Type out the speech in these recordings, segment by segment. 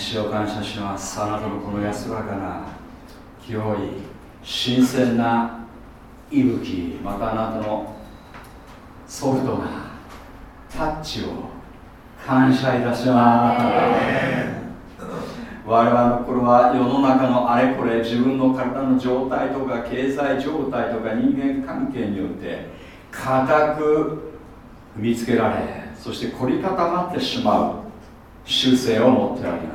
主を感謝します。あなたのこの安らかな清い新鮮な息吹またあなたのソフトなタッチを感謝いたします。我々のこれは世の中のあれこれ自分の体の状態とか経済状態とか人間関係によって固く踏みつけられそして凝り固まってしまう習性を持っております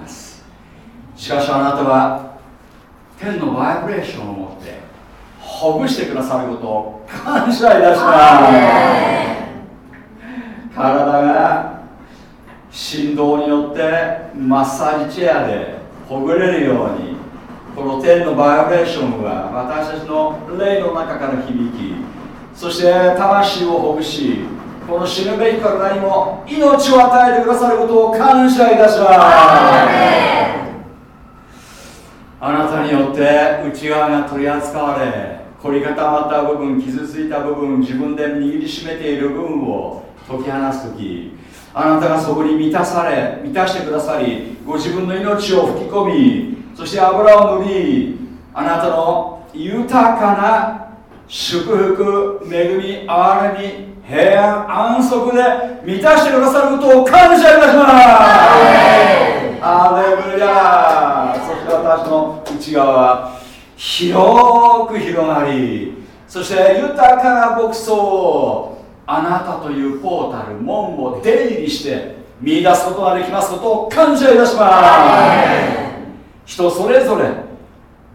しかしあなたは天のバイブレーションを持ってほぐしてくださることを感謝いたします。体が振動によってマッサージチェアでほぐれるようにこの天のバイブレーションは私たちの霊の中から響きそして魂をほぐしこの死ぬべき体にも命を与えてくださることを感謝いたします。あなたによって内側が取り扱われ凝り固まった部分傷ついた部分自分で握りしめている部分を解き放す時あなたがそこに満たされ満たしてくださりご自分の命を吹き込みそして油を塗りあなたの豊かな祝福恵み憐れみ平安安息で満たしてくださることを感謝いたします。アレルヤ私の内側は広く広がりそして豊かな牧草をあなたというポータル門を出入りして見出すことができますことを感謝いたします。人それぞれ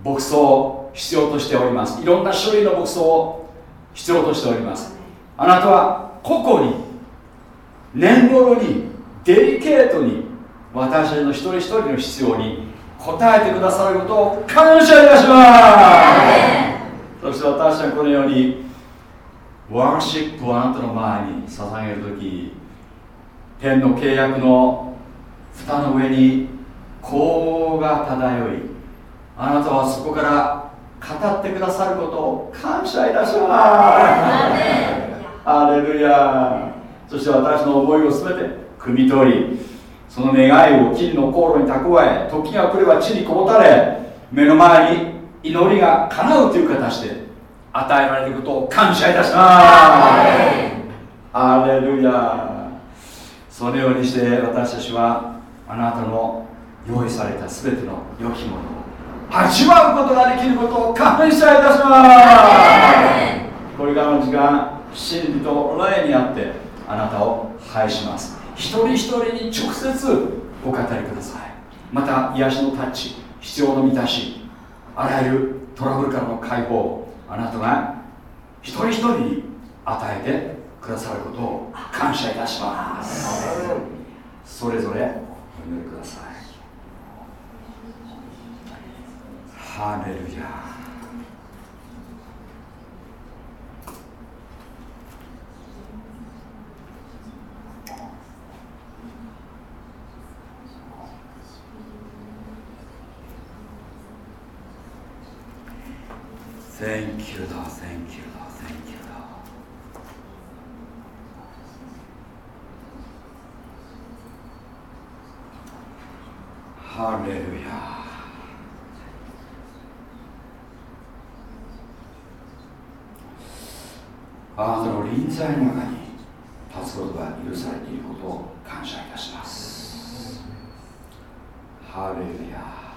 牧草を必要としております。いろんな種類の牧草を必要としております。あなたは個々に年頃にデリケートに私たちの一人一人の必要に応えてくださることを感謝いたしますそして私たちはこのようにワーシップをあなたの前に捧げる時天の契約の蓋の上に香が漂いあなたはそこから語ってくださることを感謝いたしますアレルヤそして私の思いを全て汲み取りその願いを金の航路に蓄え時が来れば地にこぼたれ目の前に祈りが叶うという形で与えられることを感謝いたします。アレルヤ。そのようにして私たちはあなたの用意された全ての良きものを味わうことができることを感謝いたします。これからの時間真理と霊にあってあなたを拝します一人一人に直接お語りください。また癒しのタッチ必要の満たしあらゆるトラブルからの解放あなたが一人一人に与えてくださることを感謝いたします。それぞれお祈りください。ハレルヤ。Thank you, Lord. Thank you, Lord. Thank you, Lord. ハレルヤ。あなたの臨在の中に立つことが許されていることを感謝いたします。ハレルヤ。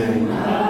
聖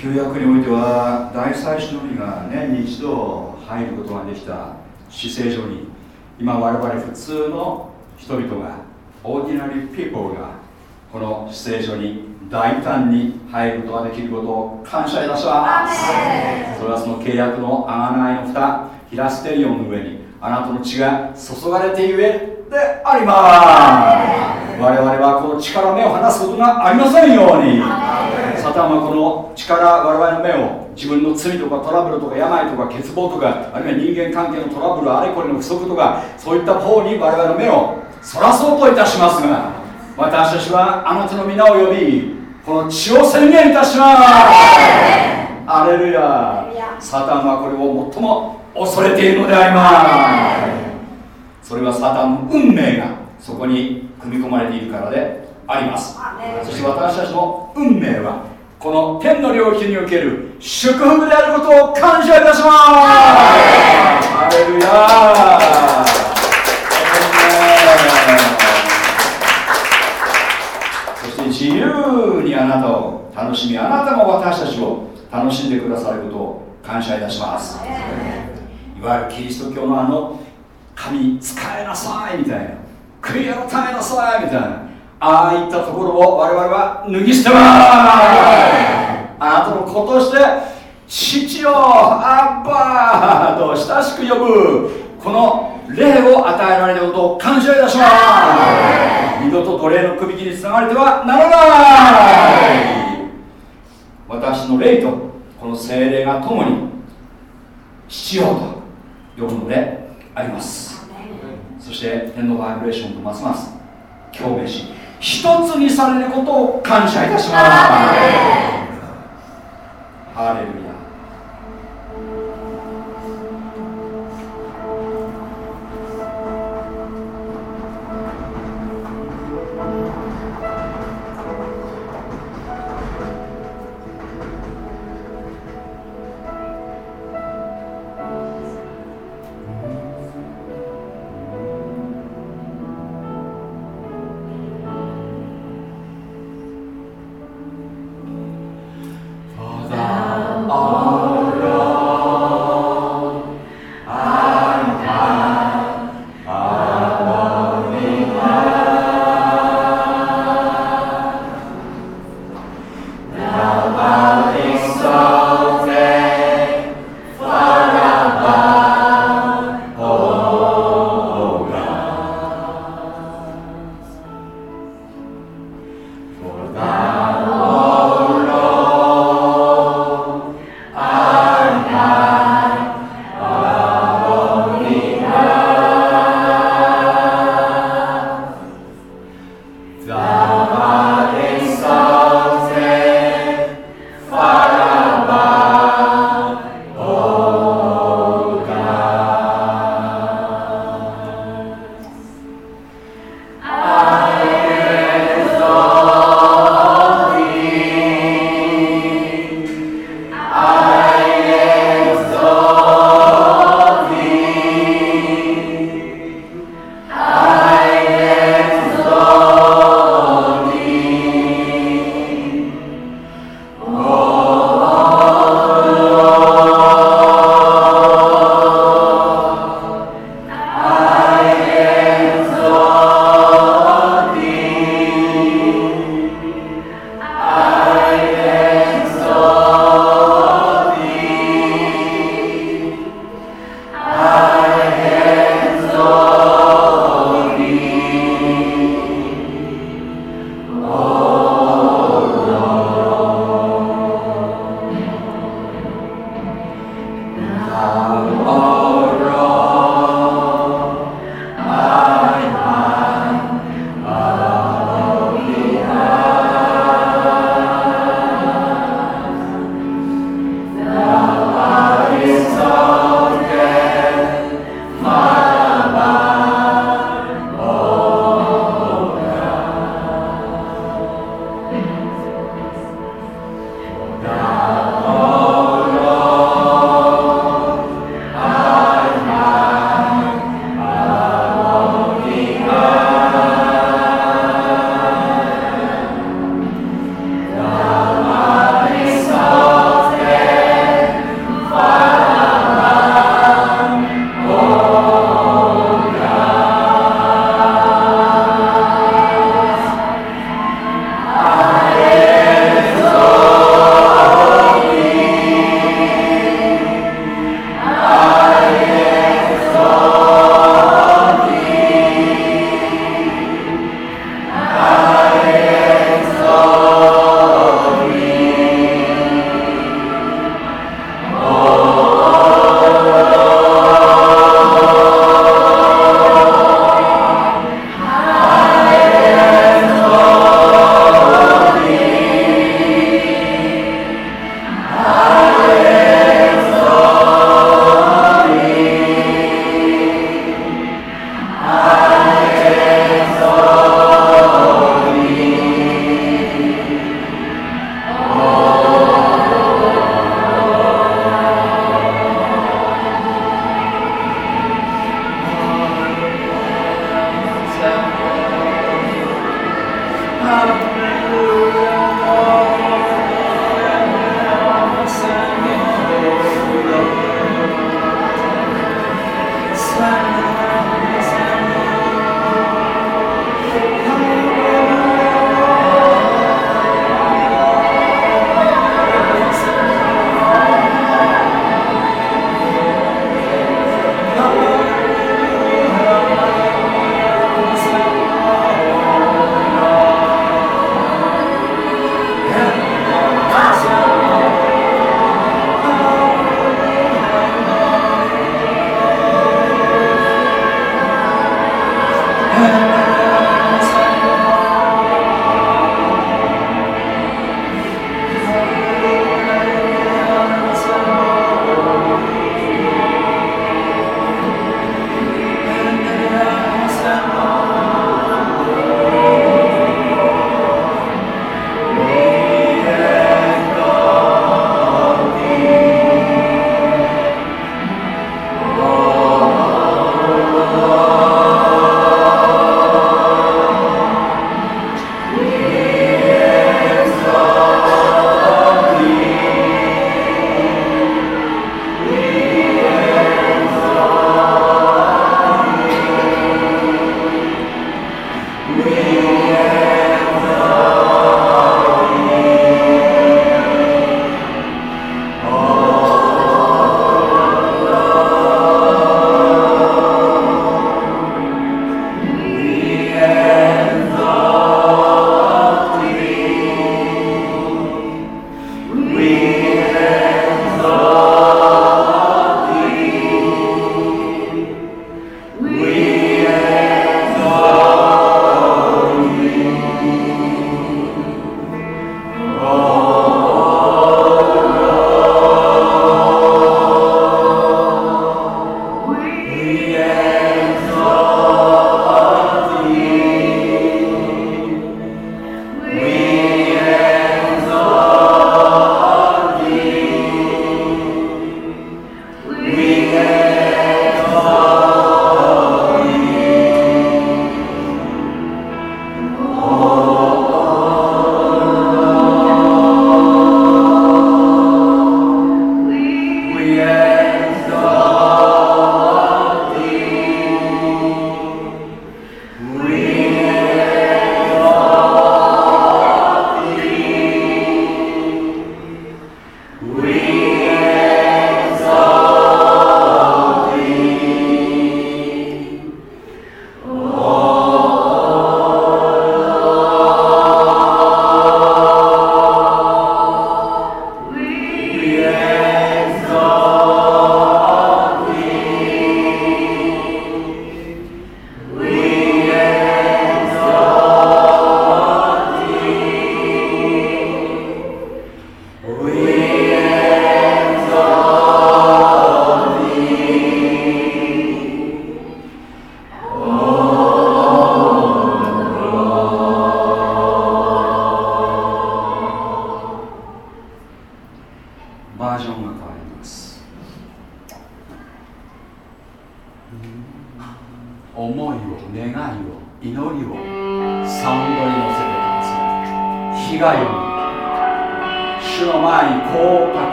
旧約においては大祭司のみが年に一度入ることができた死聖所に今我々普通の人々が ordinary people がこの死聖所に大胆に入ることができることを感謝いたします。それはその契約の贖いの蓋ヒラステリオンの上にあなたの血が注がれてゆえであります。我々はこの血から目を離すことがありませんようにサタンはこの血から我々の目を自分の罪とかトラブルとか病とか欠乏とかあるいは人間関係のトラブルあれこれの不足とかそういった方に我々の目をそらそうといたしますが私たちはあなたの皆を呼びこの血を宣言いたします。アレルヤ。サタンはこれを最も恐れているのであります。それはサタンの運命がそこに組み込まれているからであります。そして私たちの運命はこの天の領域における祝福であることを感謝いたします。アレルヤそして自由にあなたを楽しみあなたも私たちを楽しんでくださることを感謝いたしますいわゆるキリスト教のあの神使えなさいみたいな悔い改めなさいみたいな。ああいったところを我々は脱ぎ捨てます。あなたの子として父よアッバーと親しく呼ぶこの霊を与えられることを感謝いたします。二度と奴隷の首切りにつながれてはならない。私の霊とこの精霊が共に父よと呼ぶのであります。そして天のバイブレーションとますます共鳴し一つにされることを感謝いたします。ハレルヤ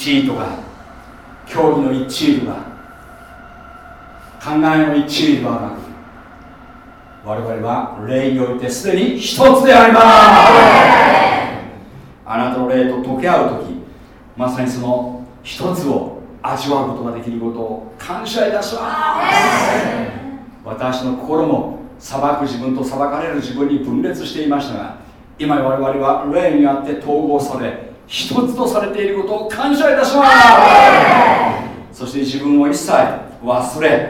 地位とか教義の一位とか考えの一位ではなく我々は霊においてすでに一つであります。あなたの霊と溶け合う時まさにその一つを味わうことができることを感謝いたします。私の心も裁く自分と裁かれる自分に分裂していましたが今我々は霊にあって統合され一つとされていることを感謝いたします。そして自分を一切忘れ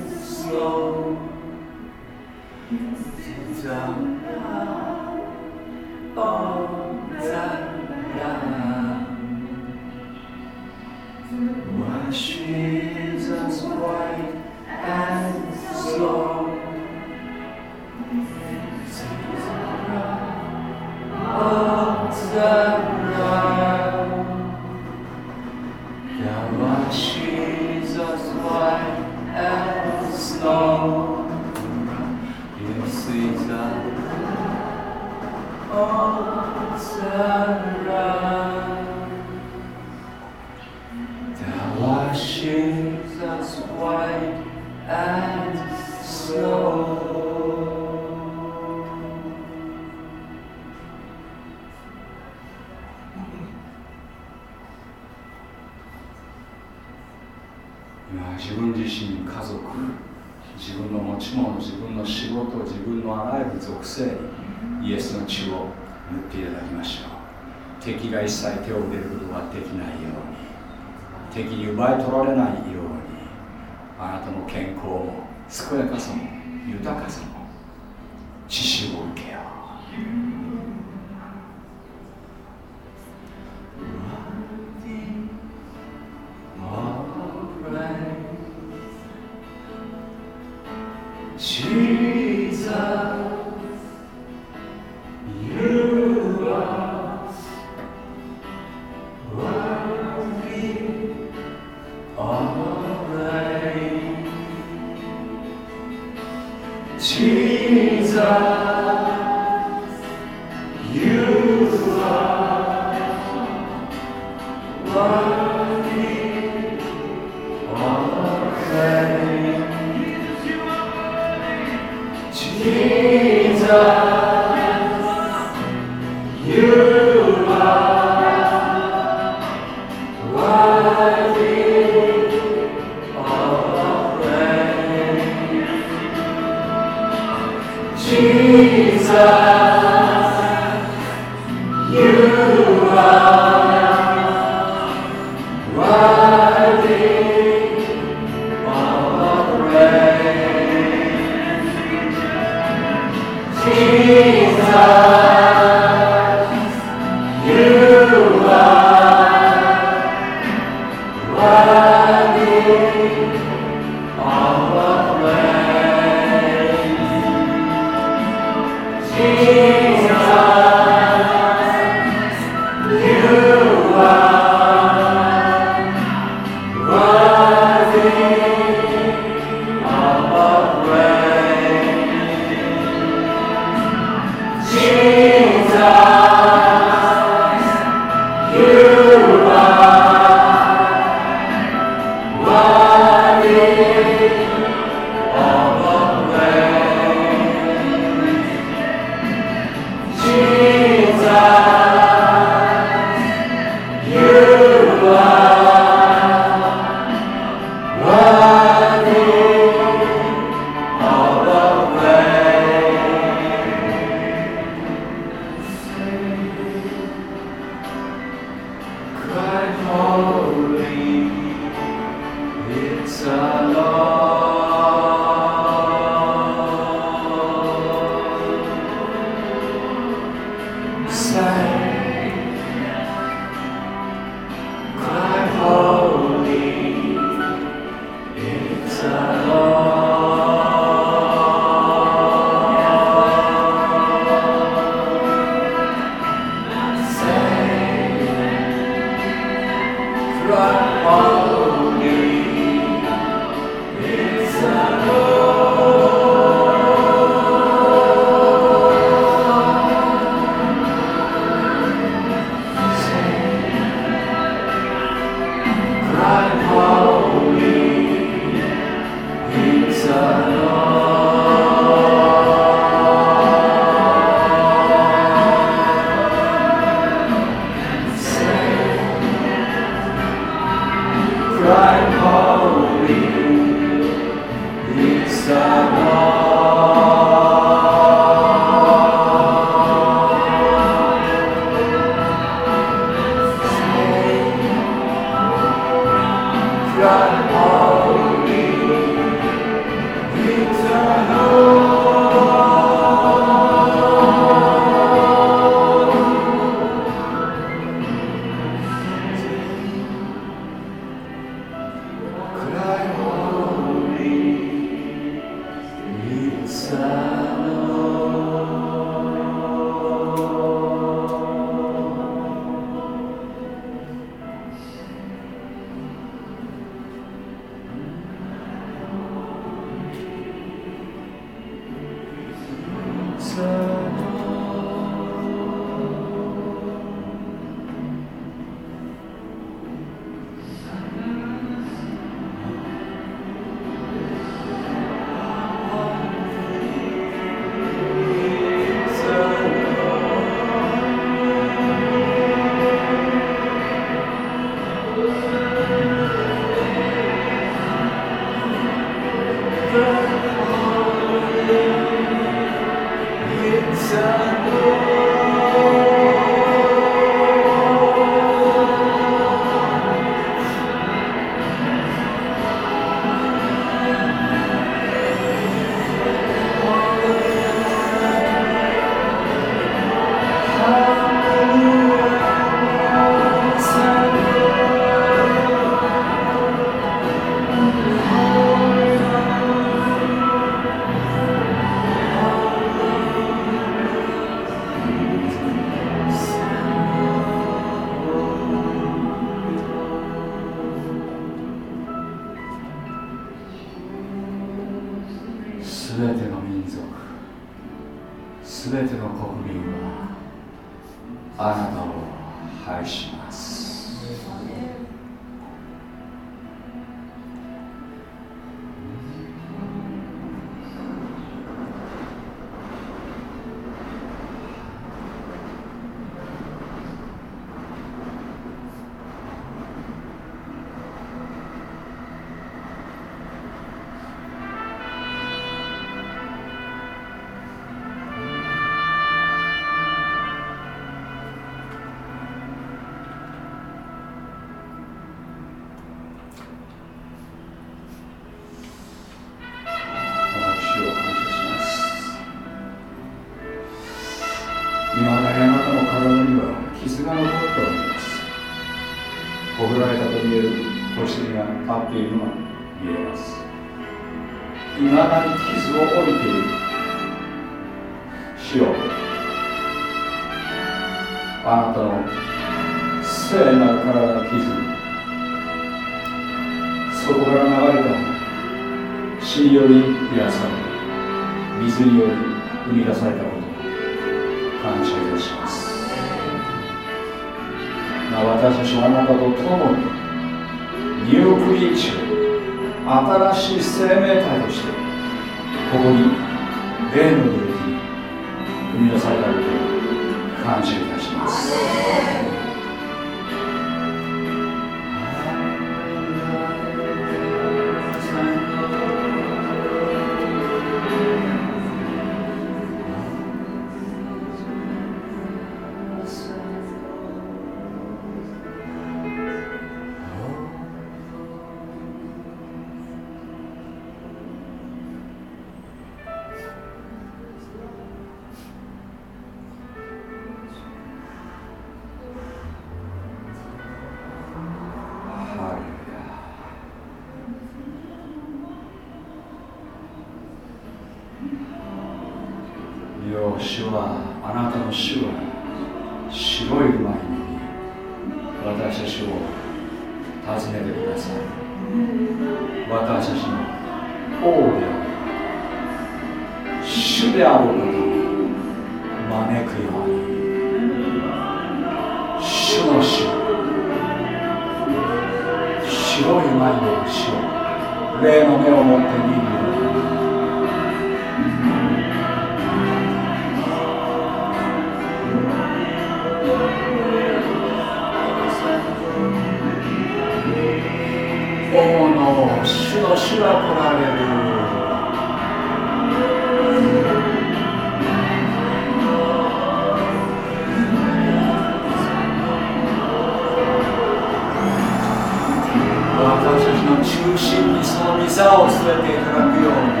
その御座を据えていただくように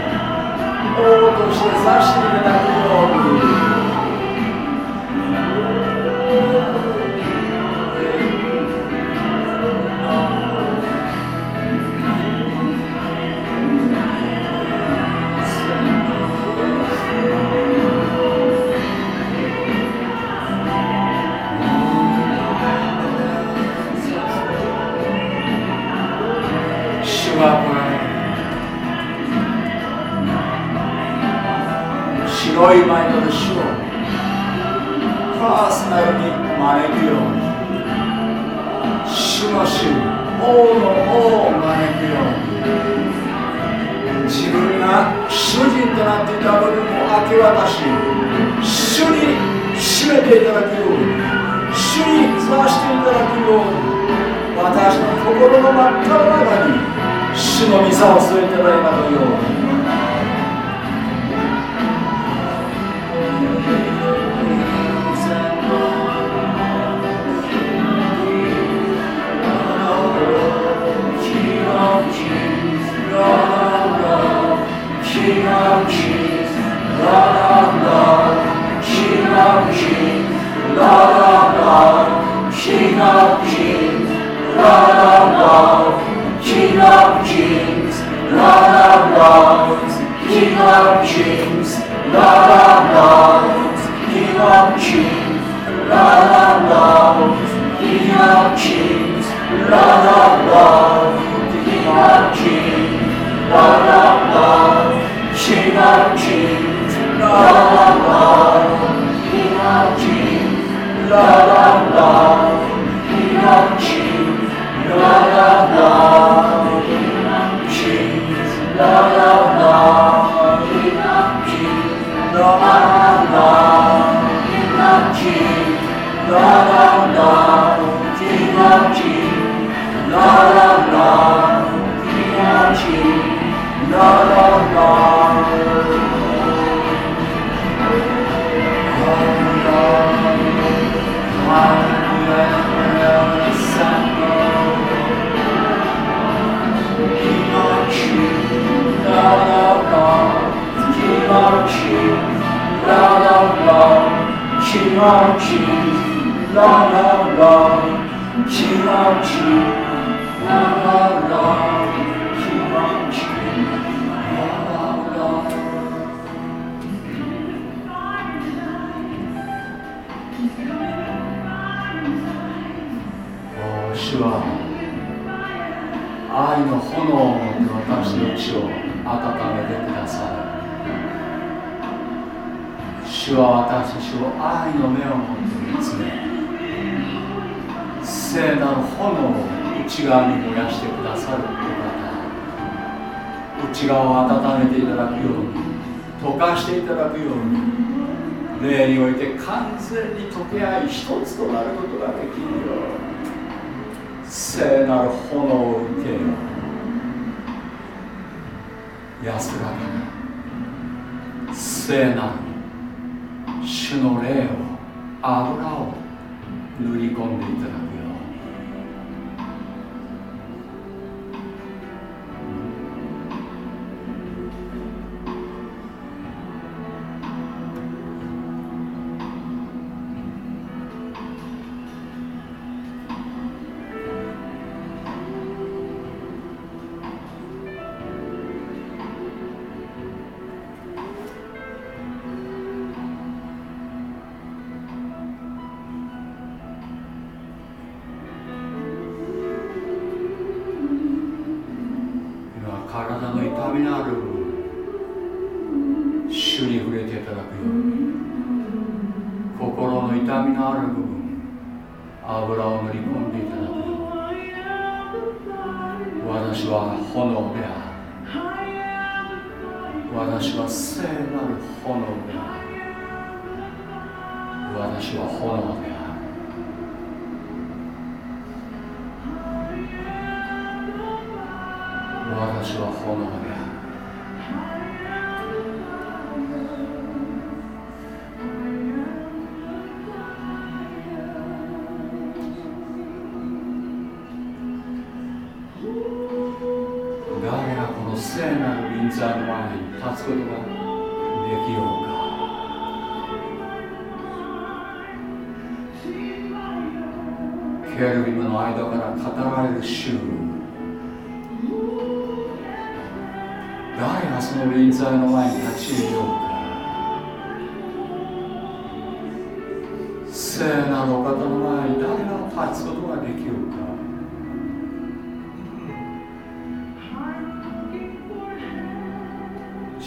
王として指していただくように。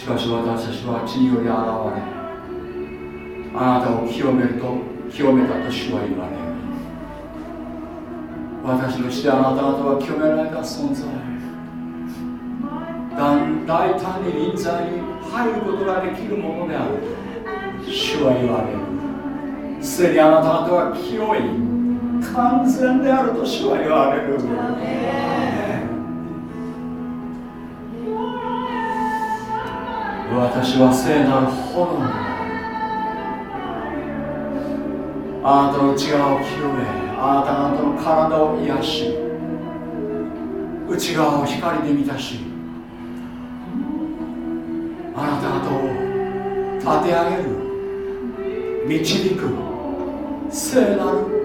しかし私たちは地により現れあなたを清めると清めたと主は言われる。私の血であなた方は清められた存在。大胆に臨在に入ることができるものである主は言われる。すでにあなた方は清い完全であると主は言われる。私は聖なる炎あなたの内側を清めあなた方の体を癒し内側を光で満たしあなた方を立て上げる導く聖なる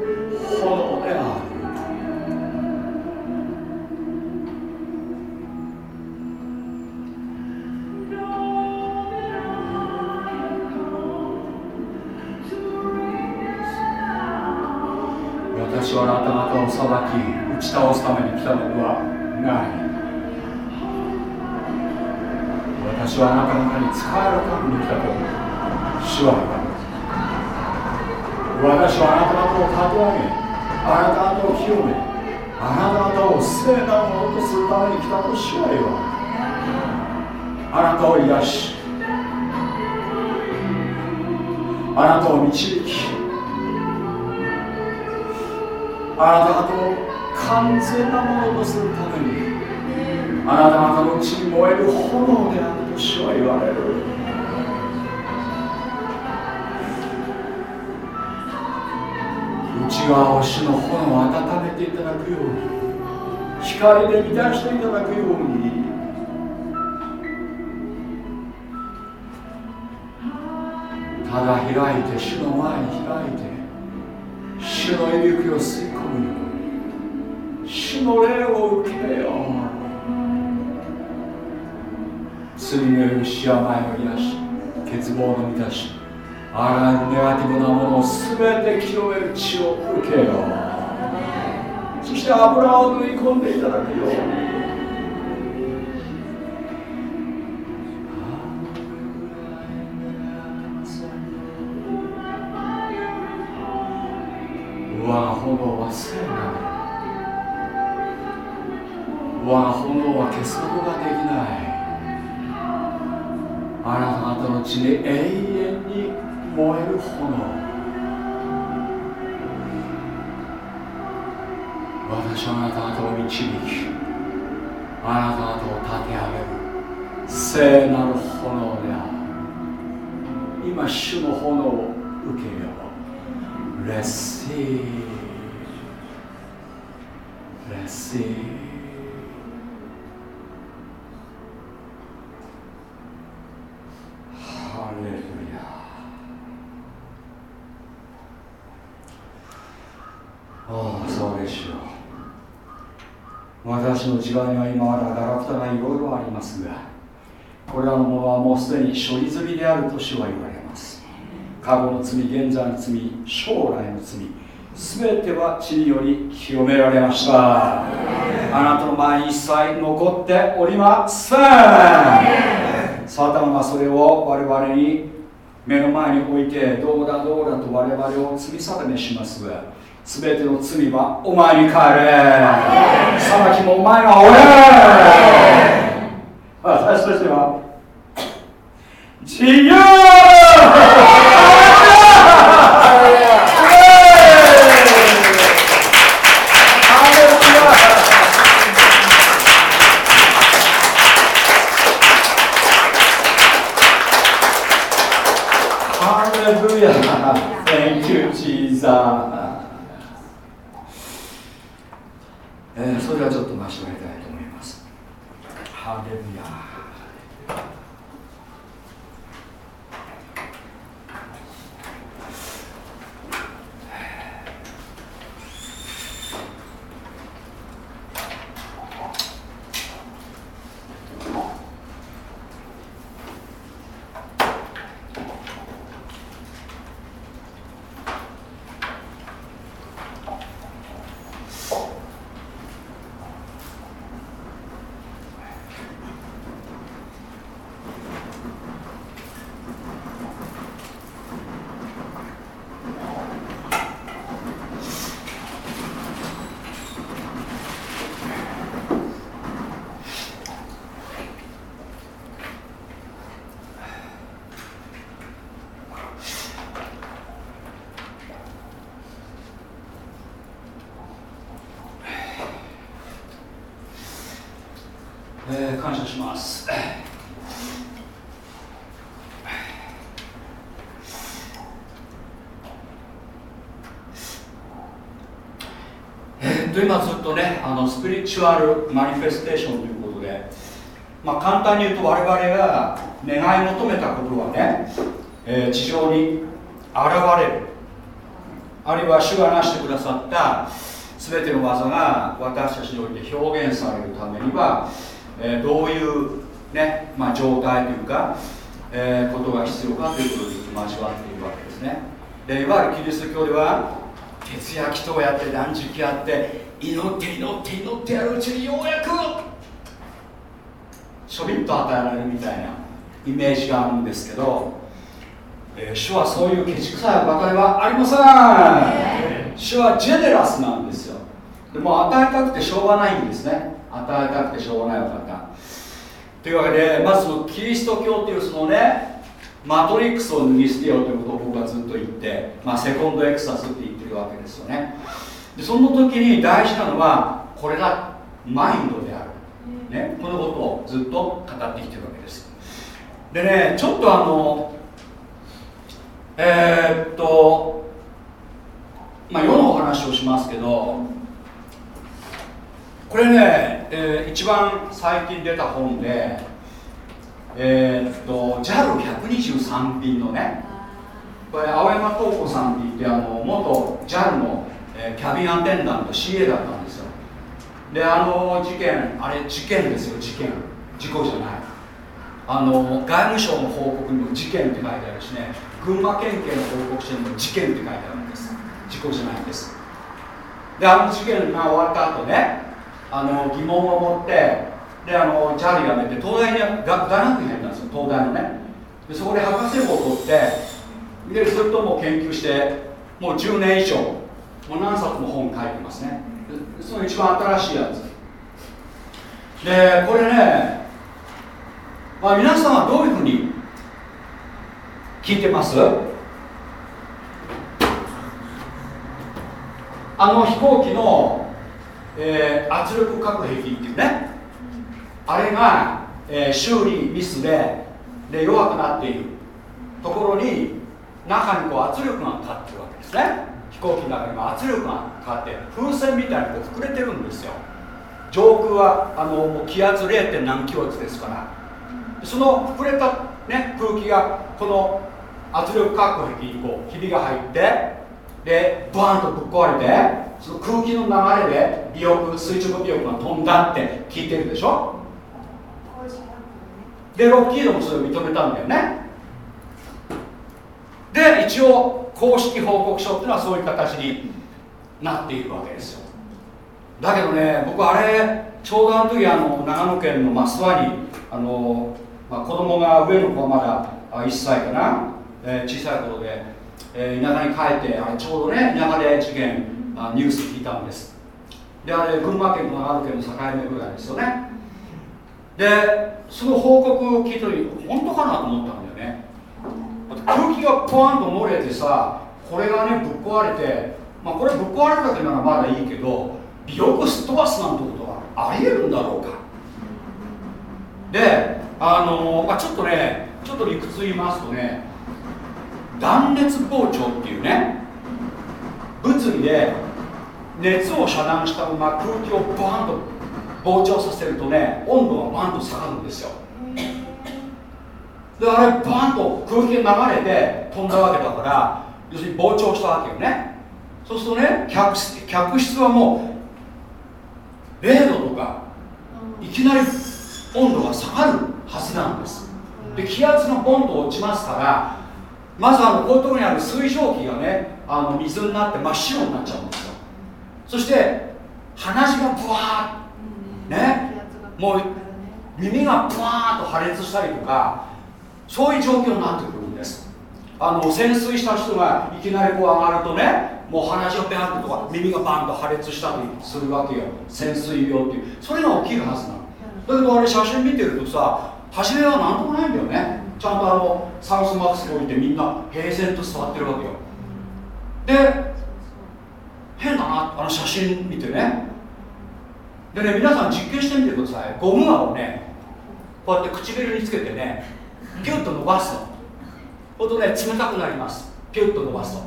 裁き打ち倒すために来たのではない私はあなた方に仕えるために来たと主は言われ私はあなた方を立て上げあなた方を清めあなた方を聖なものとするために来たと主は言わあなたを癒しあなたを導きあなた方を完全なものとするためにあなた方のうちに燃える炎であると主は言われる。内側を主の炎を温めていただくように光で満たしていただくように。ただ開いて主の前に開いて主の息吹を吸い込むように主の霊を受けよう。罪の許し病の癒し欠乏の満たしあらゆるネガティブなものを全て清める血を受けよう。そして油を塗り込んでいただくよう私はあなた方を導きあなた方を立て上げる。聖なる炎である。今主の炎を受けよう。レッシー。レッシー。私の内側には今まだガラクタがいろいろありますがこれらのものはもうすでに処理済みであると主は言われます。過去の罪現在の罪将来の罪全ては地により清められました。あなたの前に一切残っておりません。サタンはそれを我々に目の前に置いてどうだどうだと我々を罪定めしますが全ての罪はお前に帰れ。裁きもお前が俺私としては自由チュアルマニフェステーションということで、まあ、簡単に言うと我々が願い求めたことはね、えー、地上に現れる。あるいは主がなしてくださった全ての技が私たちにおいて表現されるためには、えー、どういうね、まあ、状態というか、えー、ことが必要かということに交わっているわけですね。でいわゆるキリスト教では徹夜祈祷やって断食やって祈って祈って祈ってやるうちにようやくちょびっと与えられるみたいなイメージがあるんですけど、えー、主はそういうケチくさいお方ではありません、主はジェネラスなんですよ。でも与えたくてしょうがないんですね。与えたくてしょうがないお方。というわけでまずキリスト教っていうそのねマトリックスを脱ぎ捨てようということを僕はずっと言って、まあ、セコンドエクサスって言ってるわけですよね。でその時に大事なのはこれがマインドである、ね、このことをずっと語ってきてるわけです。でねちょっとあのえー、っとまあ世のお話をしますけどこれね、えー、一番最近出た本でえー、っと JAL123 便のねこれ青山東子さんって言ってあの元 JAL の、え、キャビンアテンダント CA だったんですよ。であの事件あれ事件ですよ事件。事故じゃない。あの外務省の報告にも事件って書いてあるしね群馬県警の報告書にも事件って書いてあるんです。事故じゃないんです。であの事件が終わった後ねあの疑問を持ってであのチャーリー辞めて東大に学学院入ったんですよ東大のね。でそこで博士号を取ってでずっとも研究してもう10年以上もう何冊も本書いてますね。その一番新しいやつ。でこれね、まあ、皆さんはどういうふうに聞いてます？あの飛行機のえー、圧力隔壁っていうね。あれが、えー、修理ミスでで弱くなっているところに中にこう圧力がかかってるわけですね。飛行機の中にも圧力がかかって風船みたいにこう膨れてるんですよ。上空はあの気圧 0. 何気圧ですから。その膨れた、ね、空気がこの圧力確保壁にこうひびが入ってでバーンとぶっ壊れてその空気の流れで尾翼垂直尾翼が飛んだって聞いてるでしょ？でロッキードもそれを認めたんだよね。で一応公式報告書っていうのはそういう形になっているわけですよ。だけどね僕あれちょうどあの時あの長野県の増和にあの、まあ、子供が上の子はまだ1歳かな、えー、小さい頃で、えー、田舎に帰ってあれちょうどね田舎で事件あニュース聞いたんです。であれ群馬県と長野県の境目ぐらいですよね。でその報告を聞いた時本当かなと思ったんだよ。空気がポワンと漏れてさこれがねぶっ壊れてまあこれぶっ壊れた時ならまだいいけどよくすっ飛ばすなんてことはありえるんだろうか。であのまあ、ちょっとねちょっと理屈言いますとね断熱膨張っていうね物理で熱を遮断したまま空気をバーンと膨張させるとね温度がバンと下がるんですよ。であれバーンと空気が流れて飛んだわけだから要するに膨張したわけよね。そうするとね客客室はもう0度とかいきなり温度が下がるはずなんです。で気圧がボンと落ちますからまずあのこういうところにある水蒸気がねあの水になって真っ白になっちゃうんですよ。そして鼻血がブワーね。もう耳がブワーッと破裂したりとかそういう状況になってくるんです。あの潜水した人がいきなりこう上がるとねもう鼻血がペアンとか耳がバンと破裂したりするわけよ。潜水用っていう。それが起きるはずなの。だけどあれ写真見てるとさ初めは何ともないんだよね。ちゃんとあのサウスマックスに置いてみんな平然と座ってるわけよ。で変だなあの写真見てね。でね皆さん実験してみてください。ゴム輪をねこうやって唇につけてねピュッと伸ばすのほんとね冷たくなります。ピュッと伸ばすと。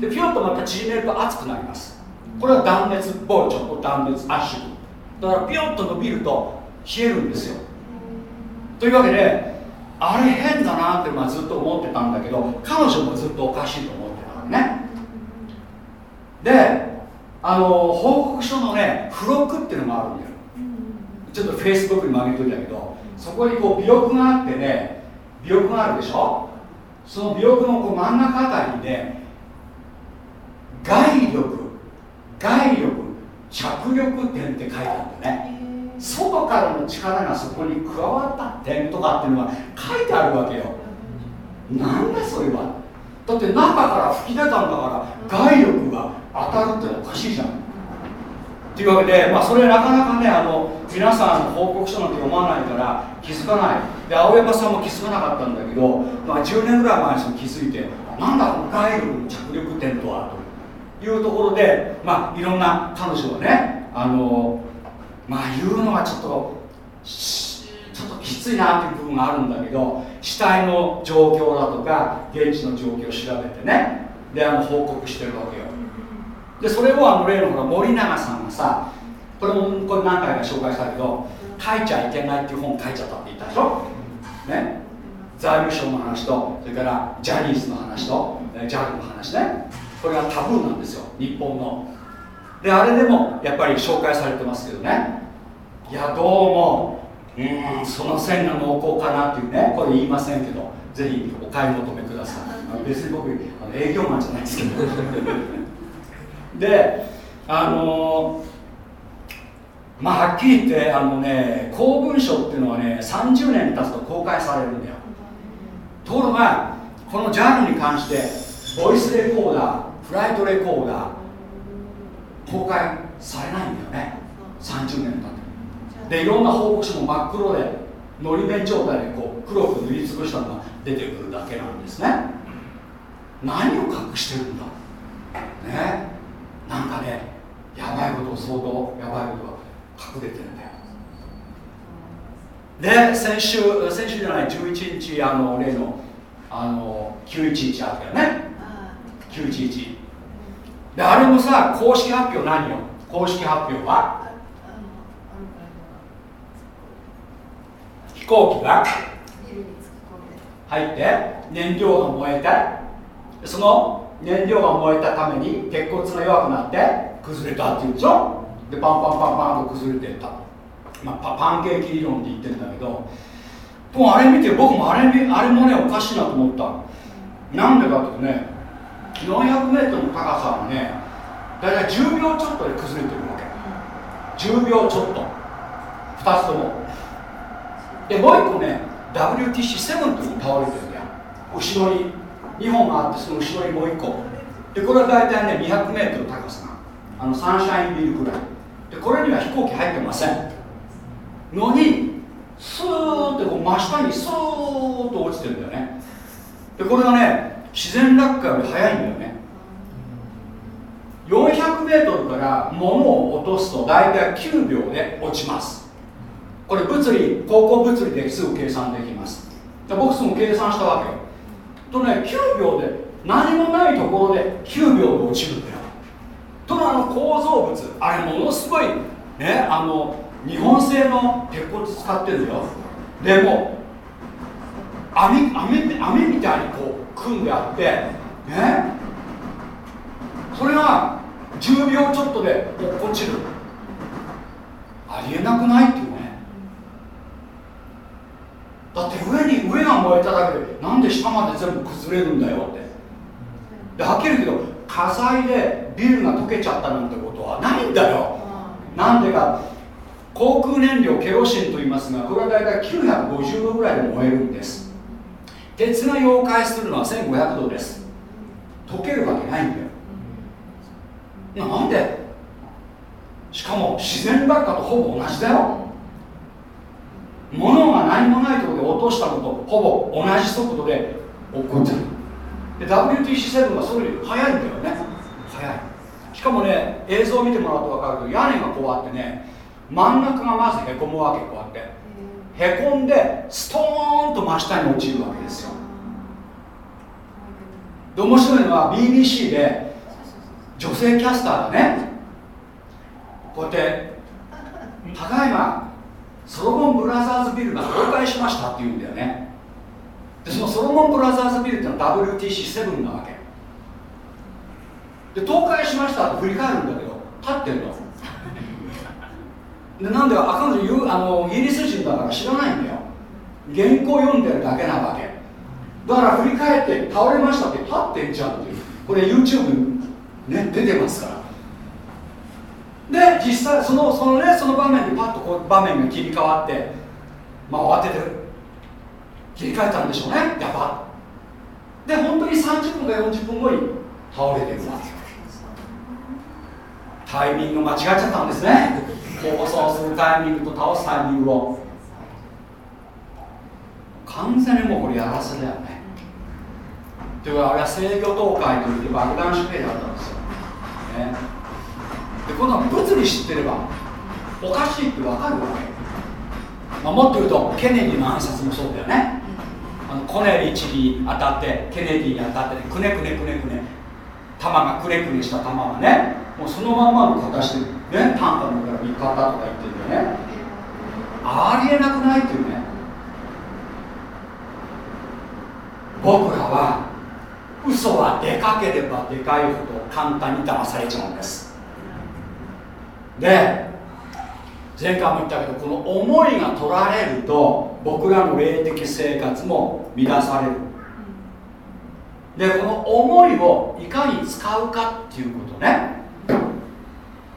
でピュッとまた縮めると熱くなります。これは断熱膨張と断熱圧縮。だからピュッと伸びると冷えるんですよ。というわけであれ変だなってまあずっと思ってたんだけど彼女もずっとおかしいと思ってたからね。であの報告書のね付録っていうのがあるんだよ。ちょっとフェイスブックに曲げといたけどそこにこう尾翼があってね尾翼があるでしょ？その尾翼のこう真ん中あたりにね外力外力着力点って書いてあるんだね外からの力がそこに加わった点とかっていうのが書いてあるわけよ。なんだそれは。だって中から吹き出たんだから外力が当たるってのはおかしいじゃんというわけで、まあ、それなかなかねあの皆さん報告書なんて読まないから気づかない。で青山さんも気づかなかったんだけど、まあ、10年ぐらい前に気づいてなんだこの外力の着力点とはというところで、まあ、いろんな彼女はねあのまあ言うのはちょっとちょっときついなっていう部分があるんだけど死体の状況だとか現地の状況を調べてねであの報告してるわけよ。でそれをあの例のほら森永さんがさこれもこれ何回か紹介したけど書いちゃいけないっていう本書いちゃったって言ったでしょ？ね？財務省の話とそれからジャニーズの話とジャルの話ね。これがタブーなんですよ日本の。であれでもやっぱり紹介されてますけどね。いやどうもうんその線が濃厚かなっていうねこれ言いませんけどぜひお買い求めください。別に僕あの営業マンじゃないですけど。であの、まあはっきり言ってあのね公文書っていうのはね30年経つと公開されるんだよ。ところがこのジャンルに関してボイスレコーダーフライトレコーダー公開されないんだよね。30年経ってでいろんな報告書も真っ黒でのり弁状態でこう黒く塗りつぶしたのが出てくるだけなんですね。何を隠してるんだ。ね。なんかねやばいことを相当やばいことが隠れてるんだよで先週先週じゃない11日あの例のあの911あったよね。911であれもさ公式発表何よ？公式発表は？飛行機が？入って燃料が燃えてその燃料が燃えたために鉄骨が弱くなって崩れたっていうでしょ？でパンパンパンパンと崩れていった、まあ、パンケーキ理論って言ってるんだけどもあれ見て僕もあれあれもねおかしいなと思った。なんでかっていうとね 400m の高さはねだいたい10秒ちょっとで崩れてるわけ。10秒ちょっと。2つとも。でもう1個ね WTC7 というに倒れてるんだよ。後ろに2本があってその後ろにもう1個。でこれは大体ね 200m 高さがあのサンシャインビルぐらい。でこれには飛行機入ってません。のにスーッてこう真下にスーッと落ちてるんだよね。でこれがね自然落下より速いんだよね。400m から物を落とすと大体9秒で落ちます。これ物理高校物理ですぐ計算できます。僕すぐ計算したわけよ。とね9秒で何もないところで9秒で落ちるんだよ。とのあの構造物あれものすごいねあの日本製の鉄骨使ってるよ。でも網網網みたいにこう組んであってね。それが10秒ちょっとで落っこちる。ありえなくないっていう。だって上に上が燃えただけでなんで下まで全部崩れるんだよって。ではっきり言うけど火災でビルが溶けちゃったなんてことはないんだよ。なんでか。航空燃料ケロシンと言いますがこれは大体950度ぐらいで燃えるんです。鉄が溶解するのは1500度です。溶けるわけないんだよ。なんで？しかも自然落下とほぼ同じだよ物が何もないところで落としたのとほぼ同じ速度で起こってるで WTC7 はそれより速いんだよね。速い。しかもね映像を見てもらうと分かるけど屋根がこうあってね真ん中がまずへこむわけこうやって。へこんでストーンと真下に落ちるわけですよ。で面白いのは BBC で女性キャスターがね。こうやってただいまソロモンブラザーズビルが崩壊しましたって言うんだよね。でそのソロモンブラザーズビルってのは WTC7 なわけ。で倒壊しましたって振り返るんだけど立ってるの。でなんであかんのあのイギリス人だから知らないんだよ。原稿読んでるだけなわけ。だから振り返って倒れましたって立ってんじゃんっていう。これ YouTube ね出てますから。で実際そのそのねその場面でパッとこう場面が切り替わってまあ慌てて切り替えたんでしょうねやばで本当に30分か40分後に倒れてるわタイミング間違っちゃったんですね。放送するタイミングと倒すタイミングを。完全にもうこれやらせだよね。というかあれは制御倒壊といって爆弾主兵だったんですよ、ね、でこの物理知ってればおかしいって分かるわけ、まあ、もっと言うとケネディの暗殺もそうだよね。あのコネリチに当たってケネディに当たって、くねくねくねくね。弾がくねくねした弾がねもうそのまんまの形でねタンカの上から見方とか言ってんだよね。ありえなくないっていうね。僕らは嘘はでかければでかいほど簡単に騙されちゃうんです。で前回も言ったけどこの思いが取られると僕らの霊的生活も乱される。でこの思いをいかに使うかっていうことね。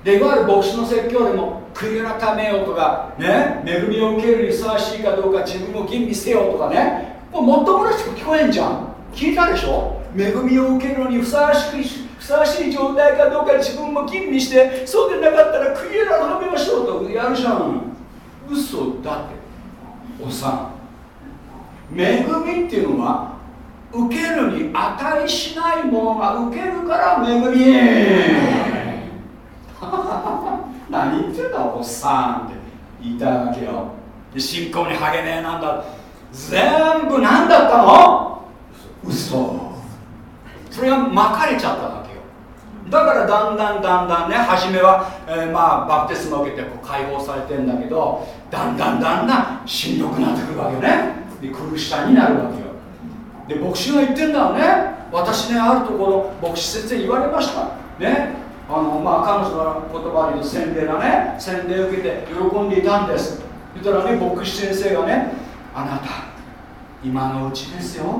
でいわゆる牧師の説教でも悔い改めようとかね恵みを受けるにふさわしいかどうか自分を吟味せよとかね。もうもっともらしく聞こえんじゃん。聞いたでしょ？恵みを受けるのにふさわしくふさわしい状態かどうか自分も吟味してそうでなかったら悔い改めましょうとやるじゃん。嘘だって。おさん。恵みっていうのは受けるに値しないものが受けるから恵み。何言ってんだおっさんって言いたいわけよ。で信仰に励めなんだ。全部何だったの？嘘。それがまかれちゃったわけ。だからだんだんだんだんね初めは、えー、まあバプテスマを受けてこう解放されてんだけどだんだんだんだんしんどくなってくるわけよね。で苦しさになるわけよ。で牧師が言ってんだよね。私ねあるところ牧師先生言われました。ね。あのまあ彼女の言葉で言う洗礼がね。洗礼を受けて喜んでいたんです。言ったらね牧師先生がねあなた今のうちですよ。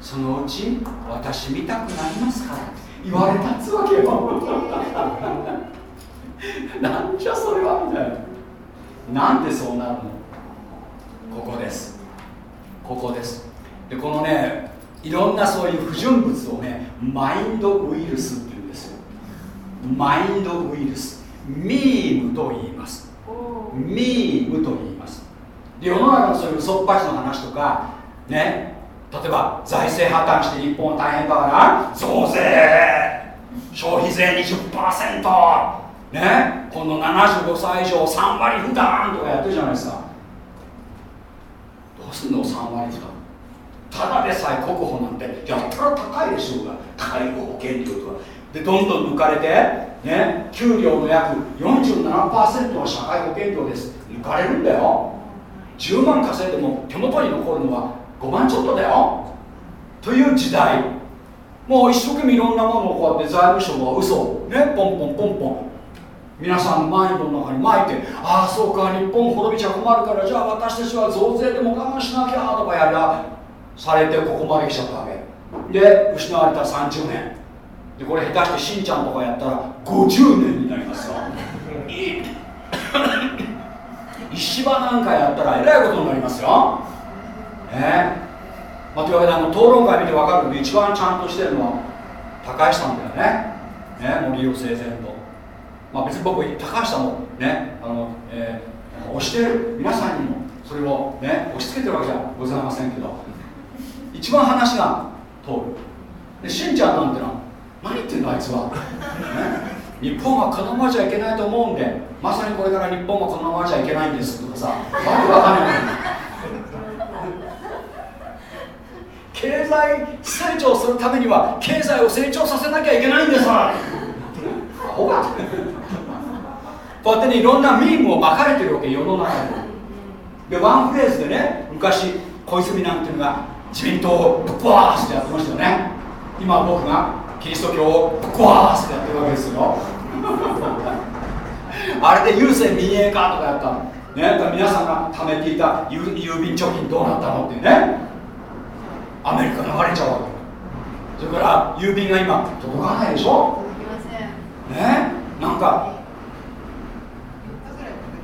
そのうち私見たくなりますから。言われたつわけよ。なんじゃそれはみたいな。なんでそうなるの？ここです。ここです。でこのねいろんなそういう不純物をねマインドウイルスってマインドウイルス。ミームと言います。ミームと言います。で世の中のそういう嘘っぱちの話とかね例えば財政破綻して日本は大変だから増税。消費税20%ね？この75歳以上3割負担とかやってるじゃないですか。どうすんの3割負担。ただでさえ国保なんてやったら高いでしょうが介護保険料とかでどんどん抜かれて、ね、給料の約47%は社会保険料です。抜かれるんだよ。10万稼いでも手元に残るのは5万ちょっとだよ。という時代。もう一生懸命いろんなものをこうやって財務省は嘘。をねポンポンポンポン。皆さんのマインドの中に巻いて。ああそうか日本滅びちゃ困るからじゃあ私たちは増税でも我慢しなきゃとかやりゃされてここまで来ちゃったわけ。で失われた30年。でこれ下手してしんちゃんとかやったら50年になりますよ。石破なんかやったらえらいことになりますよね。まあ、というわけであの討論会見て分かる？けど一番ちゃんとしてるのは高橋さんだよね。ね森を整然と。まあ別に僕高橋さんもねあの、えー、押してる。皆さんにもそれをね押し付けてるわけじゃございませんけど。一番話が通る。でしんちゃんなんてのは何言ってんのあいつは、ね、日本はこのままじゃいけないと思うんでまさにこれから日本はこのままじゃいけないんですとかさわけわかんない。経済成長するためには経済を成長させなきゃいけないんです。からこうやってねいろんなミームをまかれてるわけ世の中ででワンフレーズでね昔小泉なんていうのが自民党をぶっ壊してやってましたよね。今僕がキリスト教をぶっ壊してやってるわけですよ。あれで郵政民営化とかやったの。ね、皆さんが貯めていた郵便貯金どうなったのっていうね。アメリカ流れちゃうわ。けそれから郵便が今届かないでしょ？ね？なんか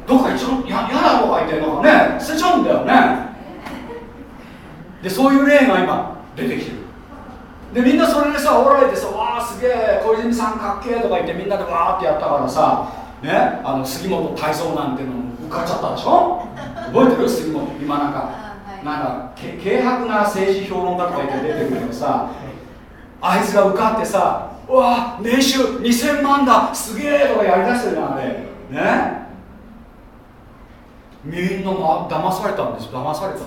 どっか一応や嫌だとか言ってなんかね？捨てちゃうんだよね。でそういう例が今出てきてる。でみんなそれでさおられてさわあすげえ小泉さんかっけえとか言ってみんなでわーってやったからさね？あの杉本体操なんての受かっちゃったでしょ？覚えてる？杉本今なんかなんか軽薄な政治評論家とか言って出てくるけどさあいつが受かってさうわ年収2000万だすげえとかやりだしてるじゃんあれ。ね？みんなま騙されたんです騙されたんだ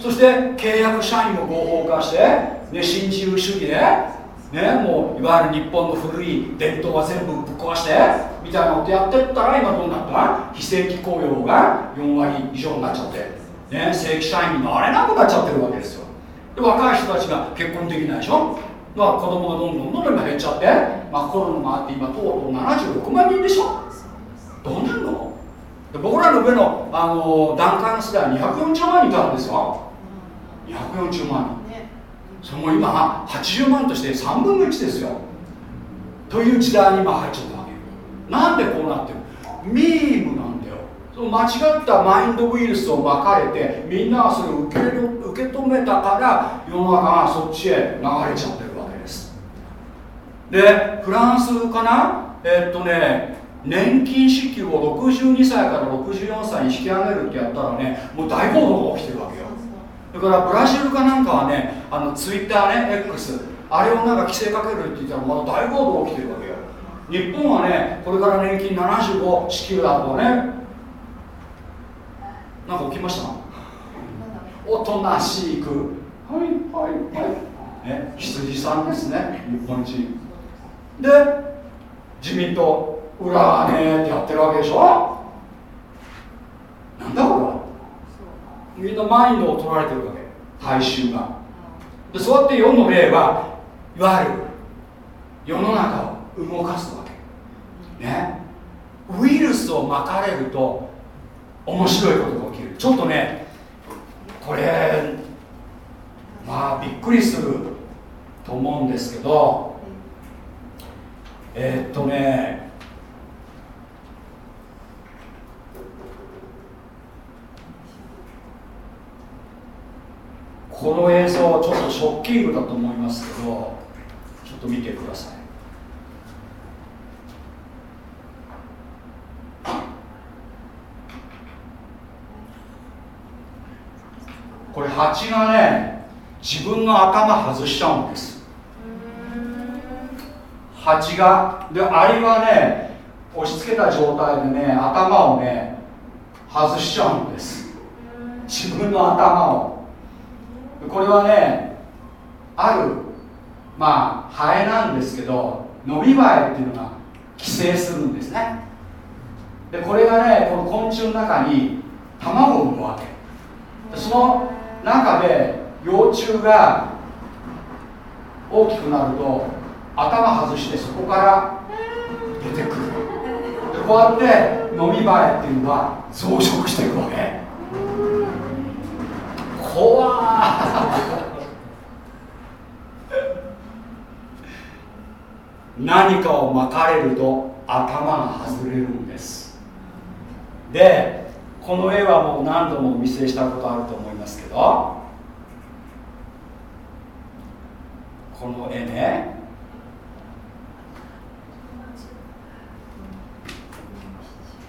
そして契約社員も合法化して、ね、新自由主義で、ね、もういわゆる日本の古い伝統は全部ぶっ壊してみたいなことやってったら今どうなった？非正規雇用が4割以上になっちゃって、ね、正規社員になれなくなっちゃってるわけですよ。で若い人たちが結婚できないでしょ。だから子供がどんどんどんどん今減っちゃって、まあ、コロナもあって今とうとう76万人でしょ。どうなるの？僕らの上の、あの段階の世代は240万人いたんですよ。240万人。それも今80万として3分の1ですよ。という時代に今入っちゃったわけ。なんでこうなってる？ミームな間違ったマインドウイルスをまかれてみんながそれを受け受け止めたから世の中がそっちへ流れちゃってるわけです。でフランスかな？え、っとね年金支給を62歳から64歳に引き上げるってやったらねもう大暴動が起きてるわけよ。だからブラジルかなんかはねあのツイッターね X あれをなんか規制かけるって言ったらまだ大暴動が起きてるわけよ。日本はねこれから年金75支給だとねなんか起きました？おとなしく。はいはいはい。ね羊さんですね。日本人。で自民党裏はねってやってるわけでしょ？なんだこれみんなマインドを取られてるわけ。大衆が。でそうやって世の例はいわゆる世の中を動かすわけ。ね？ウイルスをまかれると面白いことがちょっとねこれまあびっくりすると思うんですけどえー、っとねこの映像ちょっとショッキングだと思いますけどちょっと見てください。これ蜂がね自分の頭外しちゃうんです。蜂がでアリはね押し付けた状態でね頭をね外しちゃうんです。自分の頭を。これはねあるまあハエなんですけど伸びバエっていうのが寄生するんですね。でこれがねこの昆虫の中に卵を産むわけ。その中で幼虫が大きくなると頭外してそこから出てくる。でこうやって伸びバエっていうのは増殖していくわけ。怖何かを巻かれると頭が外れるんです。でこの絵はもう何度もお見せしたことあると思いますけどこの絵ね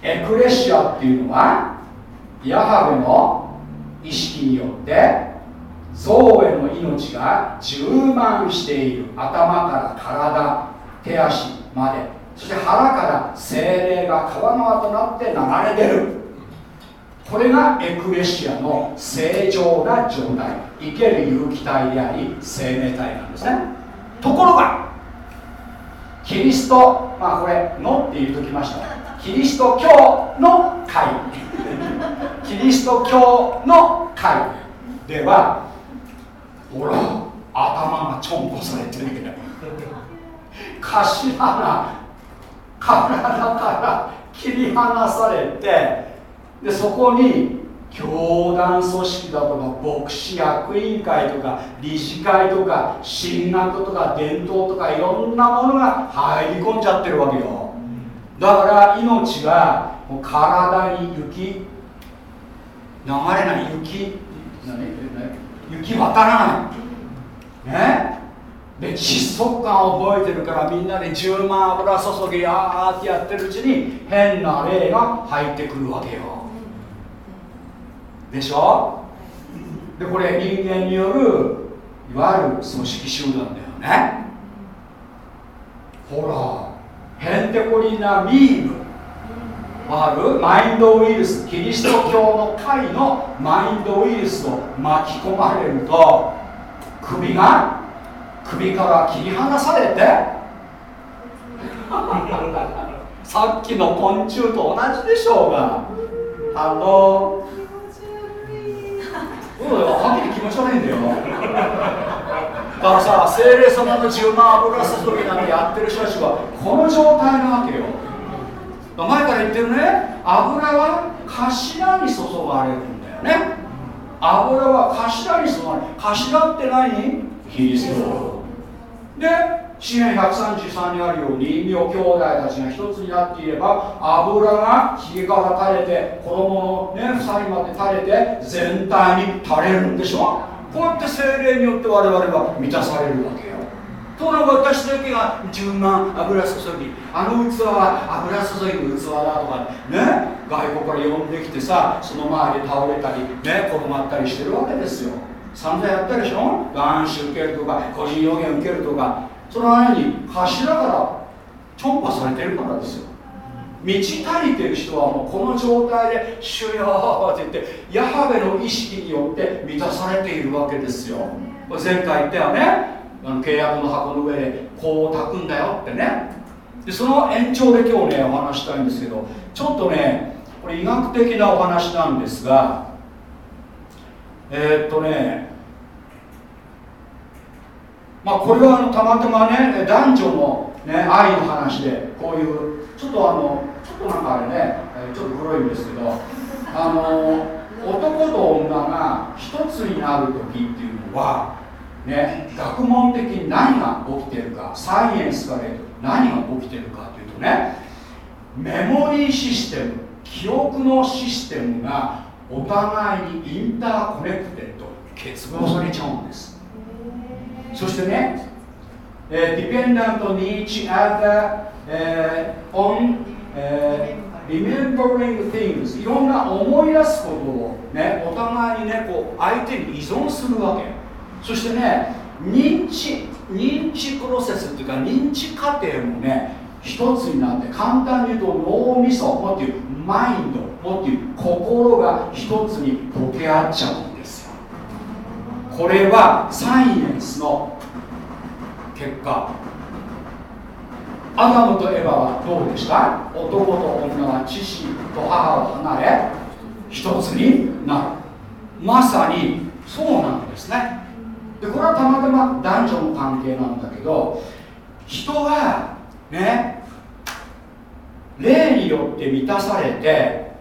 エクレシアっていうのはヤハベの意識によって象への命が充満している頭から体手足までそして腹から精霊が川川となって流れ出る。これがエクレシアの正常な状態。生ける有機体であり生命体なんですね。ところがキリストまあこれ「の」って言っときました。キリスト教の会。キリスト教の会。ではほら頭がちょんこされてるけど。頭が体から切り離されてでそこに教団組織だとか牧師役員会とか理事会とか進学とか伝統とかいろんなものが入り込んじゃってるわけよ。だから命がもう体に雪。流れない雪。何雪渡らない。ね？で窒息感を覚えてるからみんなで10万油注ぎあーってやってるうちに変な霊が入ってくるわけよ。でしょ？でこれ人間によるいわゆる組織集団だよね。ほらヘンテコリなミーム。あるマインドウイルスキリスト教の会のマインドウイルスを巻き込まれると首が首から切り離されて さっきの昆虫と同じでしょうが。あのうんはっきり気持ち悪いんだよだからさ精霊様の10万油注ぎなんてやってる人たちはこの状態なわけよ。前から言ってるね油は頭に注がれるんだよね。油は頭に注がれる。頭って何？キリスト。で支援133にあるように身を兄弟たちが一つになっていれば油がひげから垂れて子供のね鎖まで垂れて全体に垂れるんでしょ？こうやって精霊によって我々は満たされるわけよ。ところが私だけが10万油注ぎあの器は油注ぎの器だとかね外国から呼んできてさその周り倒れたりね転がったりしてるわけですよ。散々やったでしょ？男子受けるとか個人予言受けるとか。その間に頭からチョンパされてるからですよ。満ち足りてる人はもうこの状態で「主よ」って言ってヤハベの意識によって満たされているわけですよ。前回言ったよね。あの契約の箱の上でこう炊くんだよ。ってね。でその延長で今日ねお話したいんですけどちょっとねこれ医学的なお話なんですがえー、っとねまあこれはあのたまたまね男女の、ね、愛の話でこういうちょっとあのちょっとなんかあれねちょっと黒いんですけどあの男と女が一つになる時っていうのはね学問的に何が起きてるかサイエンスから言うと何が起きてるかというとねメモリーシステム記憶のシステムがお互いに interconnected 結合されちゃうんです。そしてね、えー、dependent on each other、えー、on、えー、remembering things. いろんな思い出すことをねお互いにねこう相手に依存するわけ。そしてね認知認知プロセスっていうか認知過程もね一つになって簡単に言うと脳みそもっていうマインドもっていう心が一つに溶け合っちゃう。これはサイエンスの結果。アダムとエヴァはどうでした？男と女は父と母を離れ一つになる。まさにそうなんですね。でこれはたまたま男女の関係なんだけど人がね霊によって満たされて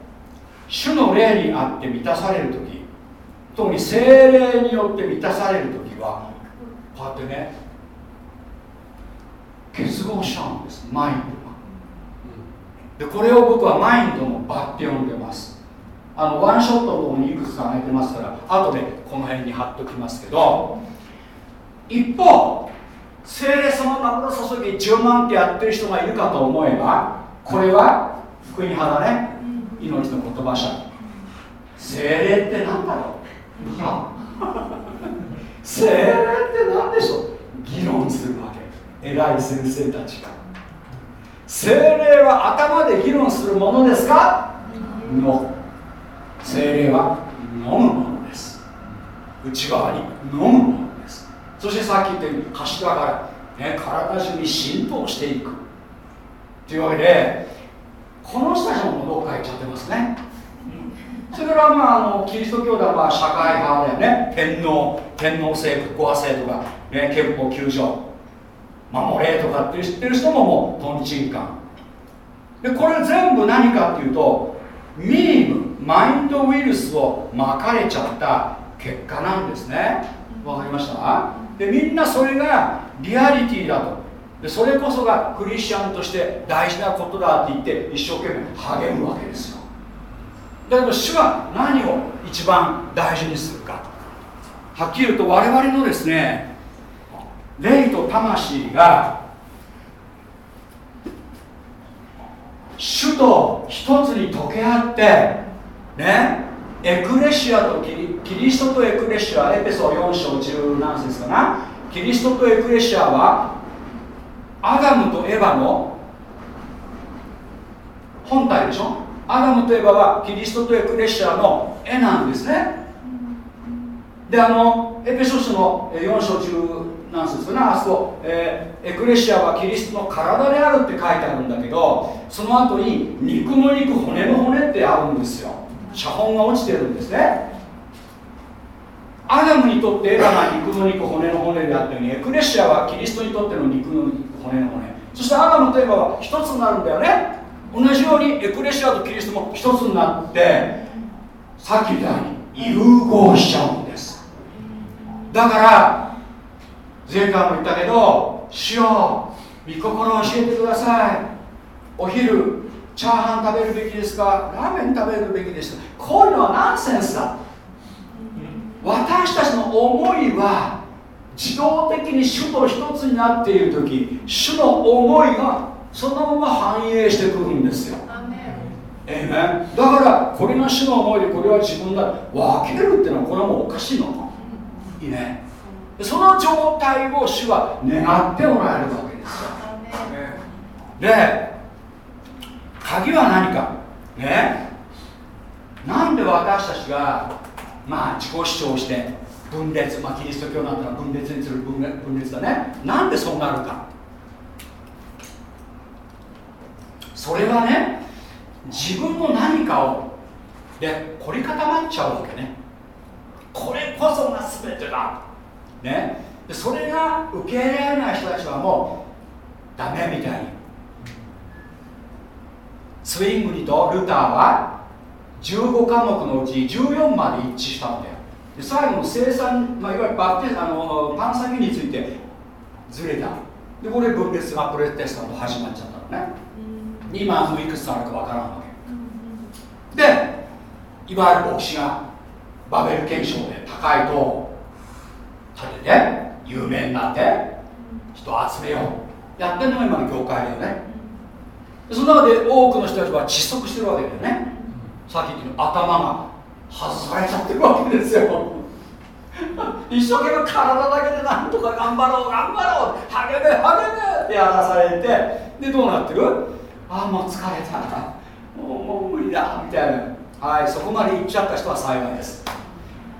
主の霊にあって満たされる時特に精霊によって満たされる時はこうやってね結合しちゃうんです。マインドが。でこれを僕はマインドの場って呼んでます。あのワンショットのところにいくつか挙げてますから後でこの辺に貼っときますけど一方精霊様の油注ぎ10万ってやってる人がいるかと思えばこれは福音派だね。命の言葉者精霊って何だろうは精霊って何でしょう？議論するわけ。偉い先生たちが。精霊は頭で議論するものですか？の。精霊は飲むものです。内側に飲むものです。そしてさっき言ったように頭から、ね、体中に浸透していく。というわけでこの人たちもどっか行っちゃってますね。それからまああのキリスト教ではまあ社会派だよね。天皇天皇制国家制とか、ね、憲法9条。守れとかって知ってる人ももうトンチンカン。でこれ全部何かっていうとミームマインドウイルスをまかれちゃった結果なんですね。わかりました？でみんなそれがリアリティだと。でそれこそがクリスチャンとして大事なことだって言って一生懸命励むわけですよ。だけど主は何を一番大事にするか。はっきり言うと我々のですね霊と魂が主と一つに溶け合ってねエクレシアとキリキリストとエクレシアエペソ4章10何節かな。キリストとエクレシアはアダムとエヴァの本体でしょ？アダムとエヴァはキリストとエクレシアの絵なんですね。であのエペソ書の4章10なんですかねあそこ、えー、エクレシアはキリストの体であるって書いてあるんだけどその後に肉の肉骨の骨ってあるんですよ。写本が落ちてるんですね。アダムにとってエヴァが肉の肉骨の骨であったようにエクレシアはキリストにとっての肉の肉骨の骨。そしてアダムとエヴァは一つになるんだよね。同じようにエクレシアとキリストも一つになってさっき言ったように融合しちゃうんです。だから前回も言ったけど主よ御心を教えてください。お昼チャーハン食べるべきですか？ラーメン食べるべきですかこういうのはナンセンスだ。私たちの思いは自動的に主と一つになっている時主の思いがそのまま反映してくるんですよ。ええね、だからこれが主の思いでこれは自分だ分けるっていうのはこれはもうおかしいの。いいね。その状態を主は願っておられるわけですよ、で鍵は何か。ね。なんで私たちがまあ自己主張して分裂、まあ、キリスト教なんてのは分裂にする分裂だね。なんでそうなるかそれはね自分の何かをで凝り固まっちゃうわけね。これこそが全てだ。ね。でそれが受け入れられない人たちはもうダメみたいに。スウィングリとルターは15科目のうち14まで一致したんだよ。で最後の生産、まあ、いわゆるバプテあのパンサギについてずれた。でこれ分裂がプレテスタント始まっちゃったのね。今もいくつあるかわからんわけ。でいわゆる牧師がバベル憲章で高いと立てて有名になって人を集めよう。やってるのが今の業界だよね。その中で多くの人たちは窒息してるわけだよね。さっき言った頭が外されちゃってるわけですよ。一生懸命体だけでなんとか頑張ろう頑張ろう。励め励めってやらされてでどうなってる？ああもう疲れたもうもう無理だ。みたいな。はいそこまで行っちゃった人は幸いです。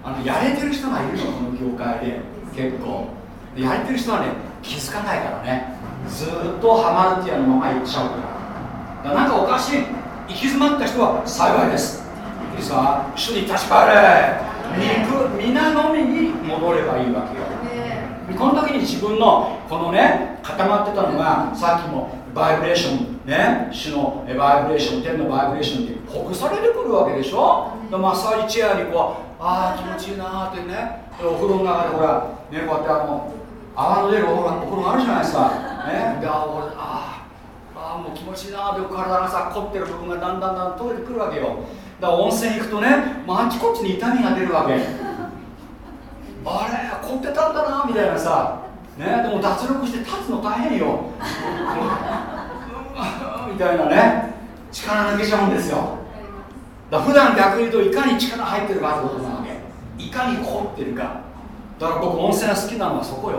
あのやれてる人がいるのこの業界で。結構。やれてる人はね気づかないからね。ずっとハマるっていうのままいっちゃうから。だからなんかおかしい。行き詰まった人は幸いです。いいですか？主に立ち返れ肉皆のみに戻ればいいわけよ。この時に自分のこのね固まってたのがさっきもバイブレーションね主のバイブレーション天のバイブレーションってほぐされてくるわけでしょ？マッサージチェアにこうああ気持ちいいなーってね。お風呂の中でほらねこうやってあの泡の出るお風呂があるじゃないですか。ね。であああもう気持ちいいなーって体がさ凝ってる部分がだんだんだん取れてくるわけよ。だから温泉行くとね、まあ、あちこちに痛みが出るわけ。あれ凝ってたんだなみたいなさねでも脱力して立つの大変よ。みたいなね。力抜けちゃうんですよ。だ普段逆に言うといかに力入ってるかってことなわけ。いかに凝ってるか。だから僕温泉が好きなのはそこよ、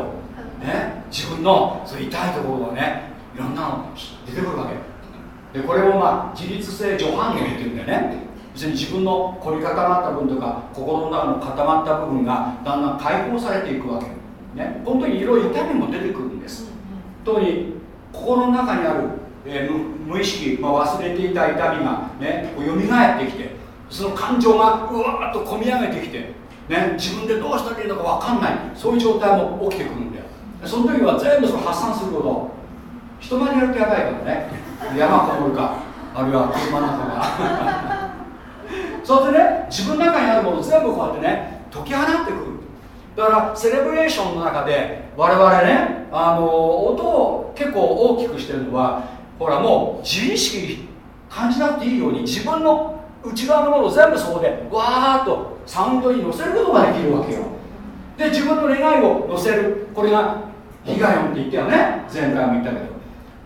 ね、自分のそう痛いところをねいろんなの出てくるわけ。でこれをまあ自律性助反応っていうんだよね。別に自分の凝り固まった分とか心の中の固まった部分がだんだん解放されていくわけ。ねこの時いろいろ痛みも出てくるんです。特に心の中にある、えー、無意識、まあ、忘れていた痛みがねこう蘇ってきてその感情がうわーっと込み上げてきて、ね、自分でどうしたらいいのか分かんないそういう状態も起きてくるんだよ。その時は全部その発散すること。人前にやるとやばいからね。山こもるかあるいは車の中が。そうやってね自分の中にあるもの全部こうやってね解き放ってくるだからセレブレーションの中で我々ねあの音を結構大きくしてるのはほらもう自意識感じなくていいように自分の内側のものを全部そこでわーっとサウンドに乗せることができるわけよ。で自分の願いを乗せる。これが被害音って言ったよね前回も言ったけど。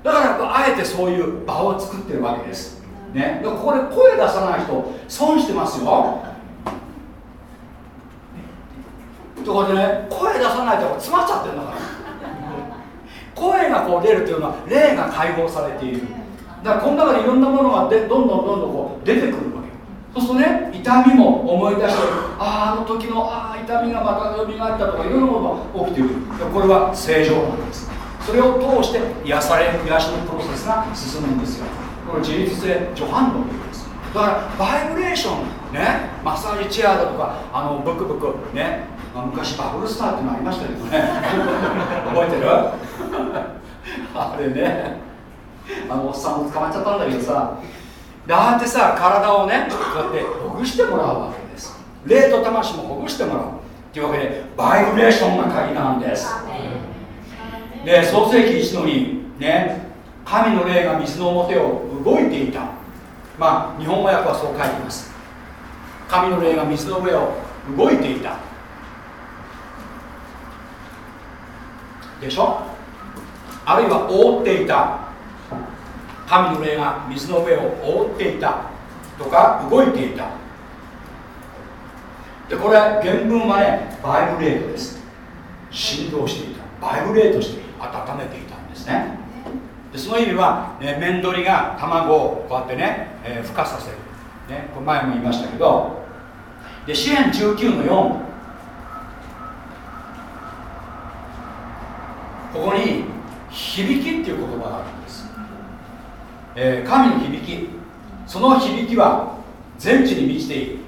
だからあえてそういう場を作ってるわけです。ね。ここで声出さない人損してますよ。ところでね声出さないと詰まっちゃってるんだから。声がこう出るっていうのは霊が解放されている。だからこの中でいろんなものがでどんどんどんどんこう出てくるわけ。そうするとね痛みも思い出してあああの時のああ痛みがまた蘇ったとかいろんなものが起きてくる。これは正常なんです。それを通して癒され癒しのプロセスが進むんですよ。これ自律性助反動というんです。だからバイブレーションねマッサージチェアだとかあのブクブクね、まあ、昔バブルスターっていうのありましたけどね。覚えてる？あれね。あのおっさんも捕まっちゃったんだけどさ。だってさ体をねこうやってほぐしてもらうわけです。霊と魂もほぐしてもらう。というわけでバイブレーションが鍵なんです。で創世紀一度にね。神の霊が水の表を動いていた。まあ日本語訳はそう書いています。神の霊が水の上を動いていたでしょ？あるいは覆っていた。神の霊が水の上を覆っていた。とか動いていた。でこれ原文はねバイブレートです。振動していた。バイブレートして温めていたんですね。でその意味は、ね、面取りが卵をこうやってね、えー、孵化させる、ね、これ前も言いましたけど。で支援19の4ここに響きっていう言葉があるんです、えー、神の響き。その響きは全地に満ちている。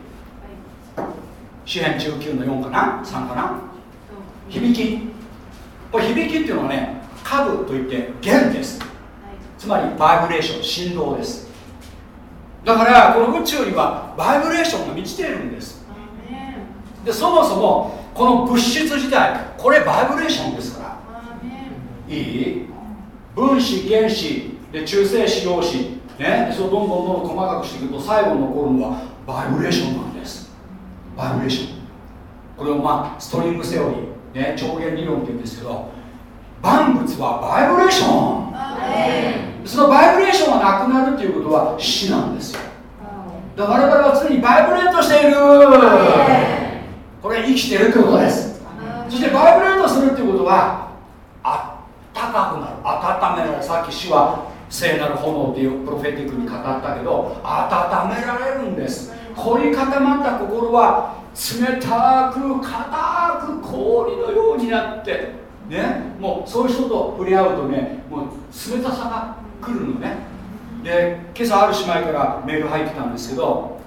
詩篇19の4かな？3かな？響き。これ響きっていうのはね下部といって弦です。つまりバイブレーション振動です。だからこの宇宙にはバイブレーションが満ちているんです。でそもそもこの物質自体これバイブレーションですいい？分子原子で中性子陽子。ね？それをどんどんどんどん細かくしていくと最後に残るのはバイブレーションなんです。バイブレーション。これをまあストリングセオリー、ね、超弦理論って言うんですけど万物はバイブレーション。そのバイブレーションがなくなるっていうことは死なんですよ。だから我々は常にバイブレートしている。これ生きてるってことです。そしてバイブレートするっていうことはあったかくなる。温められるさっき死は聖なる炎っていうプロフェティックに語ったけど温められるんです。凝り固まった心は冷たく硬く氷のようになってねもうそういう人と触れ合うとねもう冷たさが来るのね。で今朝ある姉妹からメール入ってたんですけど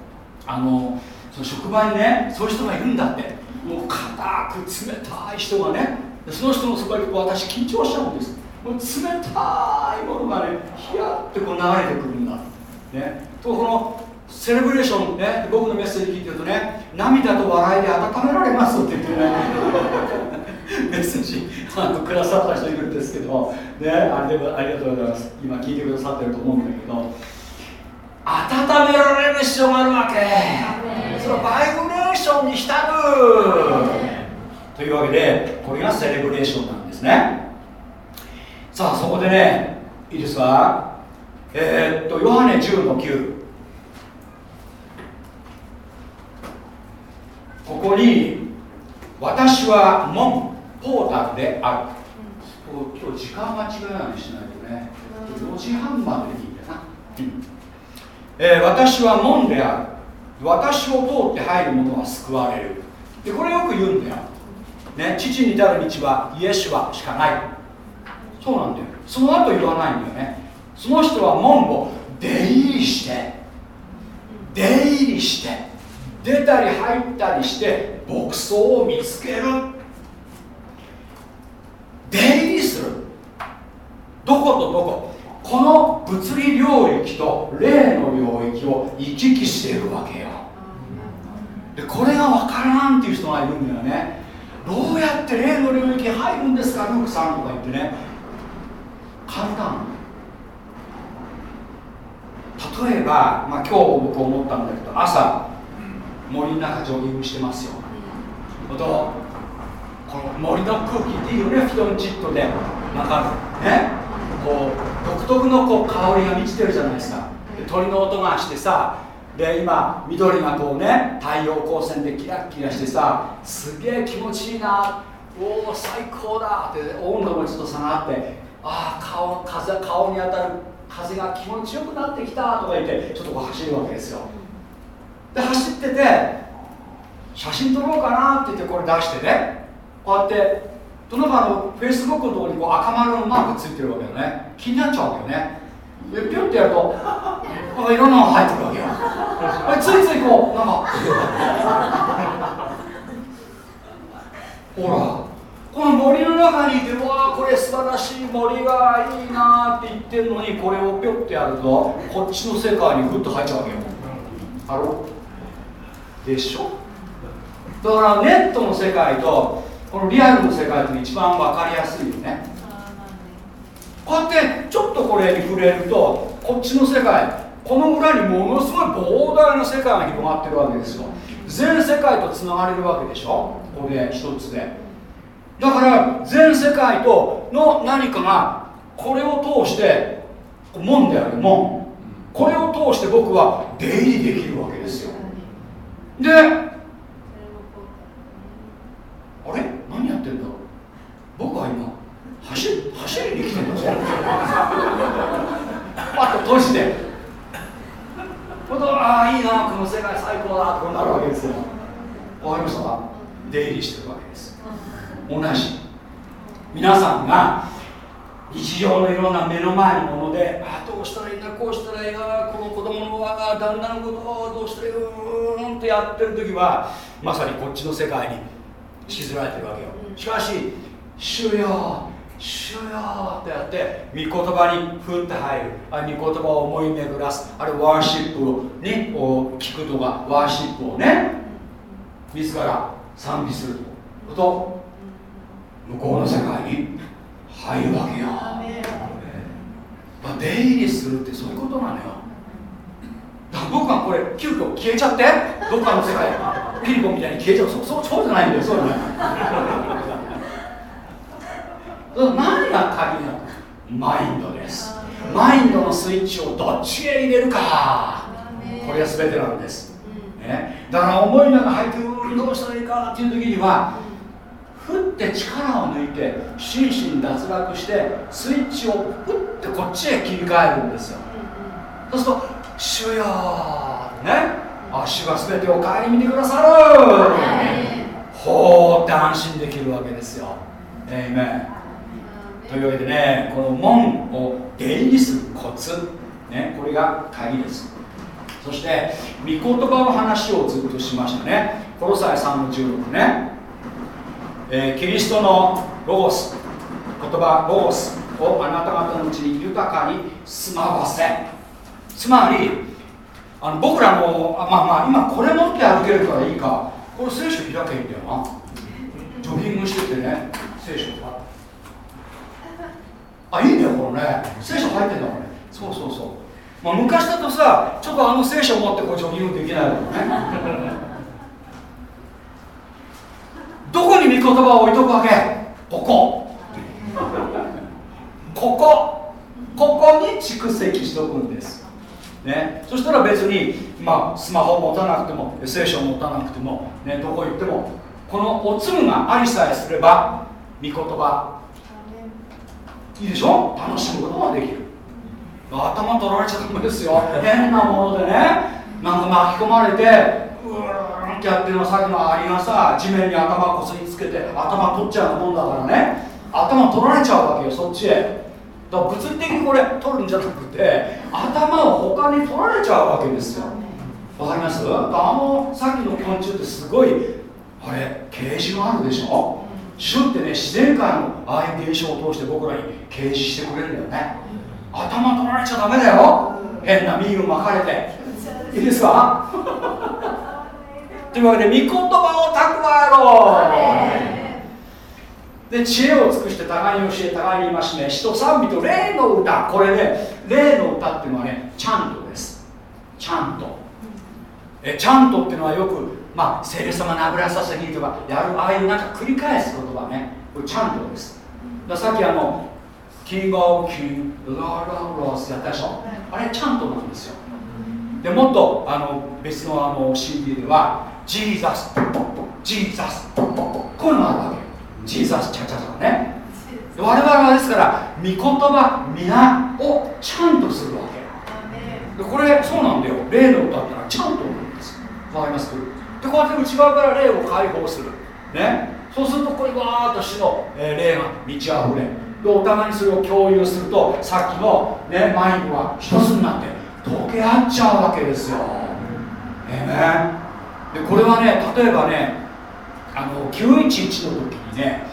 あのその職場にねそういう人がいるんだって。もう硬く冷たい人がね。その人のそばに私緊張しちゃうんです。もう冷たいものがねヒヤってこう流れてくるんだ。ね。とこのセレブレーションね僕のメッセージ聞いてるとね涙と笑いで温められますって言ってね。メッセージあのくださった人いるんですけど。ねあれでもありがとうございます。今聞いてくださってると思うんだけど。温められる必要があるわけ。そのバイブレーションに浸る。というわけでこれがセレブレーションなんですねさあそこでねいいですか？えー、っとヨハネ10の9ここに私は門ポータルである。今日時間間違いないようにしないとね。4時半まででいいんだな、うん。えー、私は門である。私を通って入る者は救われる。でこれよく言うんだよ、ね、父に至る道はイエスはしかない。そうなんだよ。その後言わないんだよね。その人は門を出入りして出入りして出たり入ったりして牧草を見つける。出入りする。どことどこ。この物理領域と霊の領域を行き来しているわけよ。でこれが分からんっていう人がいるんだよね。どうやって霊の領域に入るんですかルークさんとか言ってね。簡単。例えば、まあ、今日僕思ったんだけど朝森の中ジョギングしてますよ。とこの森の空気っていいよねフィトンチッドでなんかね。こう独特のこう香りが満ちてるじゃないですか。で鳥の音がしてさで今緑がこうね太陽光線でキラッキラしてさすげえ気持ちいいな。おお最高だって温度もちょっと下がってああ顔風顔に当たる。風が気持ちよくなってきたとか言ってちょっとこう走るわけですよ。で走ってて写真撮ろうかなって言ってこれ出してね。こうやってどのかのフェイスブックのところにこう赤丸のマークついてるわけよね。気になっちゃうわけよね。でピュッてやるとなんかいろんなのが入ってくるわけよ。ついついこうなんか ほら。この森の中にいてうわこれ素晴らしい森がいいなって言ってるのにこれをぴょってやるとこっちの世界にグッと入っちゃうわけよ。あろ？でしょ？だからネットの世界とこのリアルの世界って一番分かりやすいよね。こうやってちょっとこれに触れるとこっちの世界この裏にものすごい膨大な世界が広がってるわけですよ。全世界とつながれるわけでしょ？これ一つで。だから全世界との何かがこれを通して門である門。これを通して僕は出入りできるわけですよ。であれ何やってんだろう僕は今走走りに来てんだぞパッと閉じてああいいなこの世界最高だとなるわけですよわかりましたか出入りしてるわけです同じ皆さんが日常のいろんな目の前のものであどうしたらいいんだ？こうしたらいいな？この子供の旦那のことをどうしたらいいうーんってやってる時はまさにこっちの世界にしずられてるわけよ。しかし「主よ主よ」ってやって御言葉にふって入る。あ御言葉を思い巡らす。あれワーシップをねを聞くとかワーシップをね自ら賛美すると。向こうの世界に入るわけよ、まあ、出入りするってそういうことなのよ。だから僕はこれ急遽消えちゃってどっかの世界 ピリコみたいに消えちゃう。そうそうそうじゃないんだよそうじゃない。何が鍵なの。マインドです。マインドのスイッチをどっちへ入れるか。これが全てなんです、ね、だから思いの中入ってどうしたらいいかっていう時にはふって力を抜いて心身脱落してスイッチをふってこっちへ切り替えるんですよ。そうすると「主よ」ねあ主が全てを顧みてくださる。ほうって安心できるわけですよ。えいめというわけでねこの門を出入りするコツねこれが鍵です。そして御言葉の話をずっとしましたね。この際3の16ねえー、キリストのロゴス言葉ロゴスをあなた方のうちに豊かに住まわせ。つまりあの僕らもあまあまあ今これ持って歩けるからいいか。これ聖書開けいいんだよな。ジョギングしててね聖書が。あいいねこれね。聖書入ってんだこれそうそうそう。まあ昔だとさちょっとあの聖書持ってこうジョギングできないのね。どこに御言葉を置いとくわけ？ここ。ここ。ここに蓄積しとくんです。ね、そしたら別に、まあ、スマホ持たなくても聖書を持たなくても、ね、どこ行ってもこのおつむがありさえすれば御言葉。いいでしょ？楽しむことができる。頭取られちゃダメですよ。変なものでね。なんか巻き込まれてうーんってやってるのさっきのアリがさ地面に頭こすりつけて頭取っちゃうもんだからね。頭取られちゃうわけよそっちへ。だから物理的にこれ取るんじゃなくて頭を他に取られちゃうわけですよ。わかります？あのさっきの昆虫ってすごいあれ啓示があるでしょ？主ってね自然界のああいう現象を通して僕らに啓示してくれるんだよね。頭取られちゃダメだよ。変なミーを巻かれて。いいですか？というわけで御言葉を蓄えろ。で知恵を尽くして互いに教え互いに戒め詩と賛美と霊の歌。これね霊の歌っていうのはねちゃんとです。chant 。え chant っていうのはよくまあ聖霊様殴らさせぎとかやるああいうなんか繰り返す言葉ね。これ chant です。ださっきあの King of Kings Lord of Lords やったでしょ？あれ chant なんですよ。でもっとあの別のあの CD では Jesus Jesus こういうのがあるわけ Jesus チャチャチャね。我々はですから御言葉御名を chant するわけ。でこれそうなんだよ。霊の歌ってのはちゃんとなんです。わかります？でこうやって内側から霊を解放する。ね。そうするとこれわーっと死の、えー、霊が満ち溢れでお互いにそれを共有するとさっきの、ね、マインドが一つになって溶け合っちゃうわけですよ。ええー、でこれはね例えばねあの911の時にね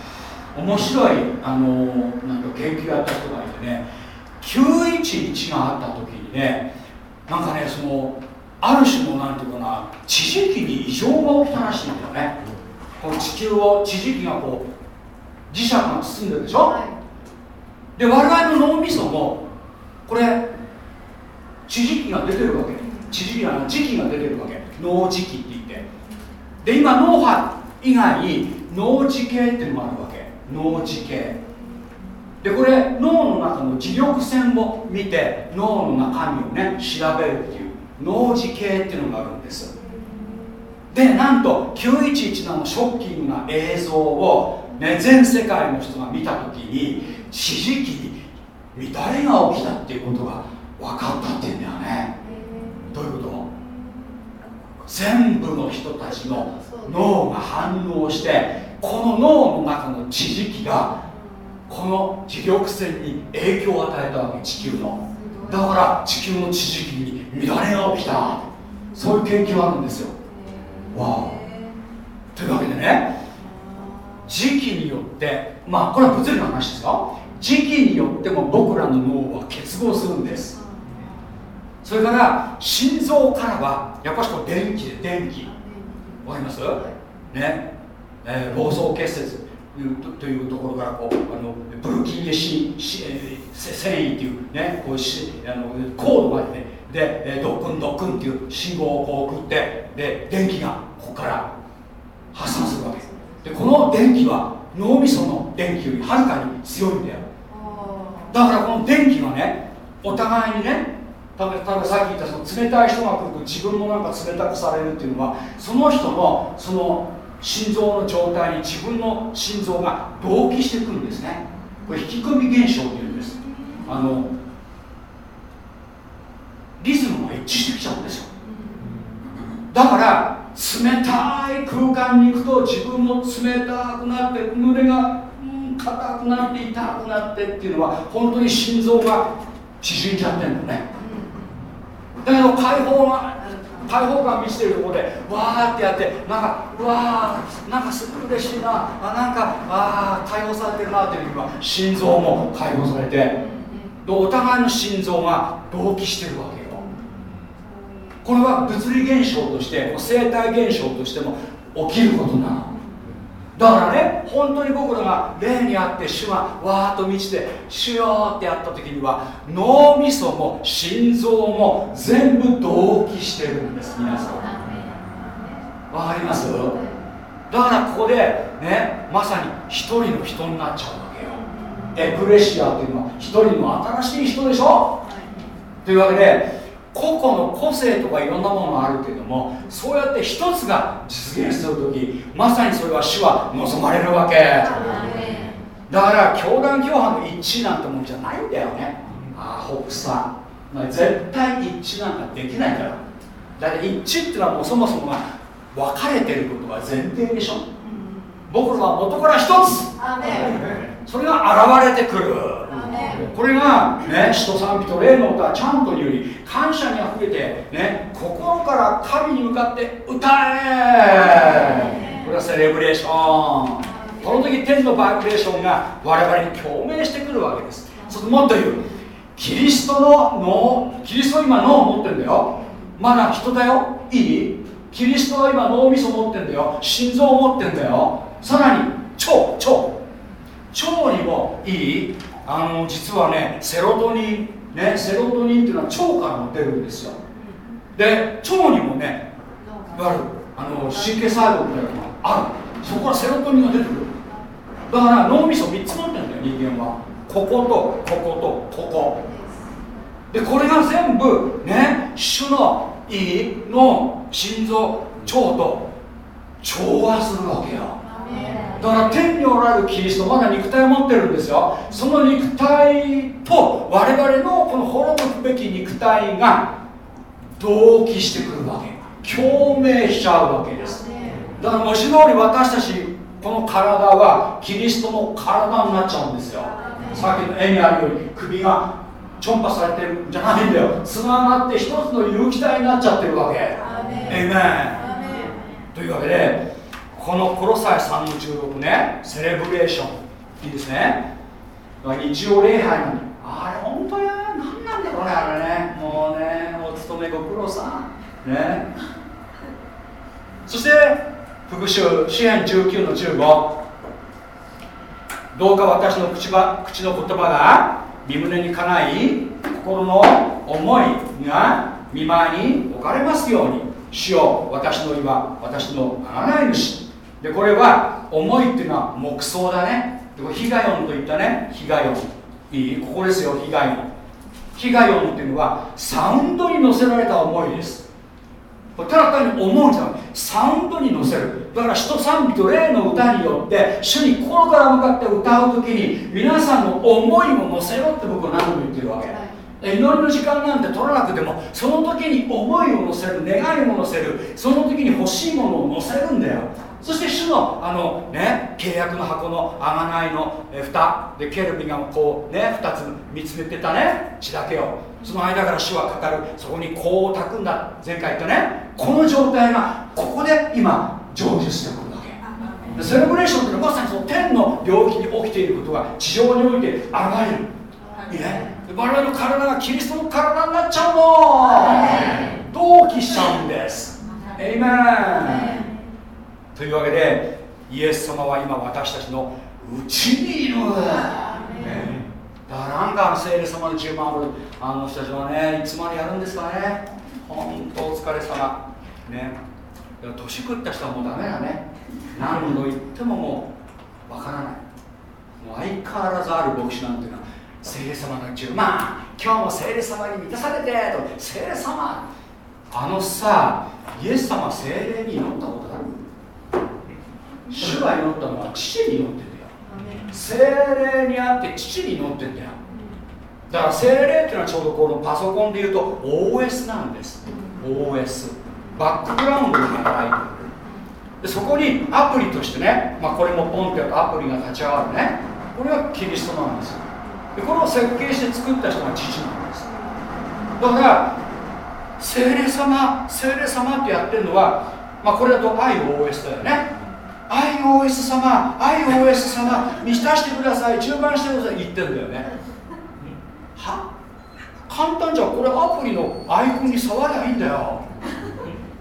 面白いあのなんか研究やった人がいてね911があった時にねなんかねそのある種のなんていうかな地磁気に異常が起きたらしいんだよね。この地球を地磁気がこう磁石が包んでるでしょ、はい、で我々の脳みそもこれ地磁気が出てるわけ。地磁気が出てるわけ。脳磁気ってで今脳波以外に脳磁系っていうのもあるわけ。脳磁系。でこれ脳の中の磁力線を見て脳の中身をね調べるっていう脳磁系っていうのがあるんです。でなんと9117のショッキングな映像を、ね、全世界の人が見た時に地磁気に乱れが起きたっていうことが分かったっていうんだよね。どういうこと？全部の人たちの脳が反応してこの脳の中の地磁気がこの磁力線に影響を与えたわけ地球の。だから地球の地磁気に乱れが起きた。そういう研究があるんですよ。わあというわけでね磁気によってまあこれは物理の話ですよ。磁気によっても僕らの脳は結合するんです。それから心臓からはやっぱしこう電気で電気。わかります？ね、えー、暴走結節。というところからこうあのブルキンエシシ、えー、繊維っていうね。こうしあのコードがあってで、えー、ドックンドックンっていう信号をこう送ってで電気がここから発散するわけ。でこの電気は脳みその電気よりはるかに強いんだよ。だからこの電気がねお互いにねたださっき言ったその冷たい人が来ると自分もなんか冷たくされるっていうのはその人のその心臓の状態に自分の心臓が同期してくるんですね。これ引き込み現象っていうんです。あのリズムが一致してきちゃうんですよ。だから冷たい空間に行くと自分も冷たくなって胸が硬くなって痛くなってっていうのは本当に心臓が縮んじゃってんだね。だけど解放が開放感満ちてるところでわーってやってなんかうわーなんかすごい嬉しいな。あなんかああ解放されてるなっていう時は心臓も解放されて。でお互いの心臓が同期してるわけよ。これは物理現象として生体現象としても起きることなのだからね本当に僕らが霊にあって主がわーっと満ちて主よってやった時には脳みそも心臓も全部同期してるんです皆さん。わかります？だからここでねまさに一人の人になっちゃうわけよ。エクレシアっていうのは一人の新しい人でしょ？というわけで個々の個性とかいろんなものがあるけれどもそうやって一つが実現する時まさにそれは主は望まれるわけ。だから教団教派の一致なんてもんじゃないんだよね。ああホ北さ絶対一致なんかできないから。だって一致っていうのはもうそもそもが分かれてることが前提でしょ、うん、僕らは元から一つそれが現れてくる。これがね使徒賛美と霊の歌はちゃんとにより感謝にあふれてね心から神に向かって歌え。これはセレブレーション。この時天のバイブレーションが我々に共鳴してくるわけです。そしてもっと言う。キリストの脳キリスト今脳を持ってんだよ。まだ人だよ。いい？キリストは今脳みそ持ってんだよ。心臓を持ってんだよ。さらに腸腸腸にもいい。あの実はねセロトニンねセロトニンっていうのは腸からも出るんですよ。で腸にもねいわゆる。あの神経細胞みたいなのがある。そこからセロトニンが出てくる。だから脳みそ3つ持ってるんだよ人間は。こことこことここ。でこれが全部ね主の胃の心臓腸と調和するわけよだから天におられるキリストまだ肉体を持ってるんですよ。その肉体と我々のこの滅ぶべき肉体が同期してくるわけ。共鳴しちゃうわけです。だから文字通り私たちこの体はキリストの体になっちゃうんですよ。さっきの絵にあるように首がちょんぱされてるんじゃないんだよ。つながって一つの有機体になっちゃってるわけ。えめというわけでこのコロサイ3の16ねセレブレーションいいですね。日曜礼拝の。あれ本当や何なんだろうねあれね。もうねお勤めご苦労さん。ね。そして復讐支援19の15どうか私の口ば口の言葉が身胸にかない心の思いが見舞いに置かれますように。主よ私の岩私の贖い主でこれは思いっていうのは木想だね。でこれヒガヨンといったね。ヒガヨンいい？ここですよヒガヨンヒガヨンっていうのはサウンドに乗せられた思いです。ただ単に思うじゃない。サウンドに乗せる。だから人賛美と霊の歌によって主に心から向かって歌う時に皆さんの思いも乗せろって僕は何度も言ってるわけ、祈りの時間なんて取らなくてもその時に思いを乗せる願いも乗せるその時に欲しいものを乗せるんだよ。そして主のあのね契約の箱の贖いのえ蓋。でケルビがこうね2つ見つめてたね血だけを。その間から主は語る。そこにこう炊くんだ。前回言ったね。この状態がここで今成就してくるわけ。セレブレーションっていうのはまさにその天の領域に起きていることが地上において現れる。いいね。我々の体がキリストの体になっちゃうの。同期しちゃうんです。エイメンというわけでイエス様は今私たちのうちにいる、ね、だからなんか聖霊様の10万ルあの人たちはねいつまでやるんですかね。本当お疲れ様。ね。年食った人はもうダメだね。何度言ってももうわからない。もう相変わらずある牧師なんていうのは聖霊様の10万今日も聖霊様に満たされてと。聖霊様あのさイエス様聖霊に祈ったことある主が祈ったのは父に祈ってんだよ。精霊にあって父に乗ってんだよ。だから精霊っていうのはちょうどこのパソコンでいうと OS なんです。OS バックグラウンドに働いてる。でそこにアプリとしてね、まあ、これもポンってやるとアプリが立ち上がるね。これはキリストなんですでこれを設計して作った人が父なんです。だから聖霊様聖霊様ってやってるのは、まあ、これだと iOS だよね。iOS 様 iOS 様満たしてください充満してください言ってんだよね。は？簡単じゃん。これアプリのアイコンに触りゃいいんだよ。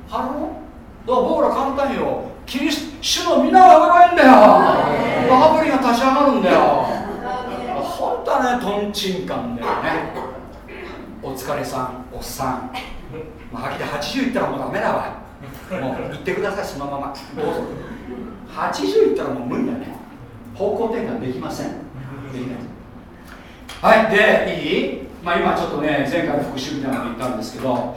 Hello？だから僕ら簡単よ。キリスト主の御名が上がいいんだよ。アプリが立ち上がるんだよはねとんちんかんだよね。お疲れさんおっさん。まあ、はっきり80いったらもうダメだわ。もう行ってくださいそのまま。どうぞ80いったらもう無理だね。方向転換できません。できない。はいでいい？まあ今ちょっとね前回の復習みたいなの言ったんですけど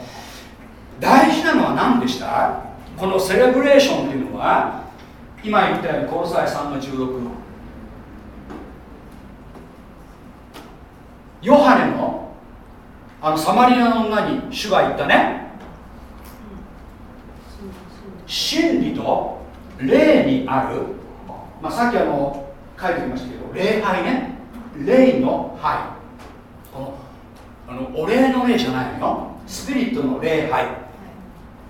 大事なのは何でした？このセレブレーションっていうのは今言ったようにコロサイ3の16ヨハネのあのサマリアの女に主が言ったね。真理と霊にある、まあ、さっきあの書いてきましたけど礼拝ね。霊の拝このあのお礼の霊じゃないの。よスピリットの礼拝。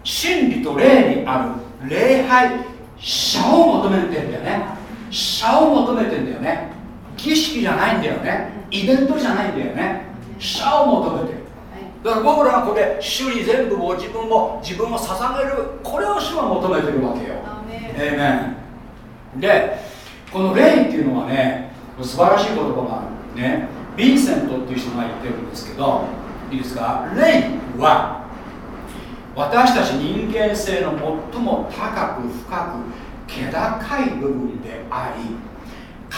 真理と霊にある。礼拝者を求めてんだよね。者を求めてんだよね。儀式じゃないんだよね。イベントじゃないんだよね。者を求めてる。だから僕らはこれ主に全部を自分も自分を捧げるこれを主は求めてるわけよ。えメン。でこの霊っていうのはね素晴らしい言葉があるね。ヴィンセントっていう人が言ってるんですけどいいですか？霊は私たち人間性の最も高く深く気高い部分であり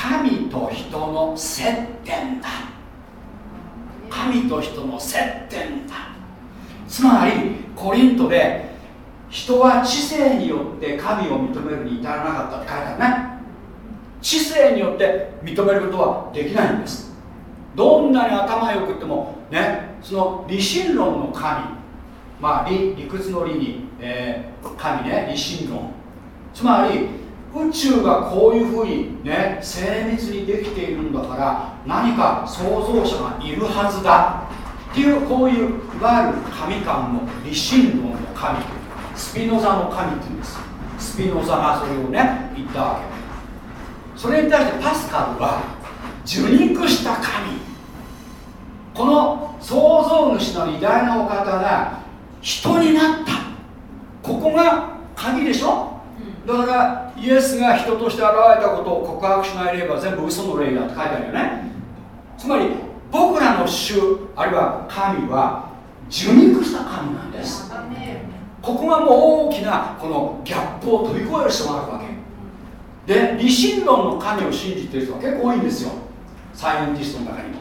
神と人の接点だ。神と人の接点だ。つまりコリントで人は知性によって神を認めるに至らなかったって書いてあるね。知性によって認めることはできないんです。どんなに頭よくってもねその理心論の神まあ理理屈の理に、えー、神ね理心論。つまり宇宙がこういうふうにね精密にできているんだから何か創造者がいるはずだ。っていうこういういわゆる神間の理心論の神。スピノザの神っていうんです。スピノザがそれをね言ったわけ。それに対してパスカルは受肉した神。この創造主の偉大なお方が人になった。ここが鍵でしょ？だからイエスが人として現れたことを告白しないれば全部嘘の霊だって書いてあるよね。つまり僕らの主あるいは神は受肉した神なんです。ここがもう大きなこのギャップを飛び越える人があるわけ。で理心論の神を信じてる人は結構多いんですよ。サイエンティストの中にも。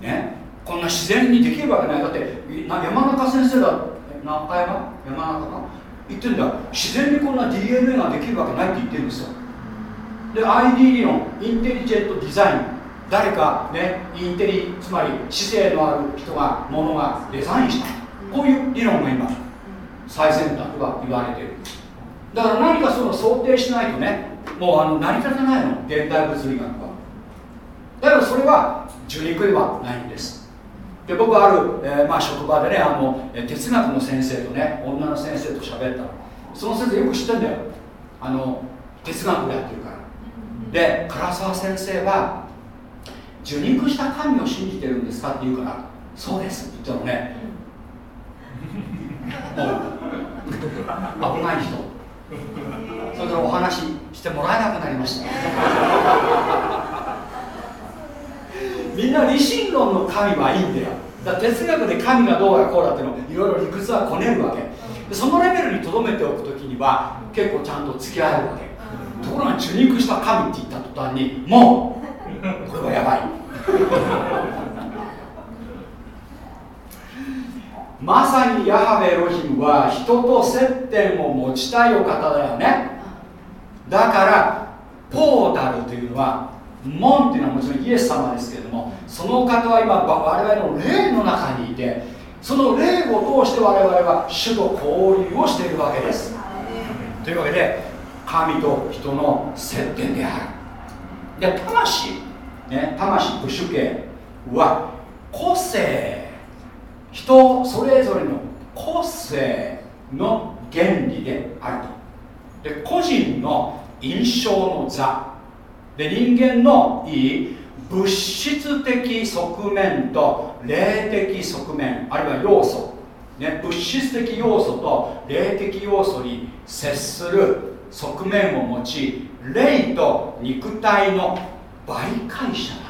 ね。こんな自然にできるわけない。だって山中先生だ。中山？山中か？言ってんだ。自然にこんな DNA ができるわけないって言ってるんですよ。で ID 理論インテリジェントデザイン。誰かねインテリつまり知性のある人がものがデザインした。こういう理論が今最先端とか言われてる。だから何かその想定しないとねもうあの成り立たないの。現代物理学は。だからそれは受肉ではないんです。で僕ある、えー、まあ、職場でねあの哲学の先生とね女の先生と喋ったその先生よく知ってんだよ。あの哲学をやってるから。で唐沢先生は受肉した神を信じてるんですかって言うからそうですって言ったのね。もう危ない人。それからお話ししてもらえなくなりましたみんな理心論の神はいいんだよ。だから哲学で神がどうやこうだっていうのいろいろ理屈はこねるわけ。でそのレベルにとどめておく時には結構ちゃんと付き合えるわけ。ところが受肉した神って言った途端にもうこれはやばい。まさにヤハベエロヒムは人と接点を持ちたいお方だよね。だからポータルというのは門っていうのはもちろんイエス様ですけれどもその方は今我々の霊の中にいてその霊を通して我々は主と交流をしているわけです。というわけで神と人の接点である。で魂ね魂ブシュ系は個性。人それぞれの個性の原理であると。で個人の印象の座。で人間のいい物質的側面と霊的側面あるいは要素、ね、物質的要素と霊的要素に接する側面を持ち霊と肉体の媒介者だ。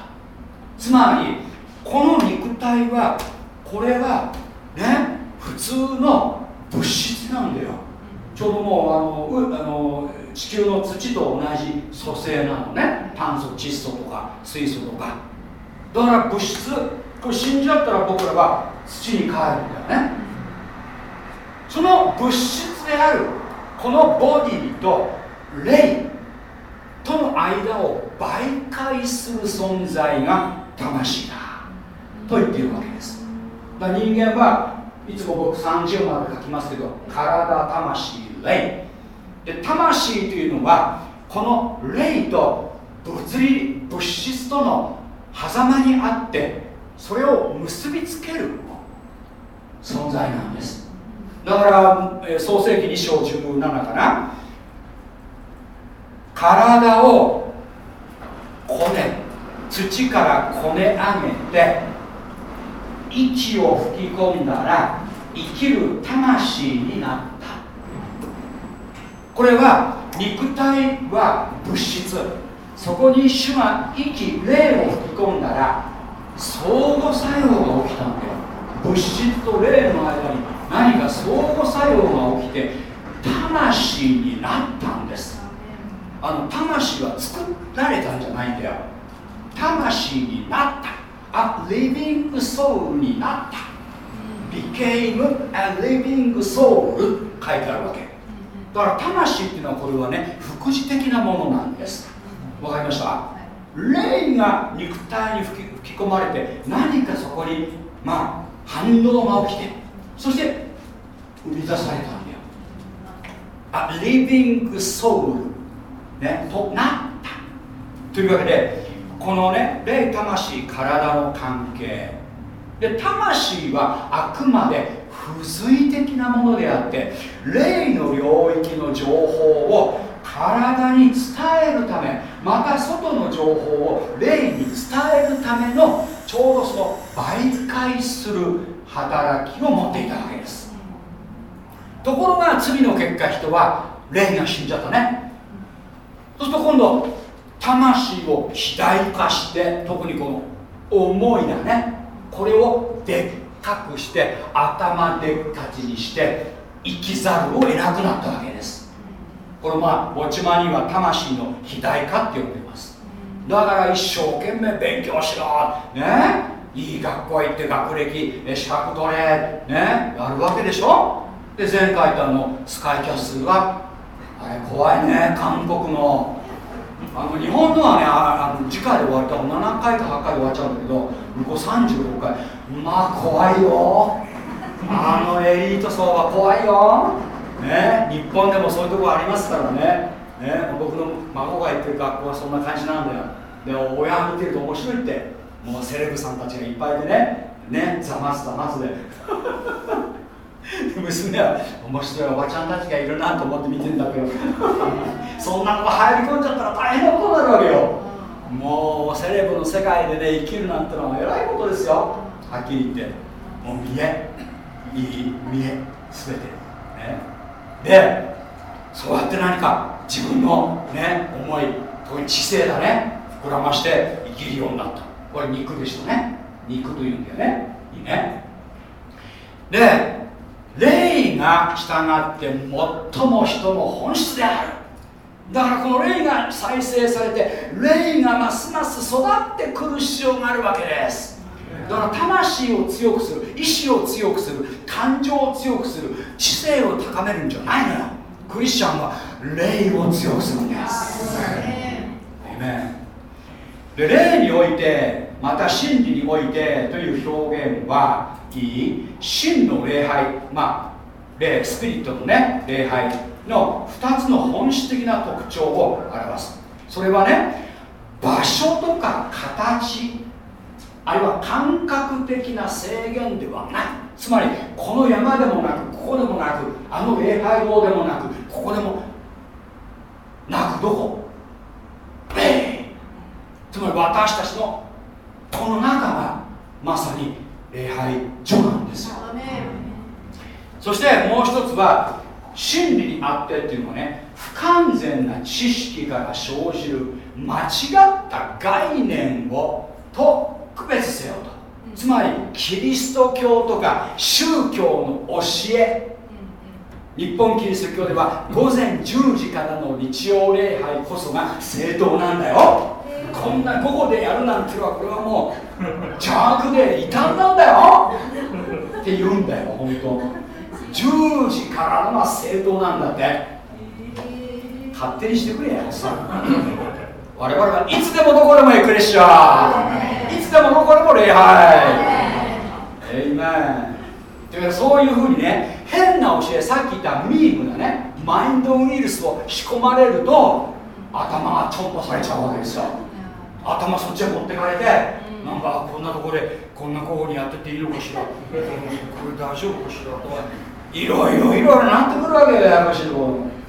つまりこの肉体はこれはね普通の物質なんだよ。ちょうどもうあのあの地球の土と同じ組成なのね。炭素窒素とか水素とか。だから物質これ死んじゃったら僕らは土に帰るんだよね。その物質であるこのボディと霊との間を媒介する存在が魂だ。と言っているわけです。だ人間はいつも僕30まで書きますけど体魂霊。で魂というのはこの霊と物理物質との狭間にあってそれを結びつける存在なんです。だから創世紀2章17かな体をこね土からこね上げて息を吹き込んだら生きる魂になったこれは肉体は物質。そこに主が息霊を吹き込んだら相互作用が起きたんだよ。物質と霊の間に何か相互作用が起きて魂になったんです。あの魂は作られたんじゃないんだよ。魂になった。あ living soul になった。became a living soul 書いてあるわけだから魂っていうのはこれはね副次的なものなんです。わかりました？霊が肉体に吹き込まれて何かそこにまあ反応が起きてそして生み出されたんだよ。あ living soul ねとなった。というわけでこのね霊魂体の関係。で魂はあくまで付随的なものであって霊の領域の情報を体に伝えるためまた外の情報を霊に伝えるためのちょうどその媒介する働きを持っていたわけです。ところが罪の結果人は霊が死んじゃったね。そうすると今度魂を肥大化して特にこの思いだね。これをでっかくして頭でっかちにして生きざるを得なくなったわけです。これまあ持ち間には魂の肥大化って呼んでます。だから一生懸命勉強しろね。いい学校行って学歴資格取れねやるわけでしょ。で前回とあのスカイキャッスルはあれ怖いね韓国のあの日本のはねあの次回で終わったら7回か8回で終わっちゃうんだけど向こう36回。まあ怖いよ。あのエリート層は怖いよ。ね日本でもそういうとこありますからね。ね僕の孫が行ってる学校はそんな感じなんだよ。でも親見てると面白いって。もうセレブさんたちがいっぱいでね。ねざますざますで。娘は面白いおばちゃんたちがいるなと思って見てんだけど。そんなのが入り込んじゃったら大変なことになるわけよ。もうセレブの世界でね生きるなんてのは偉いことですよ。はっきり言って。もう見え。いい見え。全て。ね。でそうやって何か自分のね思い特に知性だね。膨らまして生きるようになった。これ肉でしょね。肉というんだよね。いいね。で霊が従って最も人の本質である。だからこの霊が再生されて霊がますます育ってくる必要があるわけです。だから魂を強くする意志を強くする感情を強くする知性を高めるんじゃないのよ。クリスチャンは霊を強くするんです。で霊においてまた真理においてという表現はいい真の礼拝まあ霊スピリットのね礼拝の2つの本質的な特徴を表す。それはね場所とか形あるいは感覚的な制限ではない。つまりこの山でもなくここでもなくあの礼拝堂でもなくここでもなくどこ？霊つまり私たちのこの中がまさに礼拝所なんですよ。そしてもう一つは真理にあってっていうのはね不完全な知識から生じる間違った概念をと区別せよと。つまりキリスト教とか宗教の教え。日本キリスト教では午前10時からの日曜礼拝こそが正当なんだよこんな午後でやるなんていうのはこれはもう邪悪で異端なんだよ。って言うんだよ本当。10時からのが正当なんだって。勝手にしてくれよ我々はいつでもどこでもエクレシア。いつでもどこでも礼拝。えいめんというそういうふうにね変な教えさっき言ったミームだね。マインドウイルスを仕込まれると頭がちょんぱされちゃうわけですよ。頭そっちへ持ってかれてなんかこんなとこでこんな候補にやってていいのかしら。これ大丈夫かしらとかいろいろいろいろなってくるわけよややこしいとこ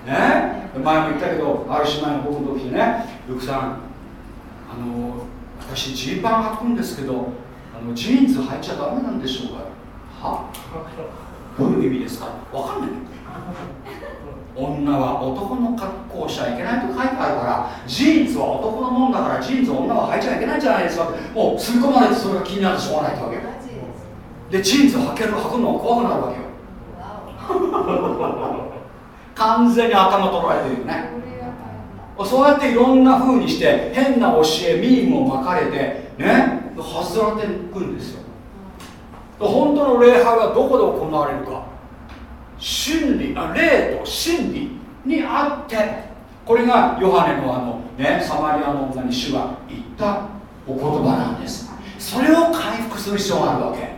ろね。前も言ったけどある姉妹の僕の時にねルークさんあの私ジーパン履くんですけどあのジーンズ履いちゃダメなんでしょうか？は？どういう意味ですか？わかんない女は男の格好をしちゃいけないと書いてあるからジーンズは男のもんだからジーンズを女は履いちゃいけないじゃないですかもう吸い込まれてそれが気になってしょうがないってわけでジーンズ履ける履くのが怖くなるわけよ。完全に頭取られてるよね。そうやっていろんな風にして変な教えミームを巻かれてね。外られていくんですよ。本当の礼拝はどこで行われるか。真理あ霊と真理にあってこれがヨハネのあのねサマリアの女に主が言ったお言葉なんです。それを回復する必要があるわけ。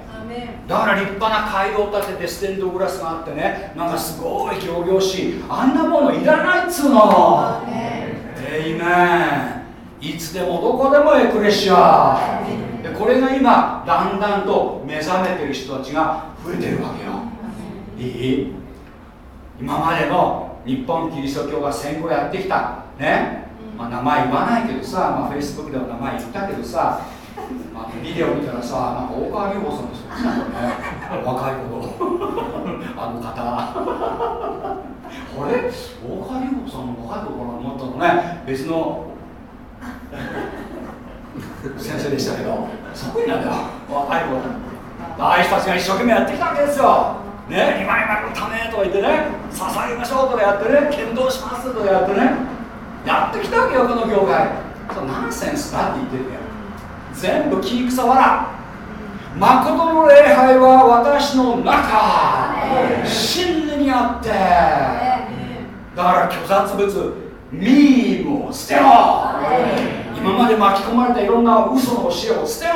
だから立派な街道を建ててステンドグラスがあってねなんかすごい仰々しい。あんなものいらないっつうの。えいめんいつでもどこでもエクレシア。でこれが今だんだんと目覚めてる人たちが増えてるわけよ。いい？今までの日本キリスト教が戦後やってきた。ね、まあ、名前言わないけどさ、まあ、Facebook では名前言ったけどさ、まあ、ビデオ見たらさなんか大川隆法さんのそっちなんだよね。若い頃。あの方。あれ？大川隆法さんの若い頃かなと思ったのね。別の。先生でしたけど。そこになんだよ。若い頃。ああいう人たちが一生懸命やってきたわけですよね今今のためとか言ってね捧げましょうとかやってね剣道しますとかやってねやってきたわけよこの業界。そナンセンスだって言ってるんだよ。全部木草わら誠の礼拝は私の中。真理にあって。だから虚雑物ミームを捨てろ。今まで巻き込まれたいろんな嘘の教えを捨てろ。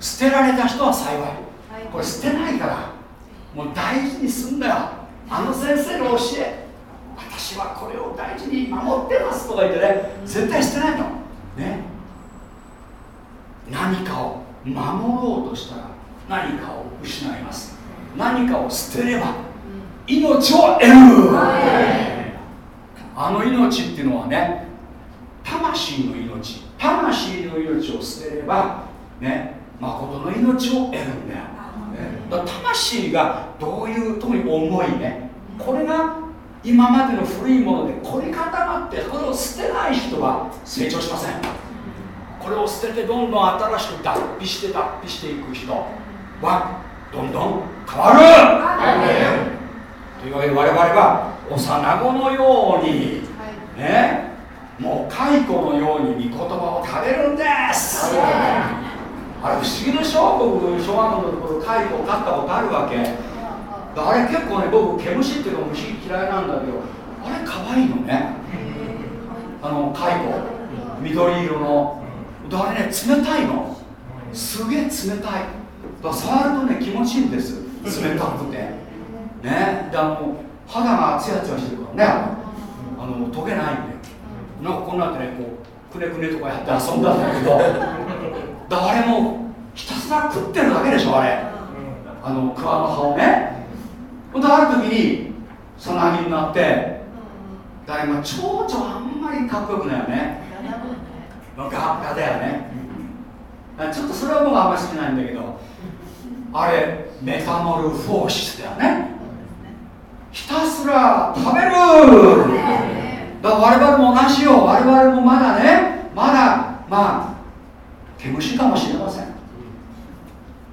捨てられた人は幸い。これ捨てないから。もう大事にすんだよ。あの先生の教え。私はこれを大事に守ってますとか言ってね。絶対捨てないの。ね。何かを守ろうとしたら何かを失います。何かを捨てれば命を得る。あの命っていうのはね魂の命。魂の命を捨てればね誠の命を得るんだよ、だ魂がどういう特に重いねこれが今までの古いもので凝り固まってこれを捨てない人は成長しません。これを捨ててどんどん新しく脱皮して脱皮していく人はどんどん変わる。というわけで我々は幼子のようにねもう蚕のように御言葉を食べるんです。あれ不思議でしょ？僕小学校のところ蚕を飼ったことあるわけ。あれ結構ね僕毛虫っていうか虫嫌いなんだけどあれ可愛いのね。あの蚕緑色の。あれね冷たいの。すげえ冷たい。だ触るとね気持ちいいんです。冷たくて。ね。であの肌がツヤツヤしてるからね。あの溶けないんで。なんかこんなってねこうくねくねとかやって遊んだんだけど。誰もひたすら食ってるだけでしょあれ。あの桑の葉をね。ほんとある時にさなぎになって誰も蝶々あんまりかっこよくないよね。ガガだよね。ちょっとそれは僕あんまり好きないんだけどあれメタモルフォーシスだよね。ひたすら食べる。だから我々も同じよ我々もまだねまだまあ毛虫かもしれません。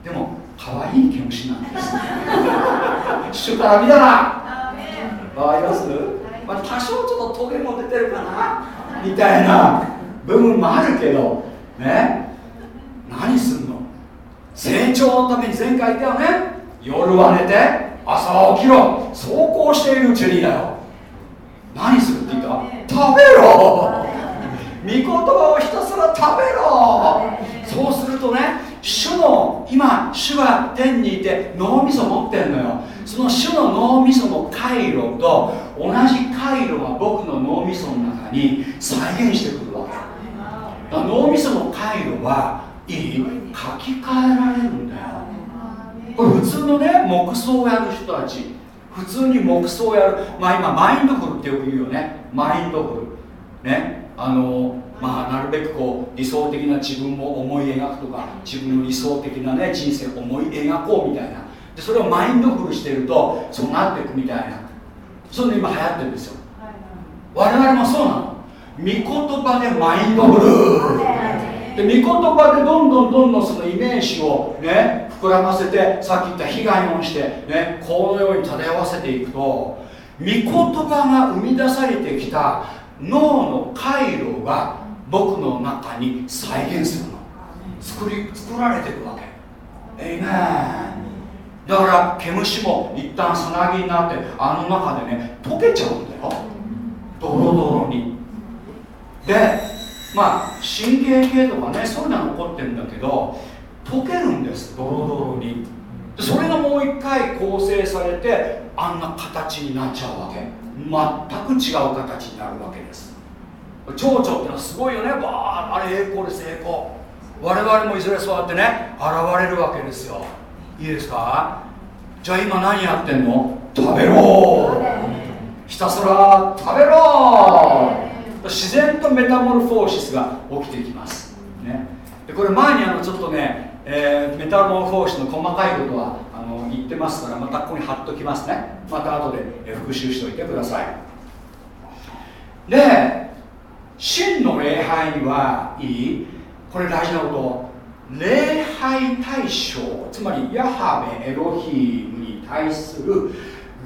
でも可愛い毛虫なんです 主から見たら。わかります、まあ、多少ちょっとトゲも出てるかな。みたいな部分もあるけど。ね。何すんの？成長のために前回言ったよね。夜は寝て朝は起きろ。そうこうしているうちにだよ。何するって言った？食べろ。御言葉をひたすら食べろ。そうするとね主の今主がが天にいて脳みそ持ってんのよ。その主の脳みその回路と同じ回路が僕の脳みその中に再現してくるわけ。脳みその回路はいい。書き換えられるんだよ。これ普通のね木葬をやる人たち。普通に木葬をやる。まあ今マインドフルってよく言うよね。マインドフル。ね。あのまあなるべくこう理想的な自分を思い描くとか自分の理想的なね人生を思い描こうみたいな。でそれをマインドフルしてるとそうなっていくみたいな。そういうの今流行ってるんですよ。我々もそうなの。御言葉でマインドフル。で御言葉でどんどんどんどんそのイメージをね膨らませてさっき言った被害をしてねこのように漂わせていくと御言葉が生み出されてきた脳の回路が僕の中に再現するの。作り作られていくわけ。えいめだから毛虫も一旦さなぎになってあの中でね溶けちゃうんだよ。ドロドロに。でまあ神経系とかねそういうのは残ってるんだけど溶けるんですドロドロに。それがもう一回構成されてあんな形になっちゃうわけ全く違う形になるわけです。蝶々ってのはすごいよね。わああれ栄光です栄光。我々もいずれそうやってね現れるわけですよ。いいですか？じゃあ今何やってんの？食べろ。ひたすら食べろ。自然とメタモルフォーシスが起きてきます、ね、でこれ前にあのちょっとね、えー、メタモルフォーシスの細かいことは言ってますからまたここに貼っときますね。また後で復習しておいてください。で真の礼拝にはいいこれ大事なこと。礼拝対象つまりヤハベエロヒームに対する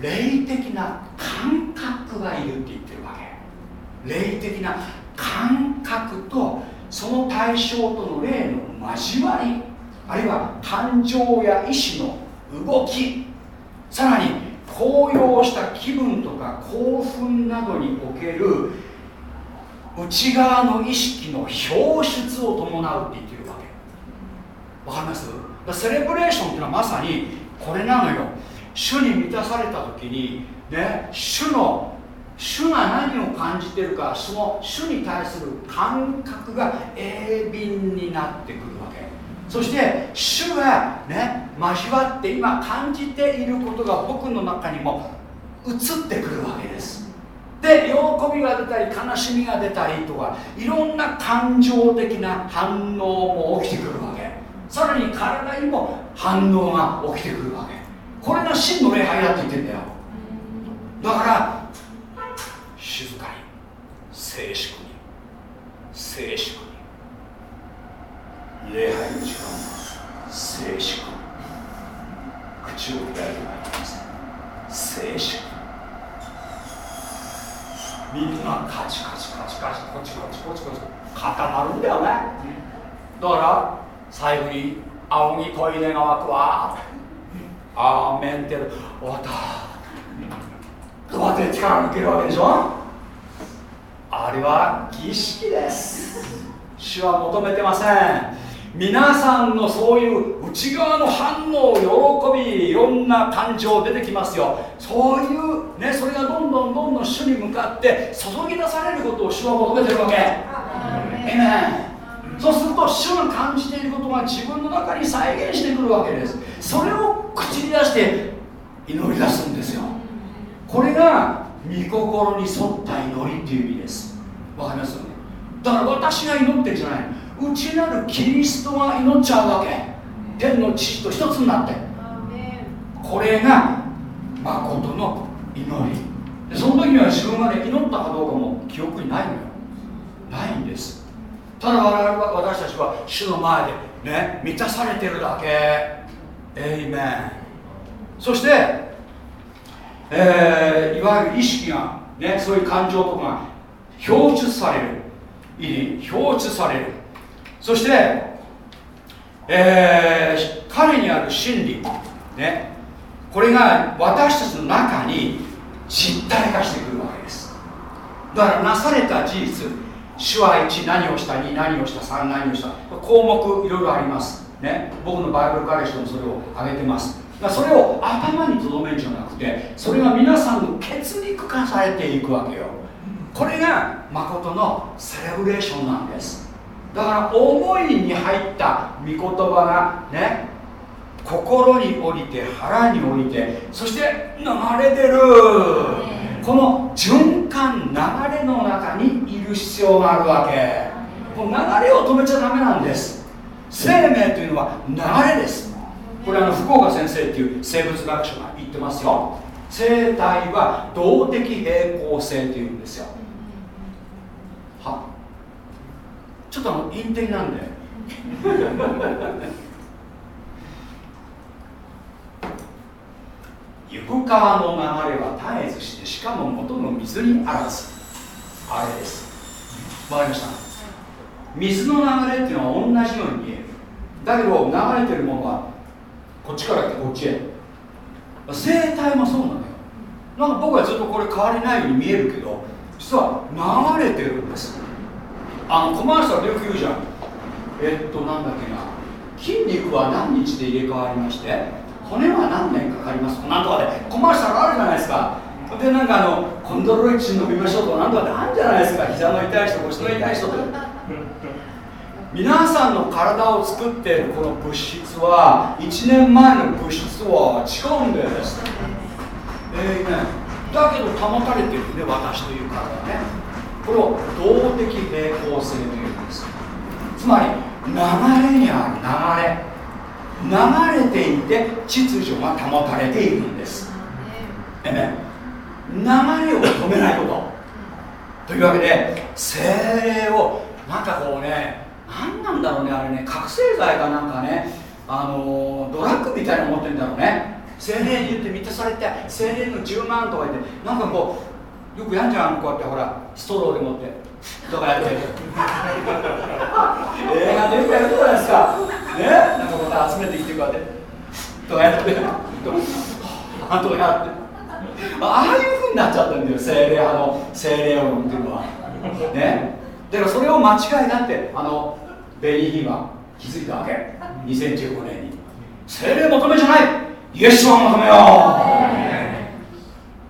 霊的な感覚がいるって言ってるわけ。霊的な感覚とその対象との霊の交わりあるいは感情や意志の動きさらに高揚した気分とか興奮などにおける内側の意識の表出を伴うって言ってるわけ。わかります？セレブレーションっていうのはまさにこれなのよ。主に満たされた時にね主の主が何を感じてるかその主に対する感覚が鋭敏になってくる。そして主がね交わって今感じていることが僕の中にも移ってくるわけです。で喜びが出たり悲しみが出たりとかいろんな感情的な反応も起きてくるわけ。さらに体にも反応が起きてくるわけ。これが真の礼拝だって言ってんだよ。だから静かに静粛に静粛に。礼拝の時間は静粛口を開いてまいります静粛耳がカチカチカチカチコチコチコチコチ固まるんだよねだから最後に仰ぎトイレが湧くわアーメンって終わったどうやって力抜けるわけでしょあれは儀式です主は求めてません皆さんのそういう内側の反応喜びいろんな感情出てきますよ。そういうねそれがどんどんどんどん主に向かって注ぎ出されることを主は求めてるわけ。そうすると主が感じていることが自分の中に再現してくるわけです。それを口に出して祈り出すんですよ。これが御心に沿った祈りっていう意味です。わかりますだから私が祈ってるんじゃない内なるキリストが祈っちゃうわけ。天の父と一つになって。これが誠の祈り。でその時には自分がね祈ったかどうかも記憶にないのよ。ないんです。ただ我々は私たちは主の前でね満たされてるだけ。エイメンそして、えー、いわゆる意識がねそういう感情とかが表出される。いい表出される。そして、えー、彼にある真理ねこれが私たちの中に実体化してくるわけです。だからなされた事実主は1何をした2何をした3何をした項目いろいろあります。ね、僕のバイブル彼氏でもそれを挙げてます。それを頭にとどめるんじゃなくてそれが皆さんの血肉化されていくわけよ。これが誠のセレブレーションなんです。だから思いに入った御言葉がね心に降りて腹に降りてそして流れ出る。この循環流れの中にいる必要があるわけ。この流れを止めちゃダメなんです。生命というのは流れです。これあの福岡先生っていう生物学者が言ってますよ。生態は動的平衡性っていうんですよ。はちょっとあのインテリなんで。行く川の流れは絶えずしてしかも元の水にあらず。あれです。わかりました。水の流れっていうのは同じように見える。だけど流れてるものはこっちからこっちへ。生態もそうなのよ。なんか僕はずっとこれ変わりないように見えるけど実は流れてるんですあのコマーシャルよく言うじゃん。えっとなんだっけな。筋肉は何日で入れ替わりまして？骨は何年かかります？なんとかでコマーシャルあるじゃないですか。でなんかあのコンドロイチン飲みましょうとかなんとかであるじゃないですか。膝の痛い人腰の痛い人と皆さんの体を作っているこの物質は1年前の物質は違うんですえー、ねだけど保たれてるね私という体ね。これを動的平衡性というんです。つまり流れにある流れ流れていて秩序が保たれているんです。えね流れを止めないこと。というわけで精霊をなんかこうね何なんだろうねあれね覚醒剤かなんかねあのドラッグみたいなの持ってるんだろうね。精霊に言って満たされて精霊の10万とか言ってなんかこうよくやんじゃんこうやってほらストローで持って。とかやって。映画でよくやるじゃないですか。ね？なんかまた集めてきてこうやって。とかやって。あとかやって。ああいうふうになっちゃったんだよ精霊派の精霊音っていうのは。ね？だからそれを間違いなってあのベリー・ヒーは気づいたわけ。2015年に。精霊求めじゃない。イエスは求めよう。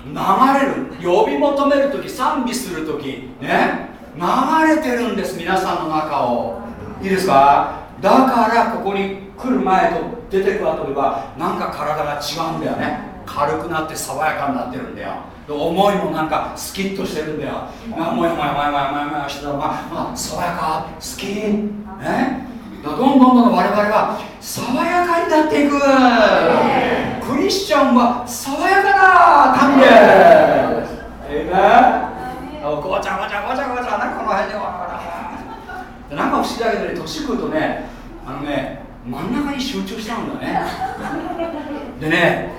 流れる呼び求める時賛美する時ね流れてるんです皆さんの中を。いいですか？だからここに来る前と出てくる後ではなんか体が違うんだよね。軽くなって爽やかになってるんだよ。思いもなんかスキッとしてるんだよ。まあもやもやもやもやもやもやしてたらまあ、まあ、爽やか好き。ね？どんどんどんどん我々は爽やかになっていく。クリスチャンは爽やかな神でええねごちゃごちゃごちゃごちゃなこの辺でな。んか不思議だけどね年食うとねあのね真ん中に集中しちゃうんだね。でね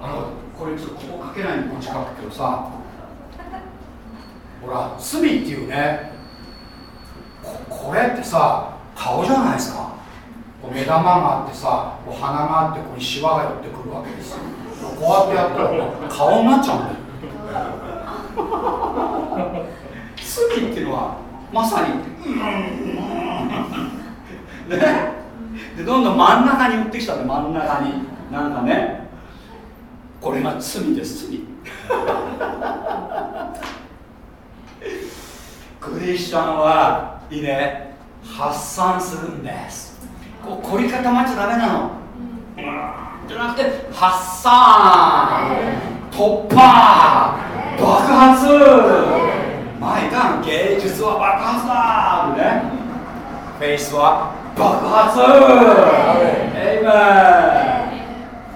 あのこれちょっとここかけないにこっち書くけどさほら罪っていうねこれってさ顔じゃないですか。目玉があってさ鼻があってここにシワが寄ってくるわけですよ。こうやってやったら顔になっちゃうんだよ。罪っていうのはまさにねでどんどん真ん。中に寄ってきたんで真ん中になんかねこれが罪です罪。クリスチャンはいいね発散するんです。こう凝り固まっちゃダメなの。じゃなくて発散。突破爆発。前か芸術は爆発だ。ねフェイスは爆発。エイメ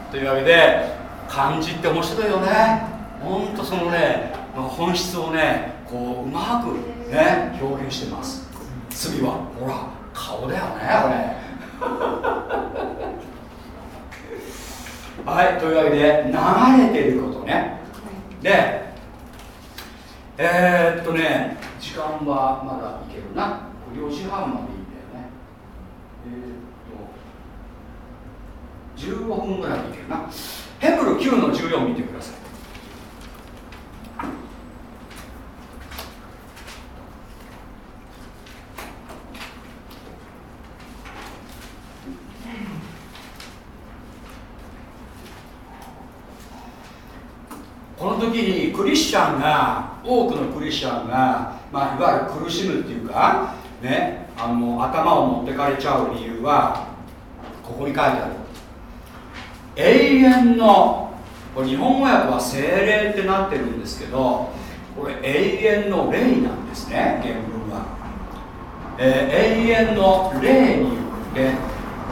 ンというわけで漢字って面白いよね。ほんとそのね本質をねこううまくね表現してます。次はほら顔だよねこれ。はいというわけで流れてることね。でえー、っとね時間はまだいけるな。4時半までいいんだよね。えー、っと15分ぐらいでいけるな。ヘブル9の14見てください。この時にクリスチャンが多くのクリスチャンが、まあ、いわゆる苦しむっていうか、ね、あの頭を持ってかれちゃう理由はここに書いてある。永遠のこれ日本語訳は精霊ってなってるんですけどこれ永遠の霊なんですね原文は、えー、永遠の霊によって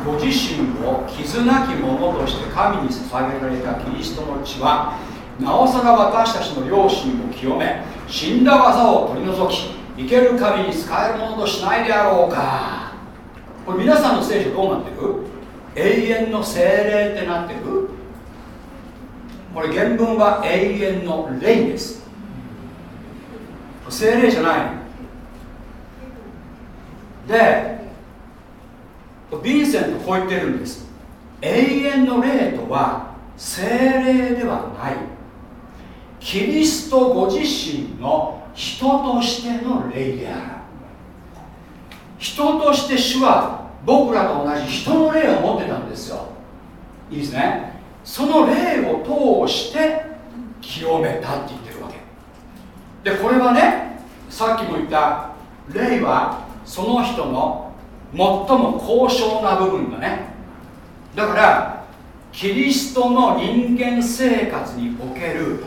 ご自身を傷なきものとして神に捧げられたキリストの血はなおさら私たちの良心を清め死んだ技を取り除き生ける神に使えるものとしないであろうか。これ皆さんの聖書どうなってる？永遠の精霊ってなってる？これ原文は永遠の霊です。精霊じゃないでヴィンセントこう言ってるんです。永遠の霊とは精霊ではない。キリストご自身の人としての霊である。人として主は僕らと同じ人の霊を持ってたんですよ。いいですね。その霊を通して清めたって言ってるわけ。でこれはねさっきも言った霊はその人の最も高尚な部分だね。だからキリストの人間生活における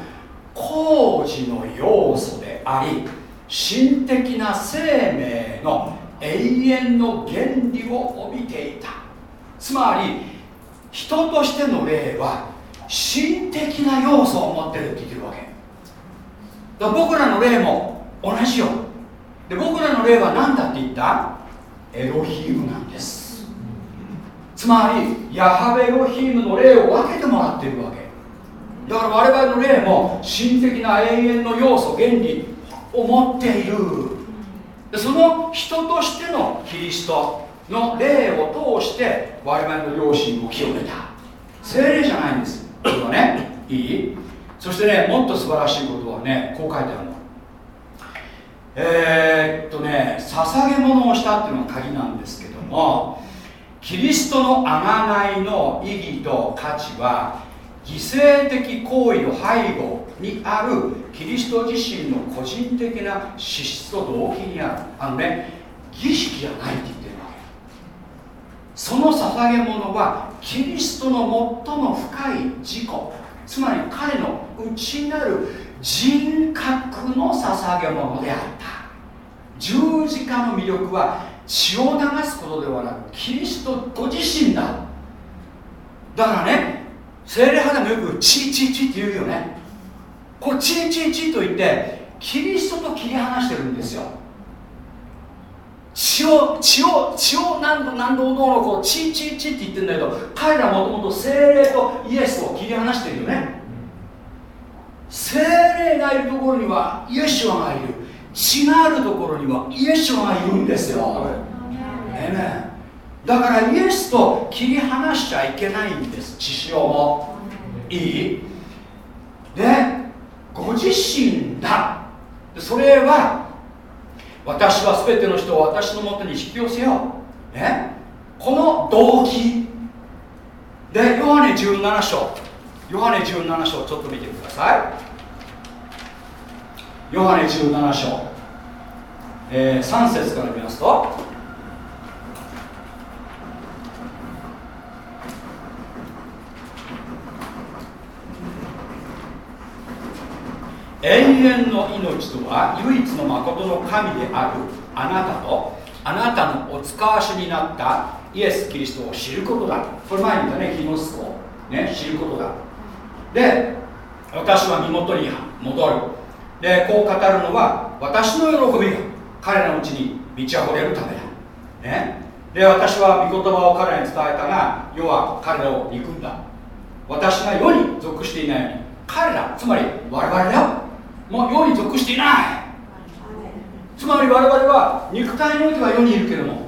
工事の要素であり神的な生命の永遠の原理を帯びていた。つまり人としての霊は神的な要素を持ってるって言ってるわけ。だ僕らの霊も同じよ。で僕らの霊は何だって言った？エロヒームなんです。つまりヤハベエロヒームの霊を分けてもらってるわけ。だから我々の霊も神的な永遠の要素原理を持っている。でその人としてのキリストの霊を通して我々の良心を清めた。精霊じゃないんです。これはねいい？そしてねもっと素晴らしいことはねこう書いてあるの。えー、っとね捧げ物をしたっていうのが鍵なんですけどもキリストの贖いの意義と価値は犠牲的行為の背後にあるキリスト自身の個人的な資質と動機にあるあのね儀式じゃないって言ってる。わけその捧げ物はキリストの最も深い自己。つまり彼の内なる人格の捧げ物であった十字架の魅力は血を流すことではなくキリストご自身だ。だからね精霊派でもよくチーチーチーって言うよね。これチーチーチーと言ってキリストと切り離してるんですよ。血を血を血を何度何度どうのこうチーチーチーって言ってるんだけど彼らもともと精霊とイエスを切り離してるよね。精霊がいるところにはイエシュアがいる。血があるところにはイエシュアがいるんですよ。えねだからイエスと切り離しちゃいけないんです。血潮も。いい？でご自身だ。それは私は全ての人を私のもとに引き寄せよう、ね、この動機。でヨハネ17章。ヨハネ17章ちょっと見てください。ヨハネ17章、えー、3節から見ますと。永遠の命とは唯一の誠の神であるあなたとあなたのお使わしになったイエス・キリストを知ることだ。これ前に言ったねキノスコね知ることだ。で私は身元に戻る。でこう語るのは私の喜びが彼らのうちに満ち溢れるためだ。ね。で私は御言葉を彼らに伝えたが世は彼らを憎んだ。私が世に属していないように彼らつまり我々だ。もう世に属していない。つまり我々は肉体においては世にいるけれども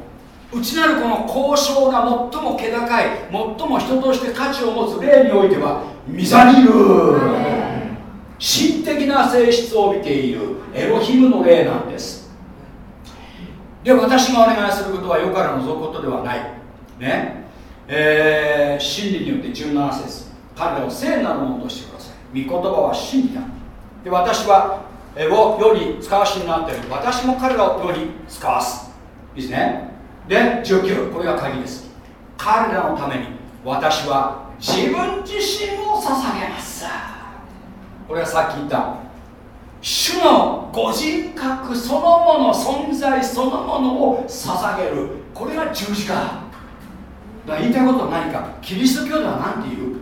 内なるこの交渉が最も気高い最も人として価値を持つ霊においては御座にいる。神的な性質を帯びている。エロヒムの霊なんです。で私がお願いすることは世から覗くことではない。ね。えー、真理によって17節。彼らを聖なるものとしてください。御言葉は真理だ。で私はえを世に使わしになっている。私も彼らを世に使わす。いいですね。で19これが鍵です。彼らのために私は自分自身を捧げます。これはさっき言った。主のご人格そのもの存在そのものを捧げる。これが十字架。だか言いたいことは何か。キリスト教では何て言う？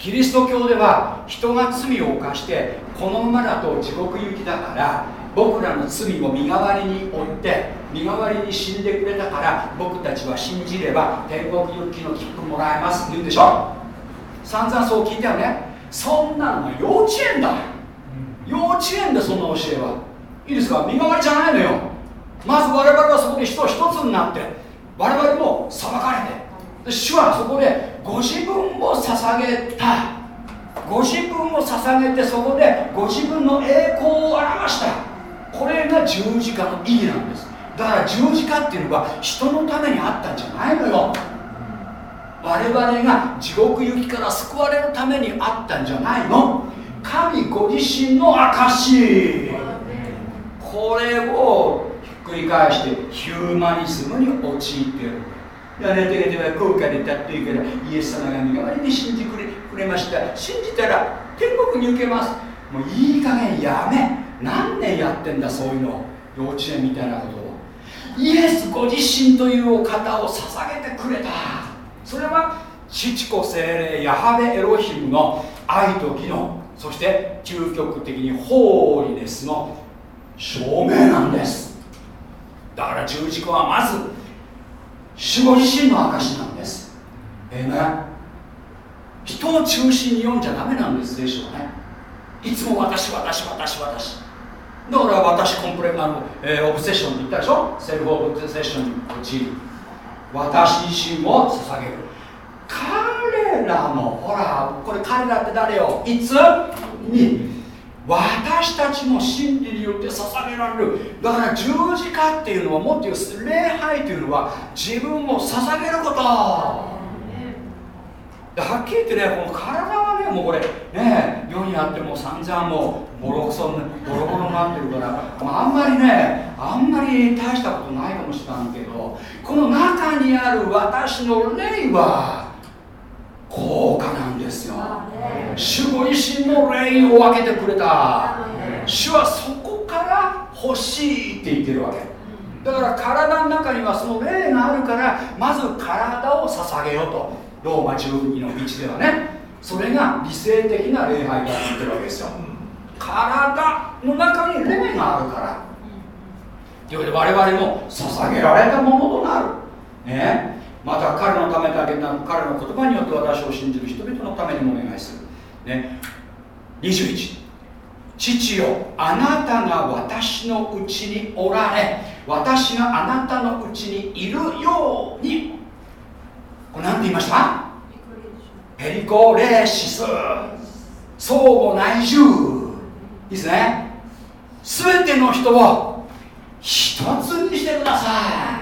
キリスト教では人が罪を犯してこのままだと地獄行きだから僕らの罪を身代わりに負って身代わりに死んでくれたから僕たちは信じれば天国行きの切符もらえますって言うでしょ？散々そう聞いたよね。そんなのは幼稚園だ。幼稚園でそんな教えは。いいですか？身代わりじゃないのよ。まず我々はそこで人一つになって我々も裁かれて主はそこでご自分を捧げた。ご自分を捧げてそこでご自分の栄光を表した。これが十字架の意義なんです。だから十字架っていうのは人のためにあったんじゃないのよ。我々が地獄行きから救われるためにあったんじゃないの。神ご自身の証これをひっくり返してヒューマニズムに陥っている。やれてけては高価でたっていいからイエス様が身代わりに信じくれくれました。信じたら天国に行けます。もういい加減やめ。何年やってんだそういうの。幼稚園みたいなことを。イエスご自身というお方を捧げてくれた。それは父子精霊ヤハベエロヒムの愛と義のそして究極的にホーリネスの証明なんです。だから十字架はまず守護自身の証なんです。ええね人を中心に読んじゃダメなんですでしょうね。いつも私私私私。だから私コンプレあの、えー、オブセッションって言ったでしょ？セルフオブセッションに陥る。私自身を捧げる。彼らのほらこれ彼らって誰よ？いつ？に。私たちも真理によって捧げられる。だから十字架っていうのはもっと言う礼拝っていうのは自分を捧げること。はっきり言ってねこの体はねもうこれね世にあっても散々もうボロクソボロボロになってるから、まあ、あんまりねあんまり大したことないかもしれないけどこの中にある私の霊は高価なんですよ。主ご自身の霊を分けてくれた。主はそこから欲しいって言ってるわけ。だから体の中にはその霊があるからまず体を捧げようと。ローマ12の1ではね。それが理性的な礼拝だって言ってるわけですよ。体の中に霊があるから。というわけで我々も捧げられたものとなる。ね。また彼のためだけなく彼の言葉によって私を信じる人々のためにもお願いする、ね、21父よあなたが私のうちにおられ私があなたのうちにいるように。これ何て言いました？ペリコレーシス。相互内住。いいですね。全ての人を一つにしてください。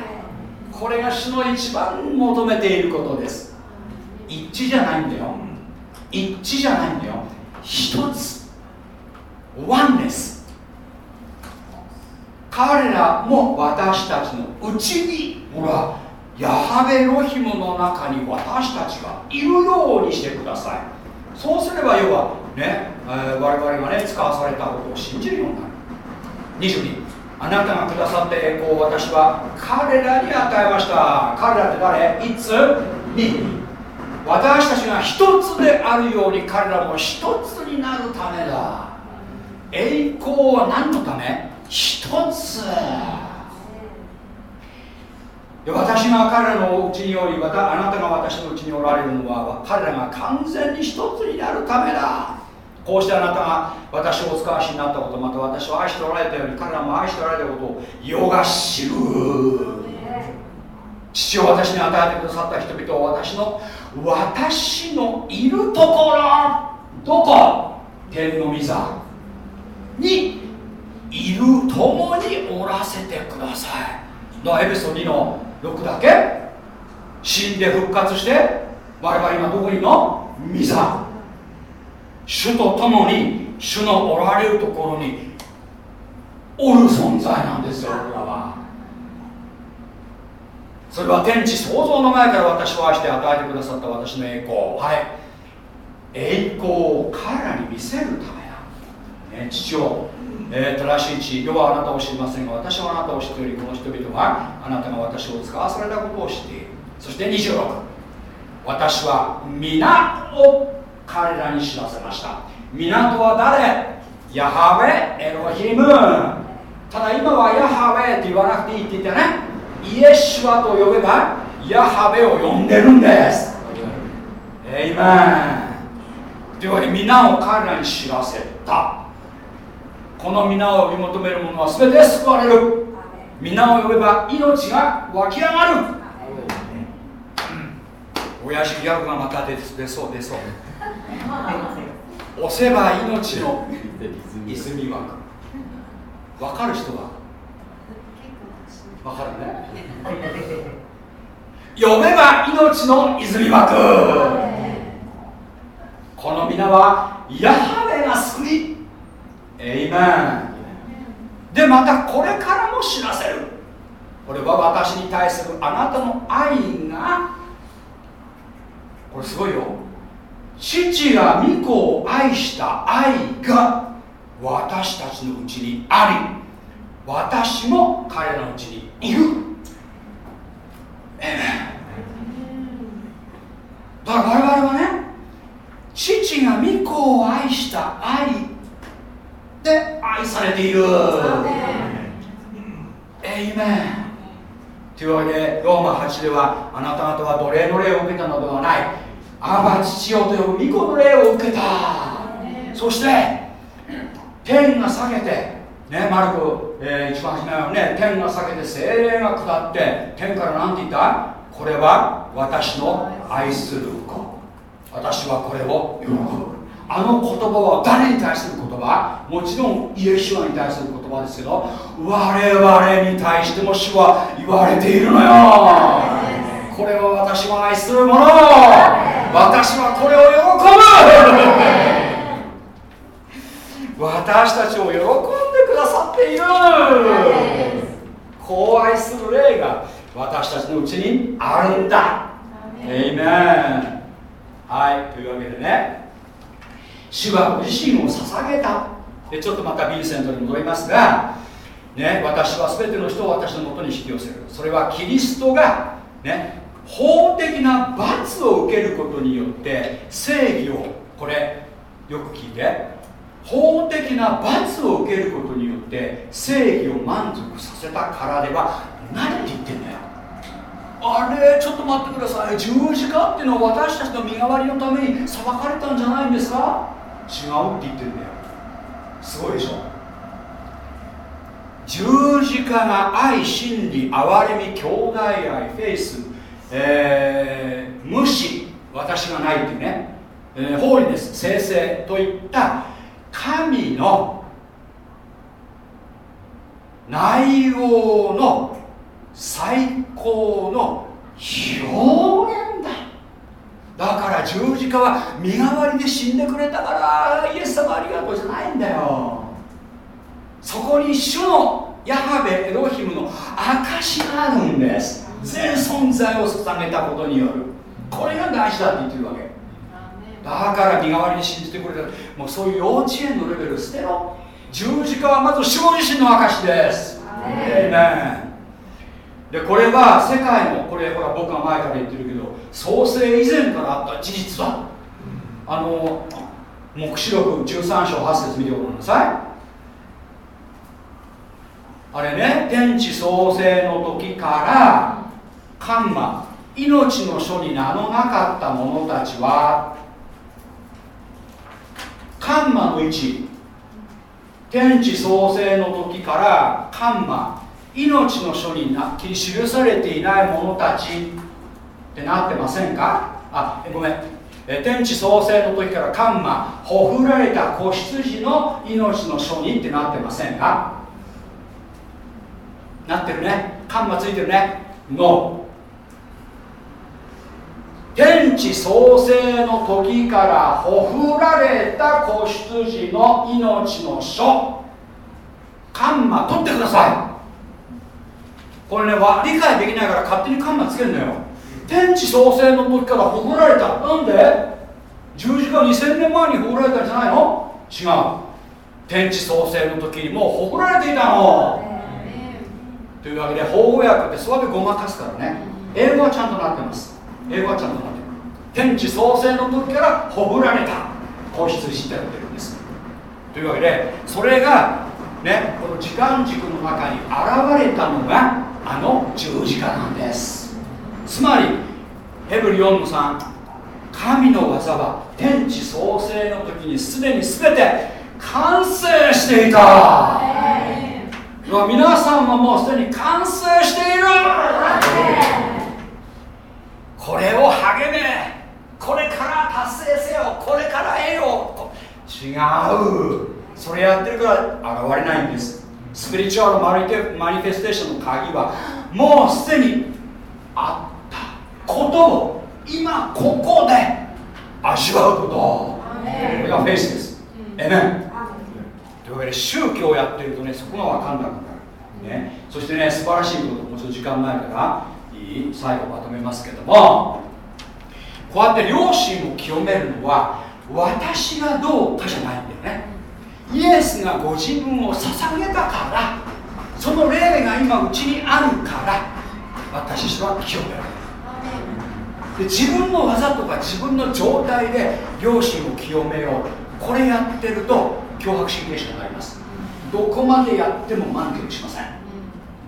これが主の一番求めていることです。一致じゃないんだよ。一致じゃないんだよ。一つ。ワンネス彼らも私たちのうちにほらヤハベロヒムの中に私たちがいるようにしてください。そうすれば要はね、えー、我々がね使わされたことを信じるようになる。22あなたがくださって栄光を私は彼らに与えました。彼らって誰？いつ？に。私たちが一つであるように彼らも一つになるためだ。栄光は何のため？一つ。で私が彼らのうちにおりまたあなたが私のうちにおられるのは彼らが完全に一つになるためだ。こうしてあなたが私をお使わしになったことまた私を愛しておられたように彼らも愛しておられたことを世が知る。父を私に与えてくださった人々を私の私のいるところどこ？天の御座にいる共におらせてください。のエペソ2の6だけ？死んで復活して我々今どこにいるの？御座。主と共に主のおられるところにおる存在なんですよ僕らは。それは天地創造の前から私を愛して与えてくださった私の栄光。はい。栄光を彼らに見せるためだ、ね、父を、えー、正しい地世はあなたを知りませんが私はあなたを知っておりこの人々はあなたが私を使わされたことを知っている。そして26私は皆を彼らに知らせました。港は誰？ヤハウェエロヒム。ただ今はヤハウェって言わなくていいって言ってねイエシュアと呼べばヤハベを呼んでるんです。エイメン。というわけで皆を彼らに知らせた。この皆を呼び求める者は全て救われる。皆を呼べば命が湧き上がる。親父ギャグがまた出そう出そう押せば命の泉湧く分かる人は分かるね。呼べば命の泉湧くこの皆はヤハベが救い。エイメン。でまたこれからも知らせる。これは私に対するあなたの愛がこれすごいよ。父が御子を愛した愛が私たちのうちにあり私も彼らのうちにいる。だから我々はね父が御子を愛した愛で愛されている。エイメンというわけでローマ8ではあなた方は奴隷の霊を受けたのではない。アバ父よと呼ぶ御子の霊を受けた。そして天が下げてねマルコ、えー、一番初めはね天が下げて精霊が下って天から何て言った？これは私の愛する子。私はこれを喜ぶ。あの言葉は誰に対する言葉？もちろんイエシュアに対する言葉ですけど我々に対しても主は言われているのよ。これは私も愛するもの私はこれを喜ぶ私たちを喜んでくださっている。こう愛する霊が私たちのうちにあるんだ。エイメンはい。というわけでね。主はご自身を捧げた。でちょっとまたヴィンセントに戻りますが、ね、私は全ての人を私のもとに引き寄せる。それはキリストが、ね、法的な罰を受けることによって正義をこれよく聞いて。法的な罰を受けることによって正義を満足させたからでは何って言ってんだよ。あれちょっと待ってください。十字架っていうのは私たちの身代わりのために裁かれたんじゃないんですか？違うって言ってんだよ。すごいでしょ？十字架が愛真理憐れみ兄弟愛フェイス、えー、無視私がないっていうね、えー、ホーリネス聖聖といった神の内容の最高の表現だ。だから十字架は身代わりで死んでくれたからイエス様ありがとうじゃないんだよ。そこに主のヤハベエロヒムの証があるんです。全存在を捧げたことによる。これが大事だって言ってるわけ。だから身代わりに信じてくれた。もうそういう幼稚園のレベル。捨てろ。十字架はまず主ご自身の証です。ええねでこれは世界のこれほら僕が前から言ってるけど創世以前からあった事実だ。あの黙示録13章8節見てごらんなさい。あれね天地創生の時からカンマ命の書に名のなかった者たちはカンマの位置天地創生の時からカンマ命の書にな記されていない者たちってなってませんか？あごめん。天地創生の時からカンマほふられた子羊の命の書にってなってませんか？なってるね。カンマついてるね。の天地創生の時からほふられた子羊の命の書。カンマ取ってください。これね理解できないから勝手にカンマつけるのよ。天地創生の時からほふられた。なんで？十字架2000年前にほふられたんじゃないの？違う。天地創生の時にもうほふられていたの。というわけで法語訳ってそうやってごまかすからね。英語はちゃんとなってます英語はちゃんとなってる天地創生の時からほぶられた。子羊ってやってるんです。というわけでそれがねこの時間軸の中に現れたのがあの十字架なんです。つまりヘブリ4の3神の技は天地創生の時にすでに全て完成していた。皆さんはもうすでに完成しているこれを励めこれから達成せよこれから得よ。違う。それやってるから現れないんです。スピリチュアルマニマニフェステーションの鍵はもうすでにあった。ことを今ここで味わうこと。これがフェイスです。えねというわけで宗教をやってるとねそこが分かんなくなる、ね、そしてね素晴らしいこと。もうちょっと時間ないからいい最後まとめますけどもこうやって良心を清めるのは私がどうかじゃないんだよね。イエスがご自分を捧げたからその霊が今うちにあるから私は清める。で自分の技とか自分の状態で良心を清めよう。これやってると脅迫神経質になります。どこまでやっても満足しません。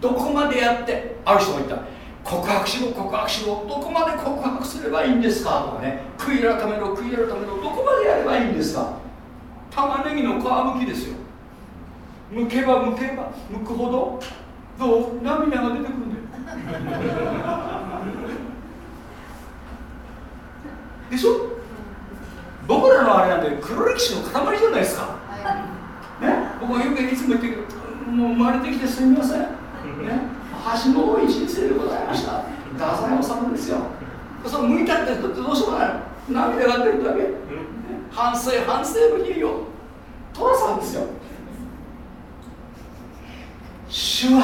どこまでやってある人が言った。告白しろ告白しろどこまで告白すればいいんですか？とかね。悔い改めろ悔い改めろどこまでやればいいんですか？玉ねぎの皮むきですよ。むけばむけばむくほどどう？涙が出てくるんだよ。でしょ？僕らのあれなんて黒歴史の塊じゃないですか、ね、僕はよくいつも言ってるけどもう生まれてきてすみません、ね、橋の多い人生でございました。太宰治ですよ。その向いたってどうしようもない。涙が出るだけ、反省反省の日々を。寅さんですよ。主は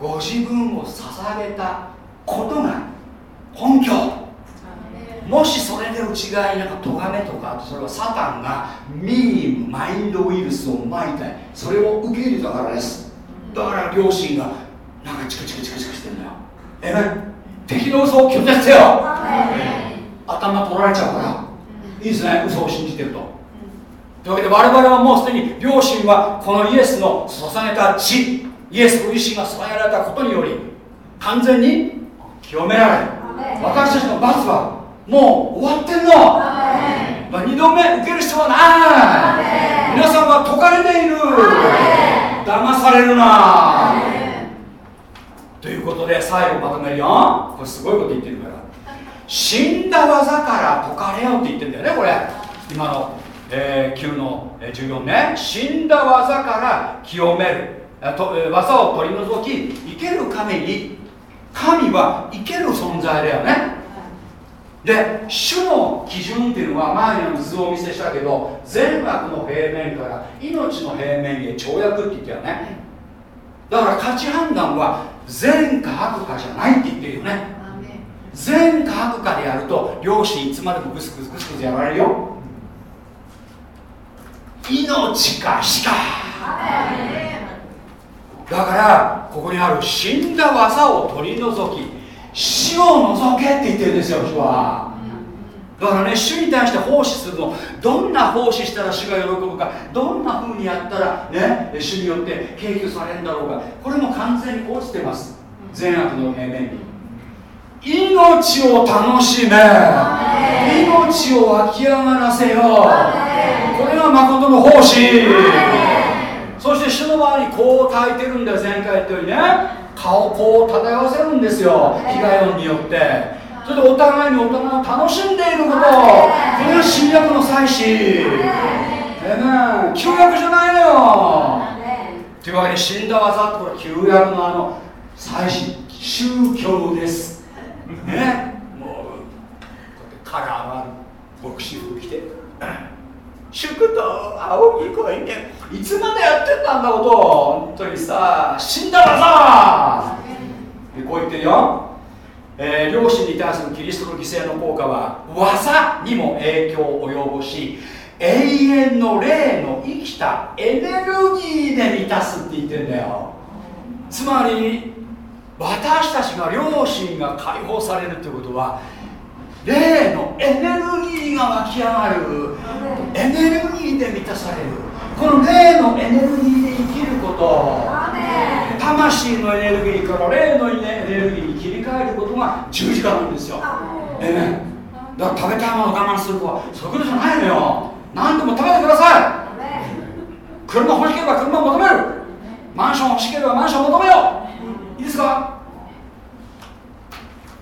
ご自分を捧げたことが根拠。もしそれで内側になんか咎めとかそれはサタンがミーマインドウイルスをまいてそれを受け入れたからです。だから両親がなんかチクチクチクチクしてんだよ。えめ敵の嘘を拒絶せよ。頭取られちゃうから。いいですね嘘を信じてると。というわけで我々はもうすでに両親はこのイエスの捧げた血イエスご自身が捧げられたことにより完全に清められ私たちの罰はもう終わってんの、まあ、2度目受ける必要はない。皆さんは解かれている騙されるな。ということで最後まとめるよ。これすごいこと言ってるから。死んだ技から解かれようって言ってんだよねこれ。今の、えー、9の14ね死んだ技から清める。と技を取り除き生ける神に神は生ける存在だよね。で主の基準っていうのは前にの図をお見せしたけど善悪の平面から命の平面へ跳躍って言ったよね。だから価値判断は善か悪かじゃないって言ってるよね。善か悪かでやると両親いつまでもグスグスグスグスやられるよ。命か死か。だからここにある死んだ技を取り除き死を除けって言ってるんですよ主は。だからね主に対して奉仕するの。どんな奉仕したら主が喜ぶか。どんな風にやったらね主によって敬求されるんだろうか。これも完全に落ちてます。善悪の平面に。命を楽しめ。命を湧き上がらせよ。これが誠の奉仕。そして主の前にこう焚いてるんだよ前回言ったようにね。顔こう漂わせるんですよ。被害音によって。それでお互いに大人が楽しんでいること。これが新約の祭祀。えね旧約じゃないのよ。というわけで死んだ技ってこれ旧約のあの祭祀。宗教です。ねもうこうやってカラがある牧師風着て。祝と青木小池いつまでやってたんだこと。本当にさ。死んだらさ。こう言ってるよ、えー、両親に対するキリストの犠牲の効果は技にも影響を及ぼし永遠の霊の生きたエネルギーで満たすって言ってんだよ。つまり私たちが両親が解放されるということは霊のエネルギーが湧き上がる。エネルギーで満たされる。この霊のエネルギーで生きること。魂のエネルギーから霊のエネルギーに切り替えることが十字架なんですよ。ええだから食べたいものを我慢するとはそういうことじゃないのよ。何でも食べてください。車欲しければ車を求める。マンション欲しければマンションを求めよう。いいですか？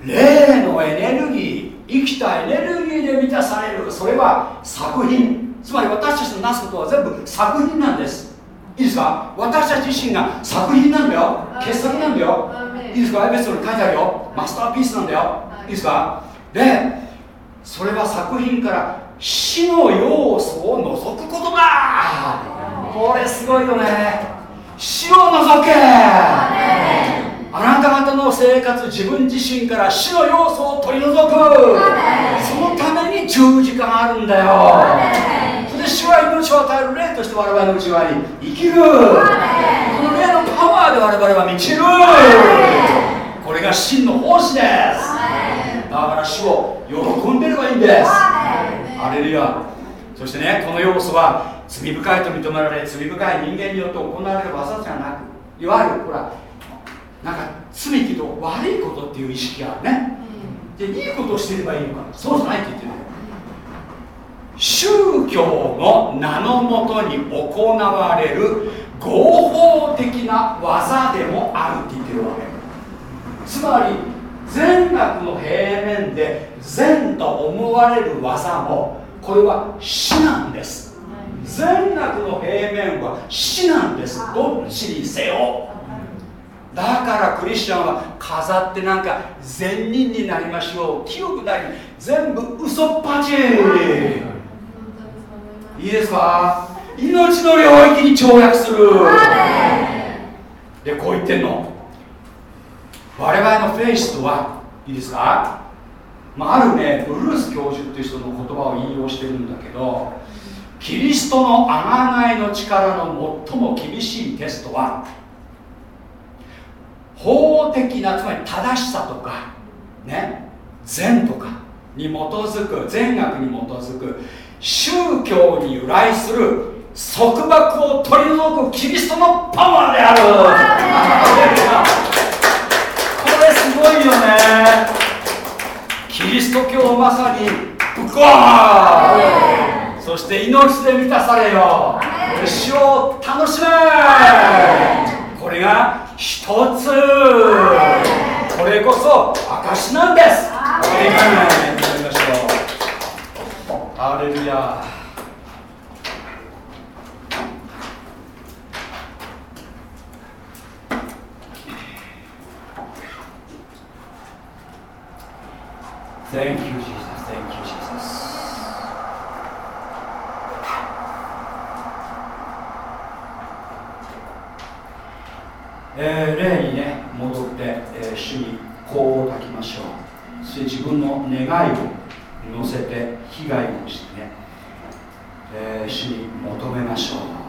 霊のエネルギー生きたエネルギーで満たされる。それは作品。つまり私たちのなすことは全部作品なんです。いいですか？私たち自身が作品なんだよ。傑作なんだよ。いいですか？エベストに書いてあるよ。マスターピースなんだよ。いいですか？でそれは作品から死の要素を除くことだ。これすごいよね。死を除けあなた方の生活自分自身から死の要素を取り除く。そのために十字架があるんだよ。それで死は命を与える霊として我々の内側に生きる。この霊のパワーで我々は満ちる。これが真の奉仕です。だから死を喜んでればいいんです。アレルヤ。そしてねこの要素は罪深いと認められ罪深い人間によって行われる技じゃなくいわゆるほらなんか罪けど悪いことっていう意識があるね、でいいことをしてればいいのかそうじゃないって言ってる宗教の名のもとに行われる合法的な技でもあるって言ってるわけ。つまり善悪の平面で善と思われる技もこれは死なんです。善悪の平面は死なんです。どっちにせよだからクリスチャンは飾ってなんか善人になりましょう。清くなり全部嘘っぱち。いいですか？命の領域に跳躍する。でこう言ってんの。我々のフェイスとはいいですか、まあ、あるねブルース教授っていう人の言葉を引用してるんだけどキリストの贖いの力の最も厳しいテストは法的なつまり正しさとかね善とかに基づく善悪に基づく宗教に由来する束縛を取り除くキリストのパワーである。これすごいよね。キリスト教まさにブコー。そして命で満たされよ。死を楽しめ。これが一つ。これこそ証なんです。エイメンとりましょうアレルヤえー、例にね戻って、えー、主に香を焚きましょう。そして自分の願いを乗せて被害をしてね、えー、主に求めましょう。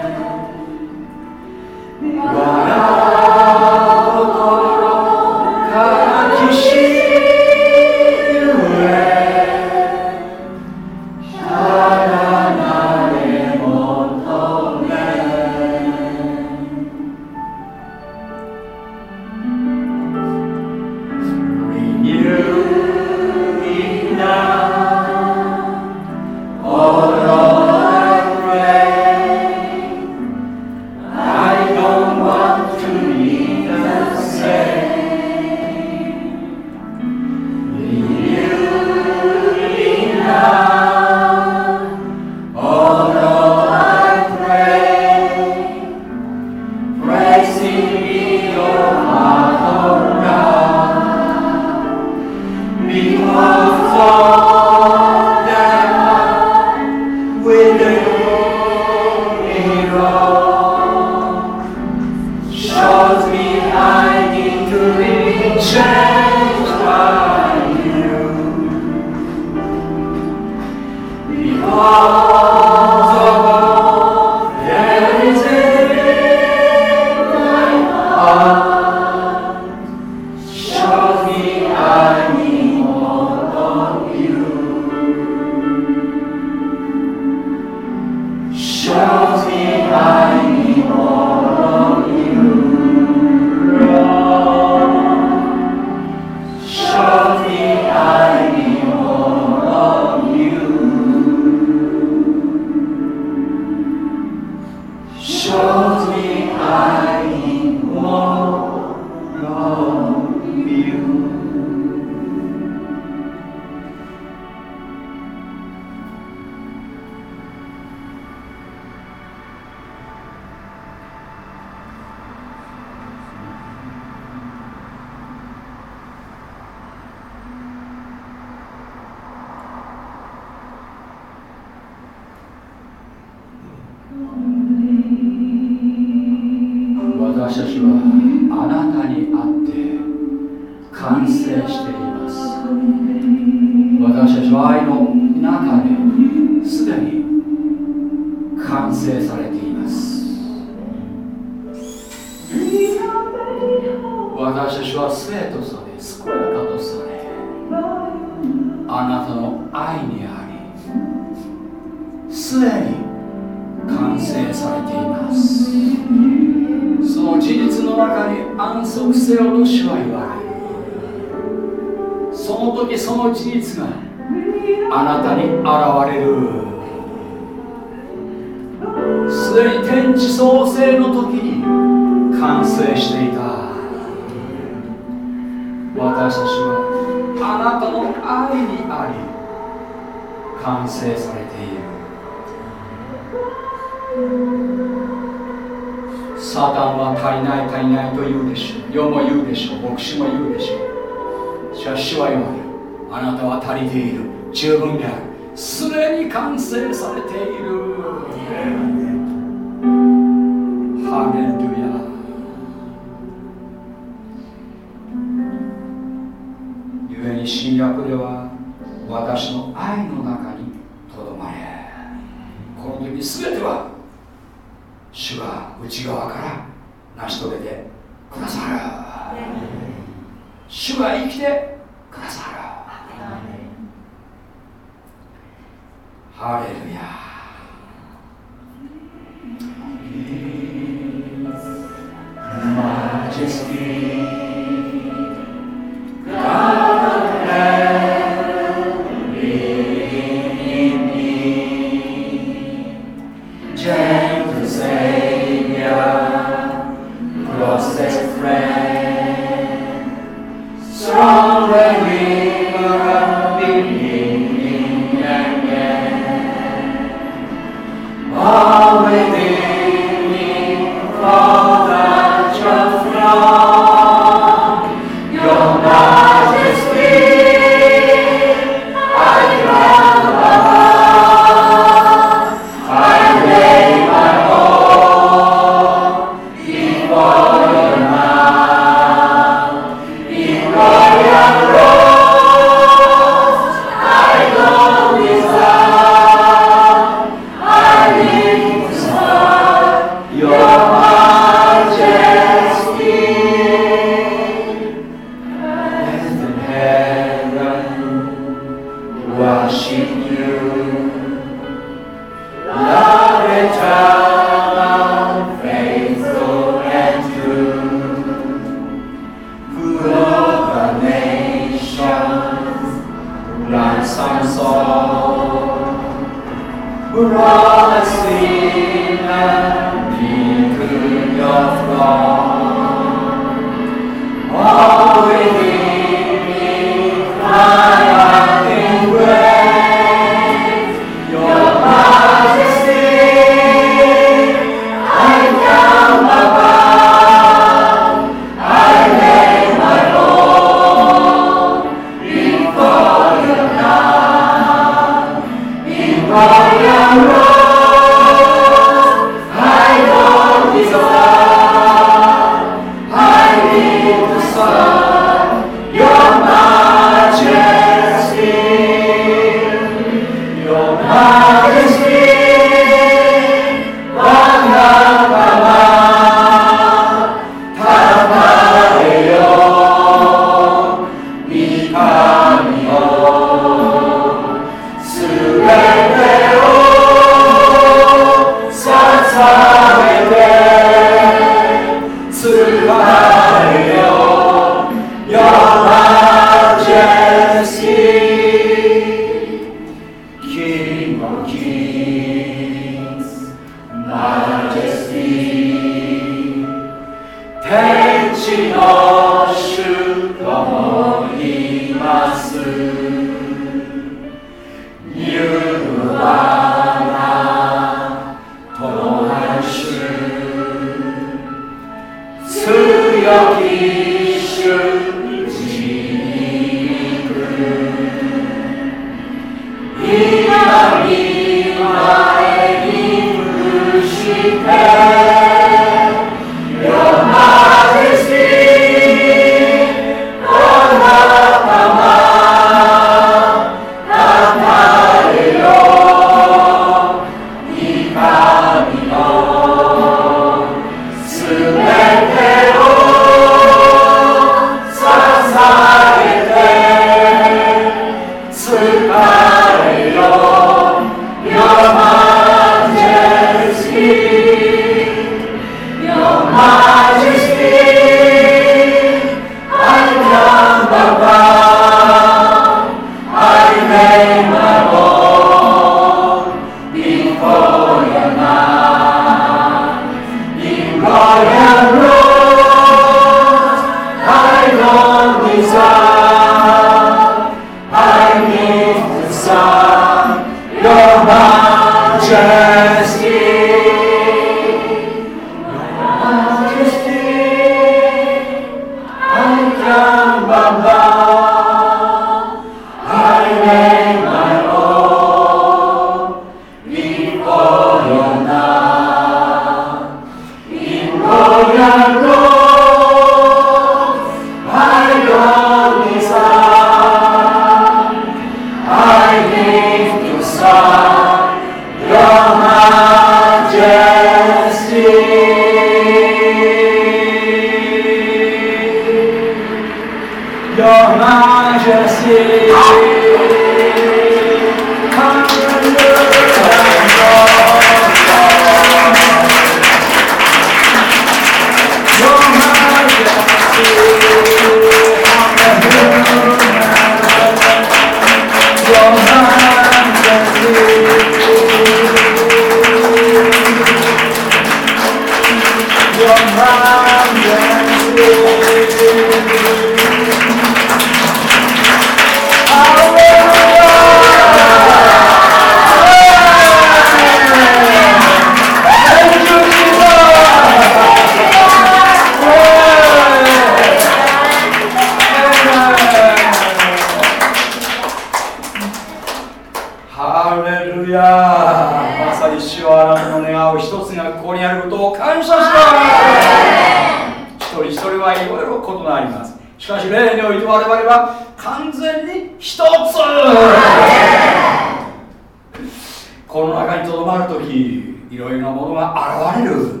この中にとどまる時いろいろなものが現れる。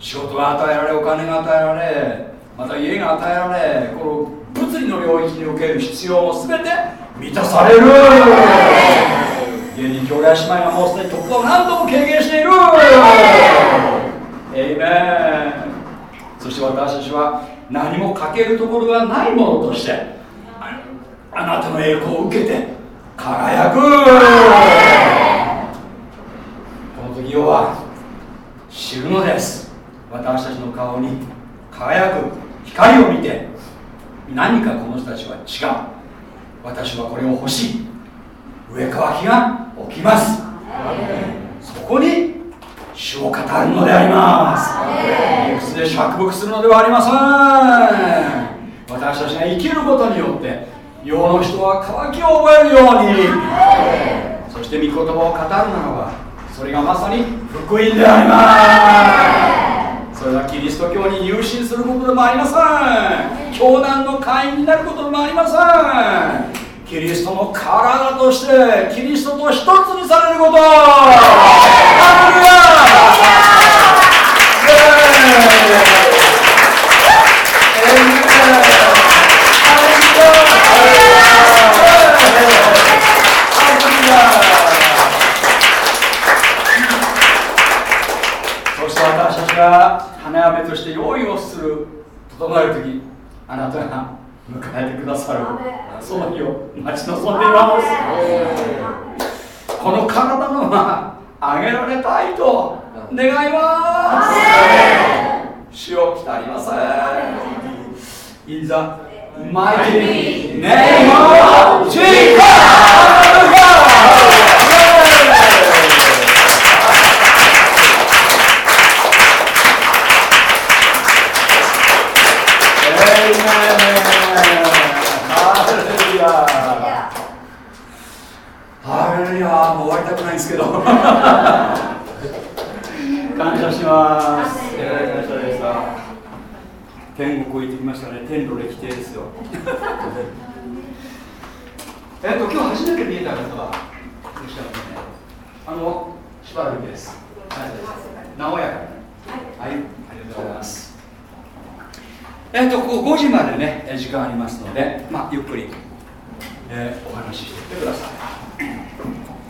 仕事が与えられお金が与えられまた家が与えられこの物理の領域における必要も全て満たされる。現に兄弟姉妹がもうすでに突破を何度も経験している。エイメンそして私たちは何も欠けるところがないものとしてあなたの栄光を受けて輝く。世は知るのです。私たちの顔に輝く光を見て何かこの人たちは違う。私はこれを欲しい。上乾きが起きます。そこに主を語るのであります。理屈で釈伏するのではありません。私たちが生きることによって世の人は渇きを覚えるように。そして御言葉を語るならばそれがまさに福音であります。それはキリスト教に入信することでもありません。教団の会員になることでもありません。キリストの体としてキリストと一つにされること。ハレルヤが花嫁として用意をする整える時あなたが迎えてくださる。その日を待ち望んでいます。この体のまあげられたいと願います。死を期待りません In the mighty name! ないんですけど。感謝します、えー、感謝でした天国行ってきましたね。天の歴史ですよ。えっと今日初めて見えた方はいらしゃるねあのしばらくです、はい、和やかはい、ありがとうございます。えっとここ5時までね時間ありますので、まあ、ゆっくり、えー、お話ししてください。